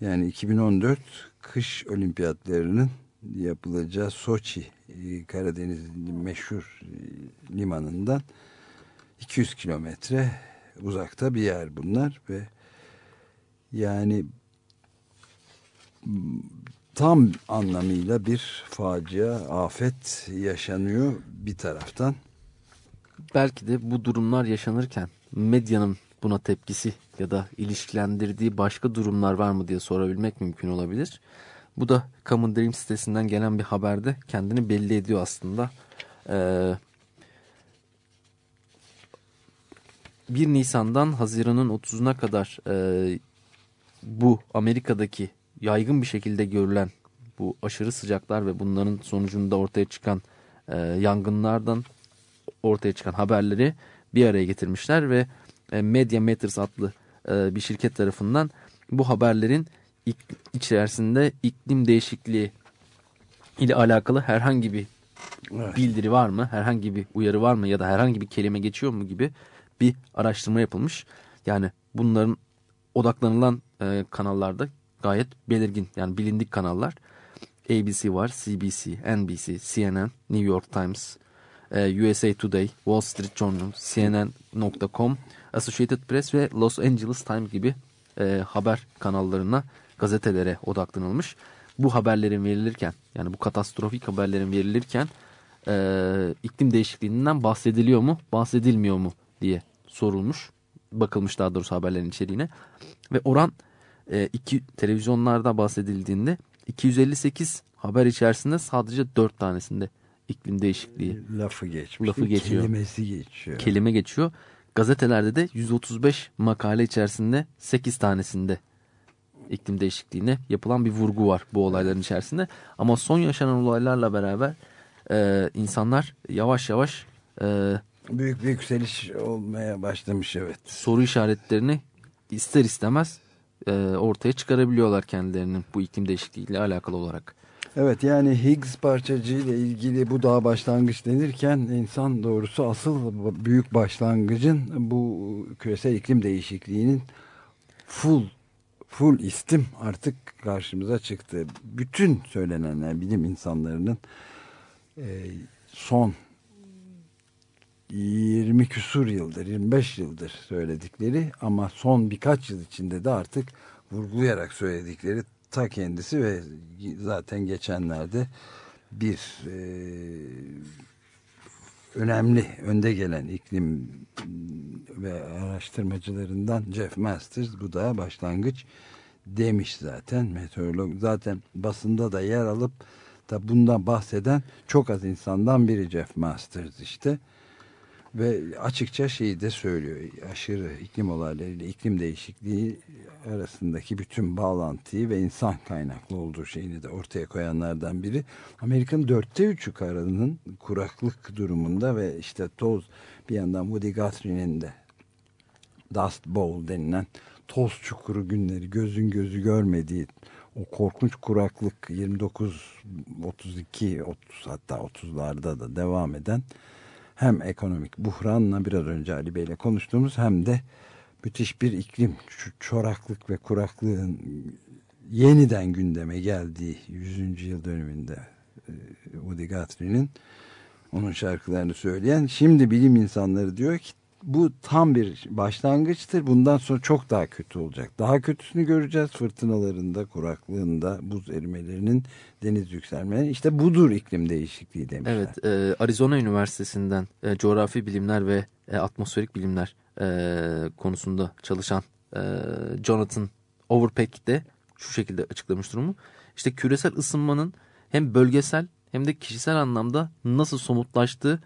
Yani 2014 kış olimpiyatlarının yapılacağı Soçi e, Karadeniz meşhur e, limanından 200 kilometre uzakta bir yer bunlar ve yani tam anlamıyla bir facia, afet yaşanıyor bir taraftan. Belki de bu durumlar yaşanırken medyanın buna tepkisi ya da ilişkilendirdiği başka durumlar var mı diye sorabilmek mümkün olabilir. Bu da Common Dream sitesinden gelen bir haberde kendini belli ediyor aslında. Ee, 1 Nisan'dan Haziran'ın 30'una kadar e, bu Amerika'daki yaygın bir şekilde görülen bu aşırı sıcaklar ve bunların sonucunda ortaya çıkan e, yangınlardan ortaya çıkan haberleri bir araya getirmişler ve e, Media Matters adlı e, bir şirket tarafından bu haberlerin içerisinde iklim değişikliği ile alakalı herhangi bir bildiri var mı, herhangi bir uyarı var mı ya da herhangi bir kelime geçiyor mu gibi bir araştırma yapılmış. Yani bunların odaklanılan e, kanallarda gayet belirgin yani bilindik kanallar. ABC var, CBC, NBC, CNN, New York Times, e, USA Today, Wall Street Journal, CNN.com, Associated Press ve Los Angeles Times gibi e, haber kanallarına, gazetelere odaklanılmış. Bu haberlerin verilirken yani bu katastrofik haberlerin verilirken e, iklim değişikliğinden bahsediliyor mu, bahsedilmiyor mu diye sorulmuş. Bakılmış daha doğrusu haberlerin içeriğine. Ve oran e, iki televizyonlarda bahsedildiğinde 258 haber içerisinde sadece 4 tanesinde iklim değişikliği lafı geçmiş. Lafı geçiyor. Kelimesi geçiyor. Kelime geçiyor. Gazetelerde de 135 makale içerisinde 8 tanesinde iklim değişikliğine yapılan bir vurgu var bu olayların içerisinde. Ama son yaşanan olaylarla beraber e, insanlar yavaş yavaş e, büyük bir yükseliş olmaya başlamış evet. Soru işaretlerini ister istemez e, ortaya çıkarabiliyorlar kendilerinin bu iklim değişikliğiyle alakalı olarak. Evet yani Higgs parçacığı ile ilgili bu daha başlangıç denirken insan doğrusu asıl büyük başlangıcın bu küresel iklim değişikliğinin full full istim artık karşımıza çıktı. Bütün söylenenler bilim insanlarının e, son 20 küsur yıldır 25 yıldır söyledikleri ama son birkaç yıl içinde de artık vurgulayarak söyledikleri ta kendisi ve zaten geçenlerde bir e, önemli önde gelen iklim ve araştırmacılarından Jeff Masters bu da başlangıç demiş zaten meteorolog. Zaten basında da yer alıp da bundan bahseden çok az insandan biri Jeff Masters işte ve açıkça şeyi de söylüyor. Aşırı iklim olaylarıyla iklim değişikliği arasındaki bütün bağlantıyı ve insan kaynaklı olduğu şeyini de ortaya koyanlardan biri. Amerika'nın dörtte üçü karının kuraklık durumunda ve işte toz bir yandan Woody Guthrie'nin de Dust Bowl denilen toz çukuru günleri gözün gözü görmediği o korkunç kuraklık 29 32 30 hatta 30'larda da devam eden hem ekonomik buhranla biraz önce Ali Bey ile konuştuğumuz hem de müthiş bir iklim çoraklık ve kuraklığın yeniden gündeme geldiği 100. yıl dönümünde e, Woody Guthrie'nin onun şarkılarını söyleyen şimdi bilim insanları diyor ki bu tam bir başlangıçtır. Bundan sonra çok daha kötü olacak. Daha kötüsünü göreceğiz fırtınalarında, kuraklığında, buz erimelerinin, deniz yükselmelerinin. İşte budur iklim değişikliği demişler. Evet, e, Arizona Üniversitesi'nden e, coğrafi bilimler ve e, atmosferik bilimler e, konusunda çalışan e, Jonathan Overpeck de şu şekilde açıklamış durumu. İşte küresel ısınmanın hem bölgesel hem de kişisel anlamda nasıl somutlaştığı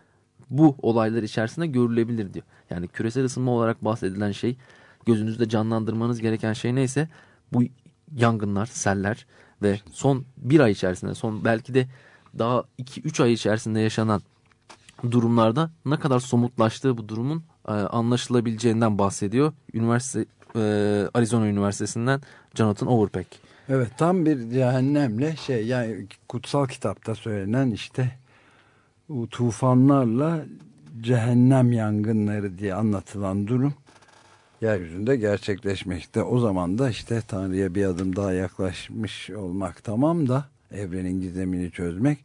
bu olaylar içerisinde görülebilir diyor. Yani küresel ısınma olarak bahsedilen şey gözünüzde canlandırmanız gereken şey neyse bu yangınlar, seller ve son bir ay içerisinde son belki de daha 2-3 ay içerisinde yaşanan durumlarda ne kadar somutlaştığı bu durumun e, anlaşılabileceğinden bahsediyor. Üniversite e, Arizona Üniversitesi'nden Jonathan Overpeck. Evet tam bir cehennemle şey yani kutsal kitapta söylenen işte tufanlarla cehennem yangınları diye anlatılan durum yeryüzünde gerçekleşmekte. O zaman da işte Tanrı'ya bir adım daha yaklaşmış olmak tamam da evrenin gizemini çözmek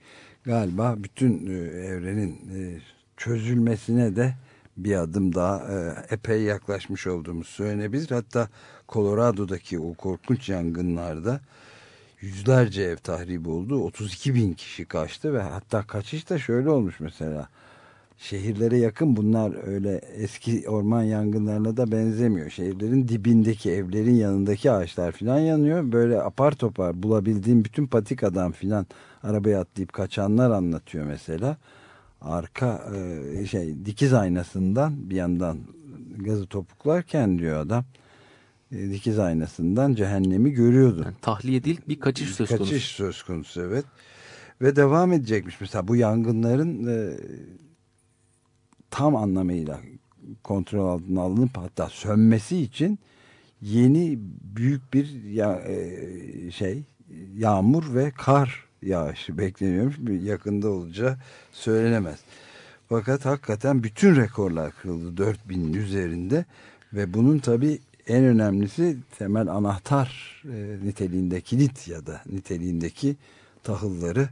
galiba bütün e, evrenin e, çözülmesine de bir adım daha e, epey yaklaşmış olduğumuz söylenebilir. Hatta Colorado'daki o korkunç yangınlarda yüzlerce ev tahribi oldu. 32 bin kişi kaçtı ve hatta kaçış da şöyle olmuş mesela. Şehirlere yakın bunlar öyle eski orman yangınlarına da benzemiyor. Şehirlerin dibindeki evlerin yanındaki ağaçlar filan yanıyor. Böyle apar topar bulabildiğim bütün patikadan filan arabaya atlayıp kaçanlar anlatıyor mesela. Arka e, şey dikiz aynasından bir yandan gazı topuklarken diyor adam dikiz aynasından cehennemi görüyordu. Yani tahliye değil bir kaçış söz konusu. Kaçış söz konusu evet. Ve devam edecekmiş mesela bu yangınların e, tam anlamıyla kontrol altına alınıp hatta sönmesi için yeni büyük bir ya, e, şey yağmur ve kar yağışı bekleniyormuş. Yakında olacağı söylenemez. Fakat hakikaten bütün rekorlar kırıldı 4000'in üzerinde ve bunun tabi en önemlisi temel anahtar e, niteliğinde kilit ya da niteliğindeki tahılları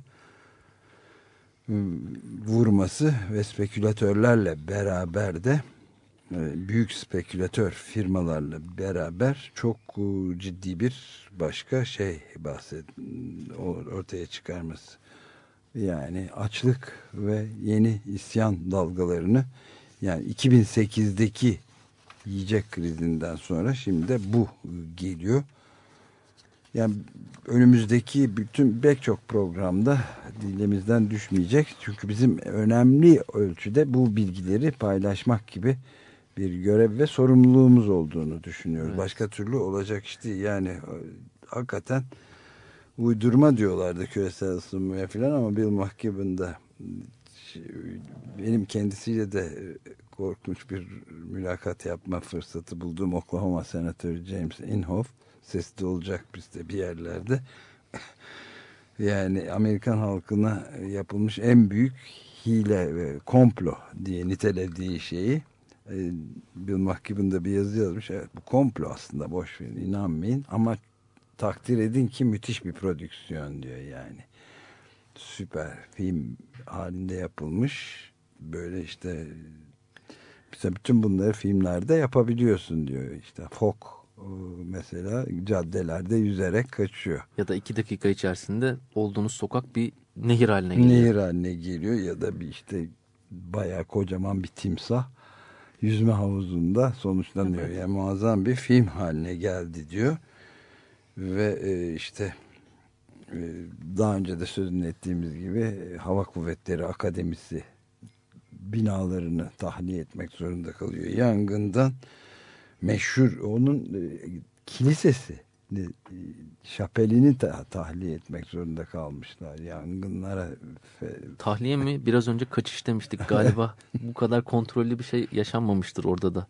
vurması ve spekülatörlerle beraber de e, büyük spekülatör firmalarla beraber çok e, ciddi bir başka şey bahset ortaya çıkarması. Yani açlık ve yeni isyan dalgalarını yani 2008'deki yiyecek krizinden sonra şimdi de bu geliyor. Yani önümüzdeki bütün pek çok programda dilimizden düşmeyecek. Çünkü bizim önemli ölçüde bu bilgileri paylaşmak gibi bir görev ve sorumluluğumuz olduğunu düşünüyoruz. Evet. Başka türlü olacak işte yani hakikaten uydurma diyorlardı küresel ısınmaya falan ama Bill McKibben'da benim kendisiyle de korkunç bir mülakat yapma fırsatı bulduğum Oklahoma Senatörü James Inhofe sesli olacak bizde bir yerlerde. yani Amerikan halkına yapılmış en büyük hile ve komplo diye nitelediği şeyi e, Bill McKibben bir yazı yazmış. Evet bu komplo aslında boş verin inanmayın ama takdir edin ki müthiş bir prodüksiyon diyor yani. Süper film halinde yapılmış. Böyle işte işte bütün bunları filmlerde yapabiliyorsun diyor. İşte Fok mesela caddelerde yüzerek kaçıyor. Ya da iki dakika içerisinde olduğunuz sokak bir nehir haline geliyor. Nehir haline geliyor ya da bir işte bayağı kocaman bir timsah yüzme havuzunda sonuçlanıyor. Evet. Yani muazzam bir film haline geldi diyor. Ve e, işte e, daha önce de sözünü ettiğimiz gibi e, Hava Kuvvetleri Akademisi binalarını tahliye etmek zorunda kalıyor. Yangından meşhur onun e, kilisesi e, şapelini ta tahliye etmek zorunda kalmışlar yangınlara. Tahliye mi? Biraz önce kaçış demiştik galiba. Bu kadar kontrollü bir şey yaşanmamıştır orada da.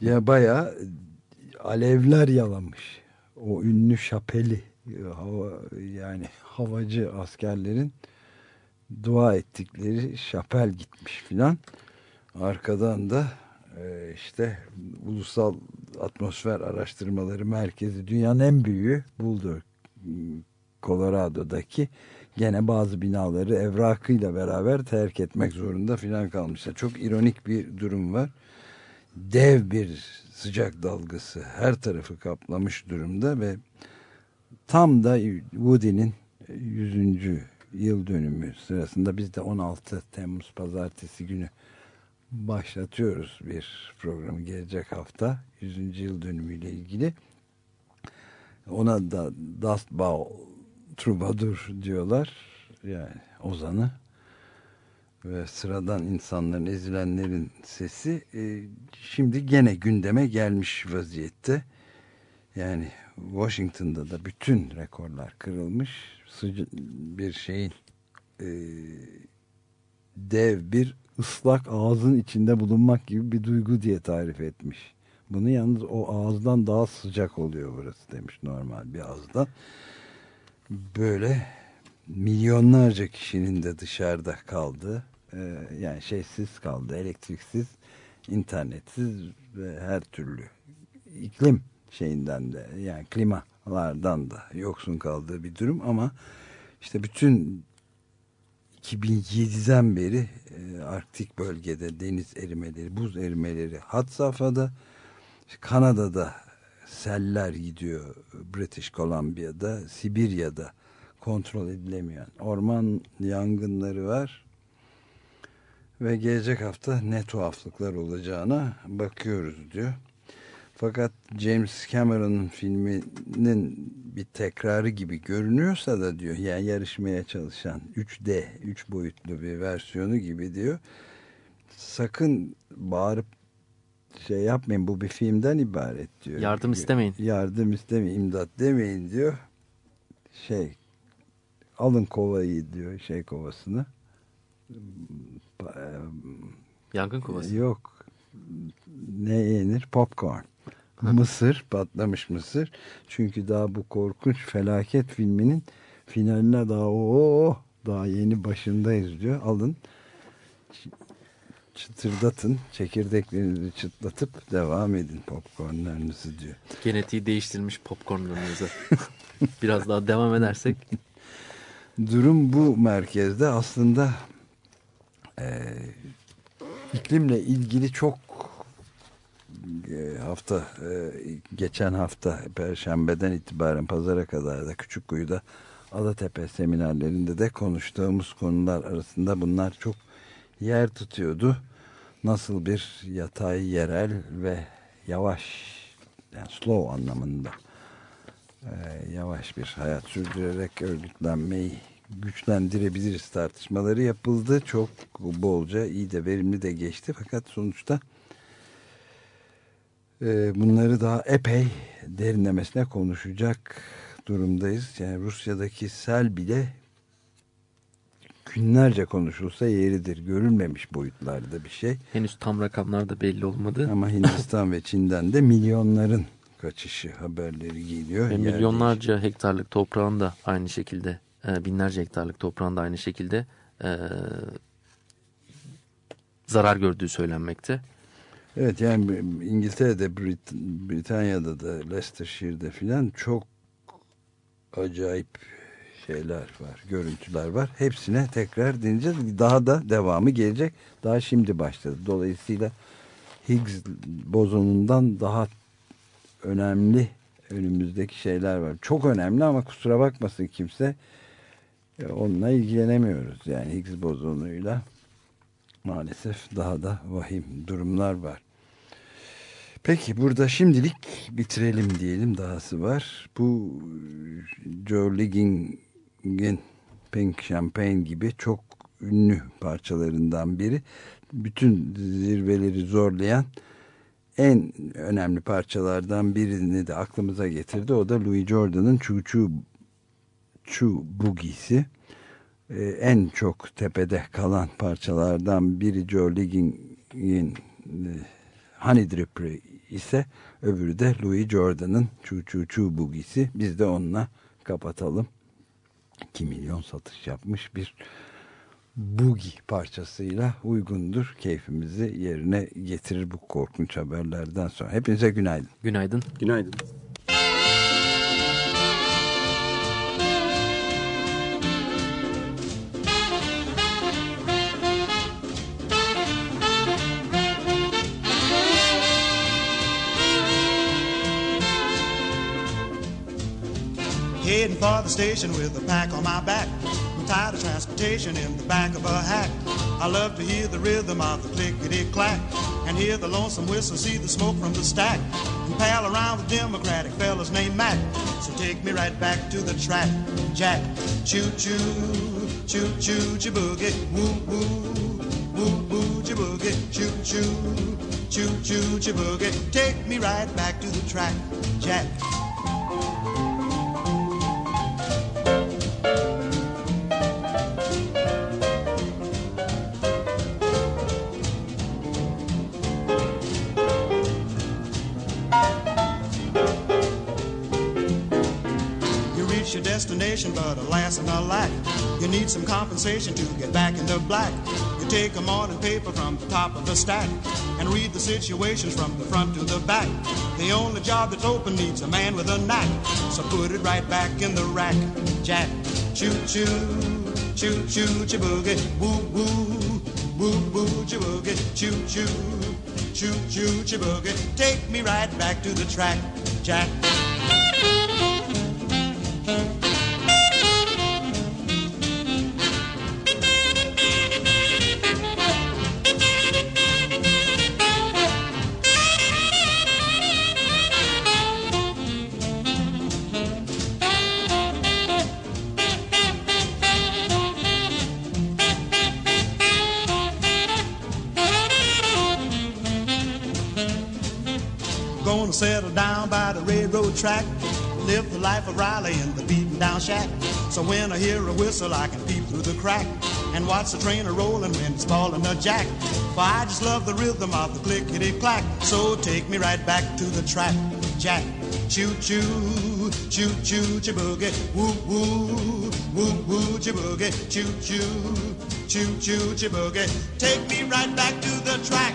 Ya bayağı alevler yalamış. O ünlü şapeli e, hava yani havacı askerlerin dua ettikleri şapel gitmiş filan. Arkadan da e, işte Ulusal Atmosfer Araştırmaları Merkezi dünyanın en büyüğü Boulder Colorado'daki gene bazı binaları evrakıyla beraber terk etmek zorunda filan kalmışlar. Çok ironik bir durum var. Dev bir sıcak dalgası her tarafı kaplamış durumda ve tam da Woody'nin 100. yıl dönümü sırasında biz de 16 Temmuz pazartesi günü başlatıyoruz bir programı gelecek hafta 100. yıl dönümüyle ilgili. Ona da Dust Bowl Troubadour diyorlar. Yani ozanı ve sıradan insanların ezilenlerin sesi e, şimdi gene gündeme gelmiş vaziyette. Yani Washington'da da bütün rekorlar kırılmış. Bir şeyin e, dev bir ıslak ağzın içinde bulunmak gibi bir duygu diye tarif etmiş. Bunu yalnız o ağızdan daha sıcak oluyor burası demiş normal bir ağızdan. Böyle milyonlarca kişinin de dışarıda kaldığı e, yani şeysiz kaldı elektriksiz internetsiz ve her türlü iklim şeyinden de yani klimalardan da yoksun kaldığı bir durum ama işte bütün 2007'den beri e, Arktik bölgede deniz erimeleri, buz erimeleri had safhada. Kanada'da seller gidiyor. British Columbia'da, Sibirya'da kontrol edilemeyen orman yangınları var. Ve gelecek hafta ne tuhaflıklar olacağına bakıyoruz diyor. Fakat James Cameron'ın filminin bir tekrarı gibi görünüyorsa da diyor yani yarışmaya çalışan 3D, 3 boyutlu bir versiyonu gibi diyor. Sakın bağırıp şey yapmayın bu bir filmden ibaret diyor. Yardım istemeyin. Yardım istemeyin, imdat demeyin diyor. Şey alın kovayı diyor şey kovasını. Yangın kovası. Yok. Ne yenir? Popcorn. Mısır, patlamış mısır. Çünkü daha bu korkunç felaket filminin finaline daha o daha yeni başındayız diyor. Alın çıtırdatın, çekirdeklerinizi çıtlatıp devam edin popcornlarınızı diyor. Genetiği değiştirilmiş popcornlarınızı. Biraz daha devam edersek. Durum bu merkezde aslında e, iklimle ilgili çok hafta e, geçen hafta Perşembeden itibaren pazara kadar da Küçükkuyu'da Alatepe seminerlerinde de konuştuğumuz konular arasında bunlar çok yer tutuyordu. Nasıl bir yatay, yerel ve yavaş yani slow anlamında e, yavaş bir hayat sürdürerek örgütlenmeyi güçlendirebiliriz tartışmaları yapıldı. Çok bolca iyi de verimli de geçti. Fakat sonuçta bunları daha epey derinlemesine konuşacak durumdayız. Yani Rusya'daki sel bile günlerce konuşulsa yeridir. Görülmemiş boyutlarda bir şey. Henüz tam rakamlar da belli olmadı. Ama Hindistan ve Çin'den de milyonların kaçışı haberleri geliyor. Ve milyonlarca hektarlık toprağın da aynı şekilde e, binlerce hektarlık toprağın da aynı şekilde e, zarar gördüğü söylenmekte. Evet yani İngiltere'de, Brit Britanya'da da Leicestershire'de filan çok acayip şeyler var, görüntüler var. Hepsine tekrar deneyeceğiz. Daha da devamı gelecek. Daha şimdi başladı. Dolayısıyla Higgs bozonundan daha önemli önümüzdeki şeyler var. Çok önemli ama kusura bakmasın kimse onunla ilgilenemiyoruz. Yani Higgs bozonuyla maalesef daha da vahim durumlar var. Peki burada şimdilik bitirelim diyelim dahası var. Bu Joe Ligging'in Pink Champagne gibi çok ünlü parçalarından biri. Bütün zirveleri zorlayan en önemli parçalardan birini de aklımıza getirdi. O da Louis Jordan'ın Choo Choo Choo Boogie'si. Ee, en çok tepede kalan parçalardan biri Joe Ligging'in e, Honey Dripper ise öbürü de Louis Jordan'ın Choo Choo Choo Boogie'si. Biz de onunla kapatalım. 2 milyon satış yapmış bir Boogie parçasıyla uygundur. Keyfimizi yerine getirir bu korkunç haberlerden sonra. Hepinize günaydın. Günaydın. Günaydın. Heading for the station with a pack on my back. I'm tired of transportation in the back of a hack. I love to hear the rhythm of the clickety clack and hear the lonesome whistle, see the smoke from the stack, and pal around with Democratic fellas named Mac. So take me right back to the track, Jack. Choo choo, choo choo, choo boogie, woo woo, woo woo, choo boogie, choo choo, choo choo, choo boogie. Take me right back to the track, Jack. But alas and alack, you need some compensation to get back in the black. You take a morning paper from the top of the stack and read the situations from the front to the back. The only job that's open needs a man with a knack, so put it right back in the rack, Jack. Choo choo, choo choo, choo boogie, woo woo, woo woo, choo boogie, choo choo, choo choo, choo boogie. Take me right back to the track, Jack. Track. Live the life of Riley in the beaten down shack. So when I hear a whistle, I can peep through the crack and watch the train a rolling when it's falling a jack. For I just love the rhythm of the clickety clack. So take me right back to the track, Jack. Choo choo, choo choo, choo boogie, woo woo, woo woo, chiboogie, choo choo, choo choo, choo boogie. Take me right back to the track,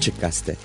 Açık Gazete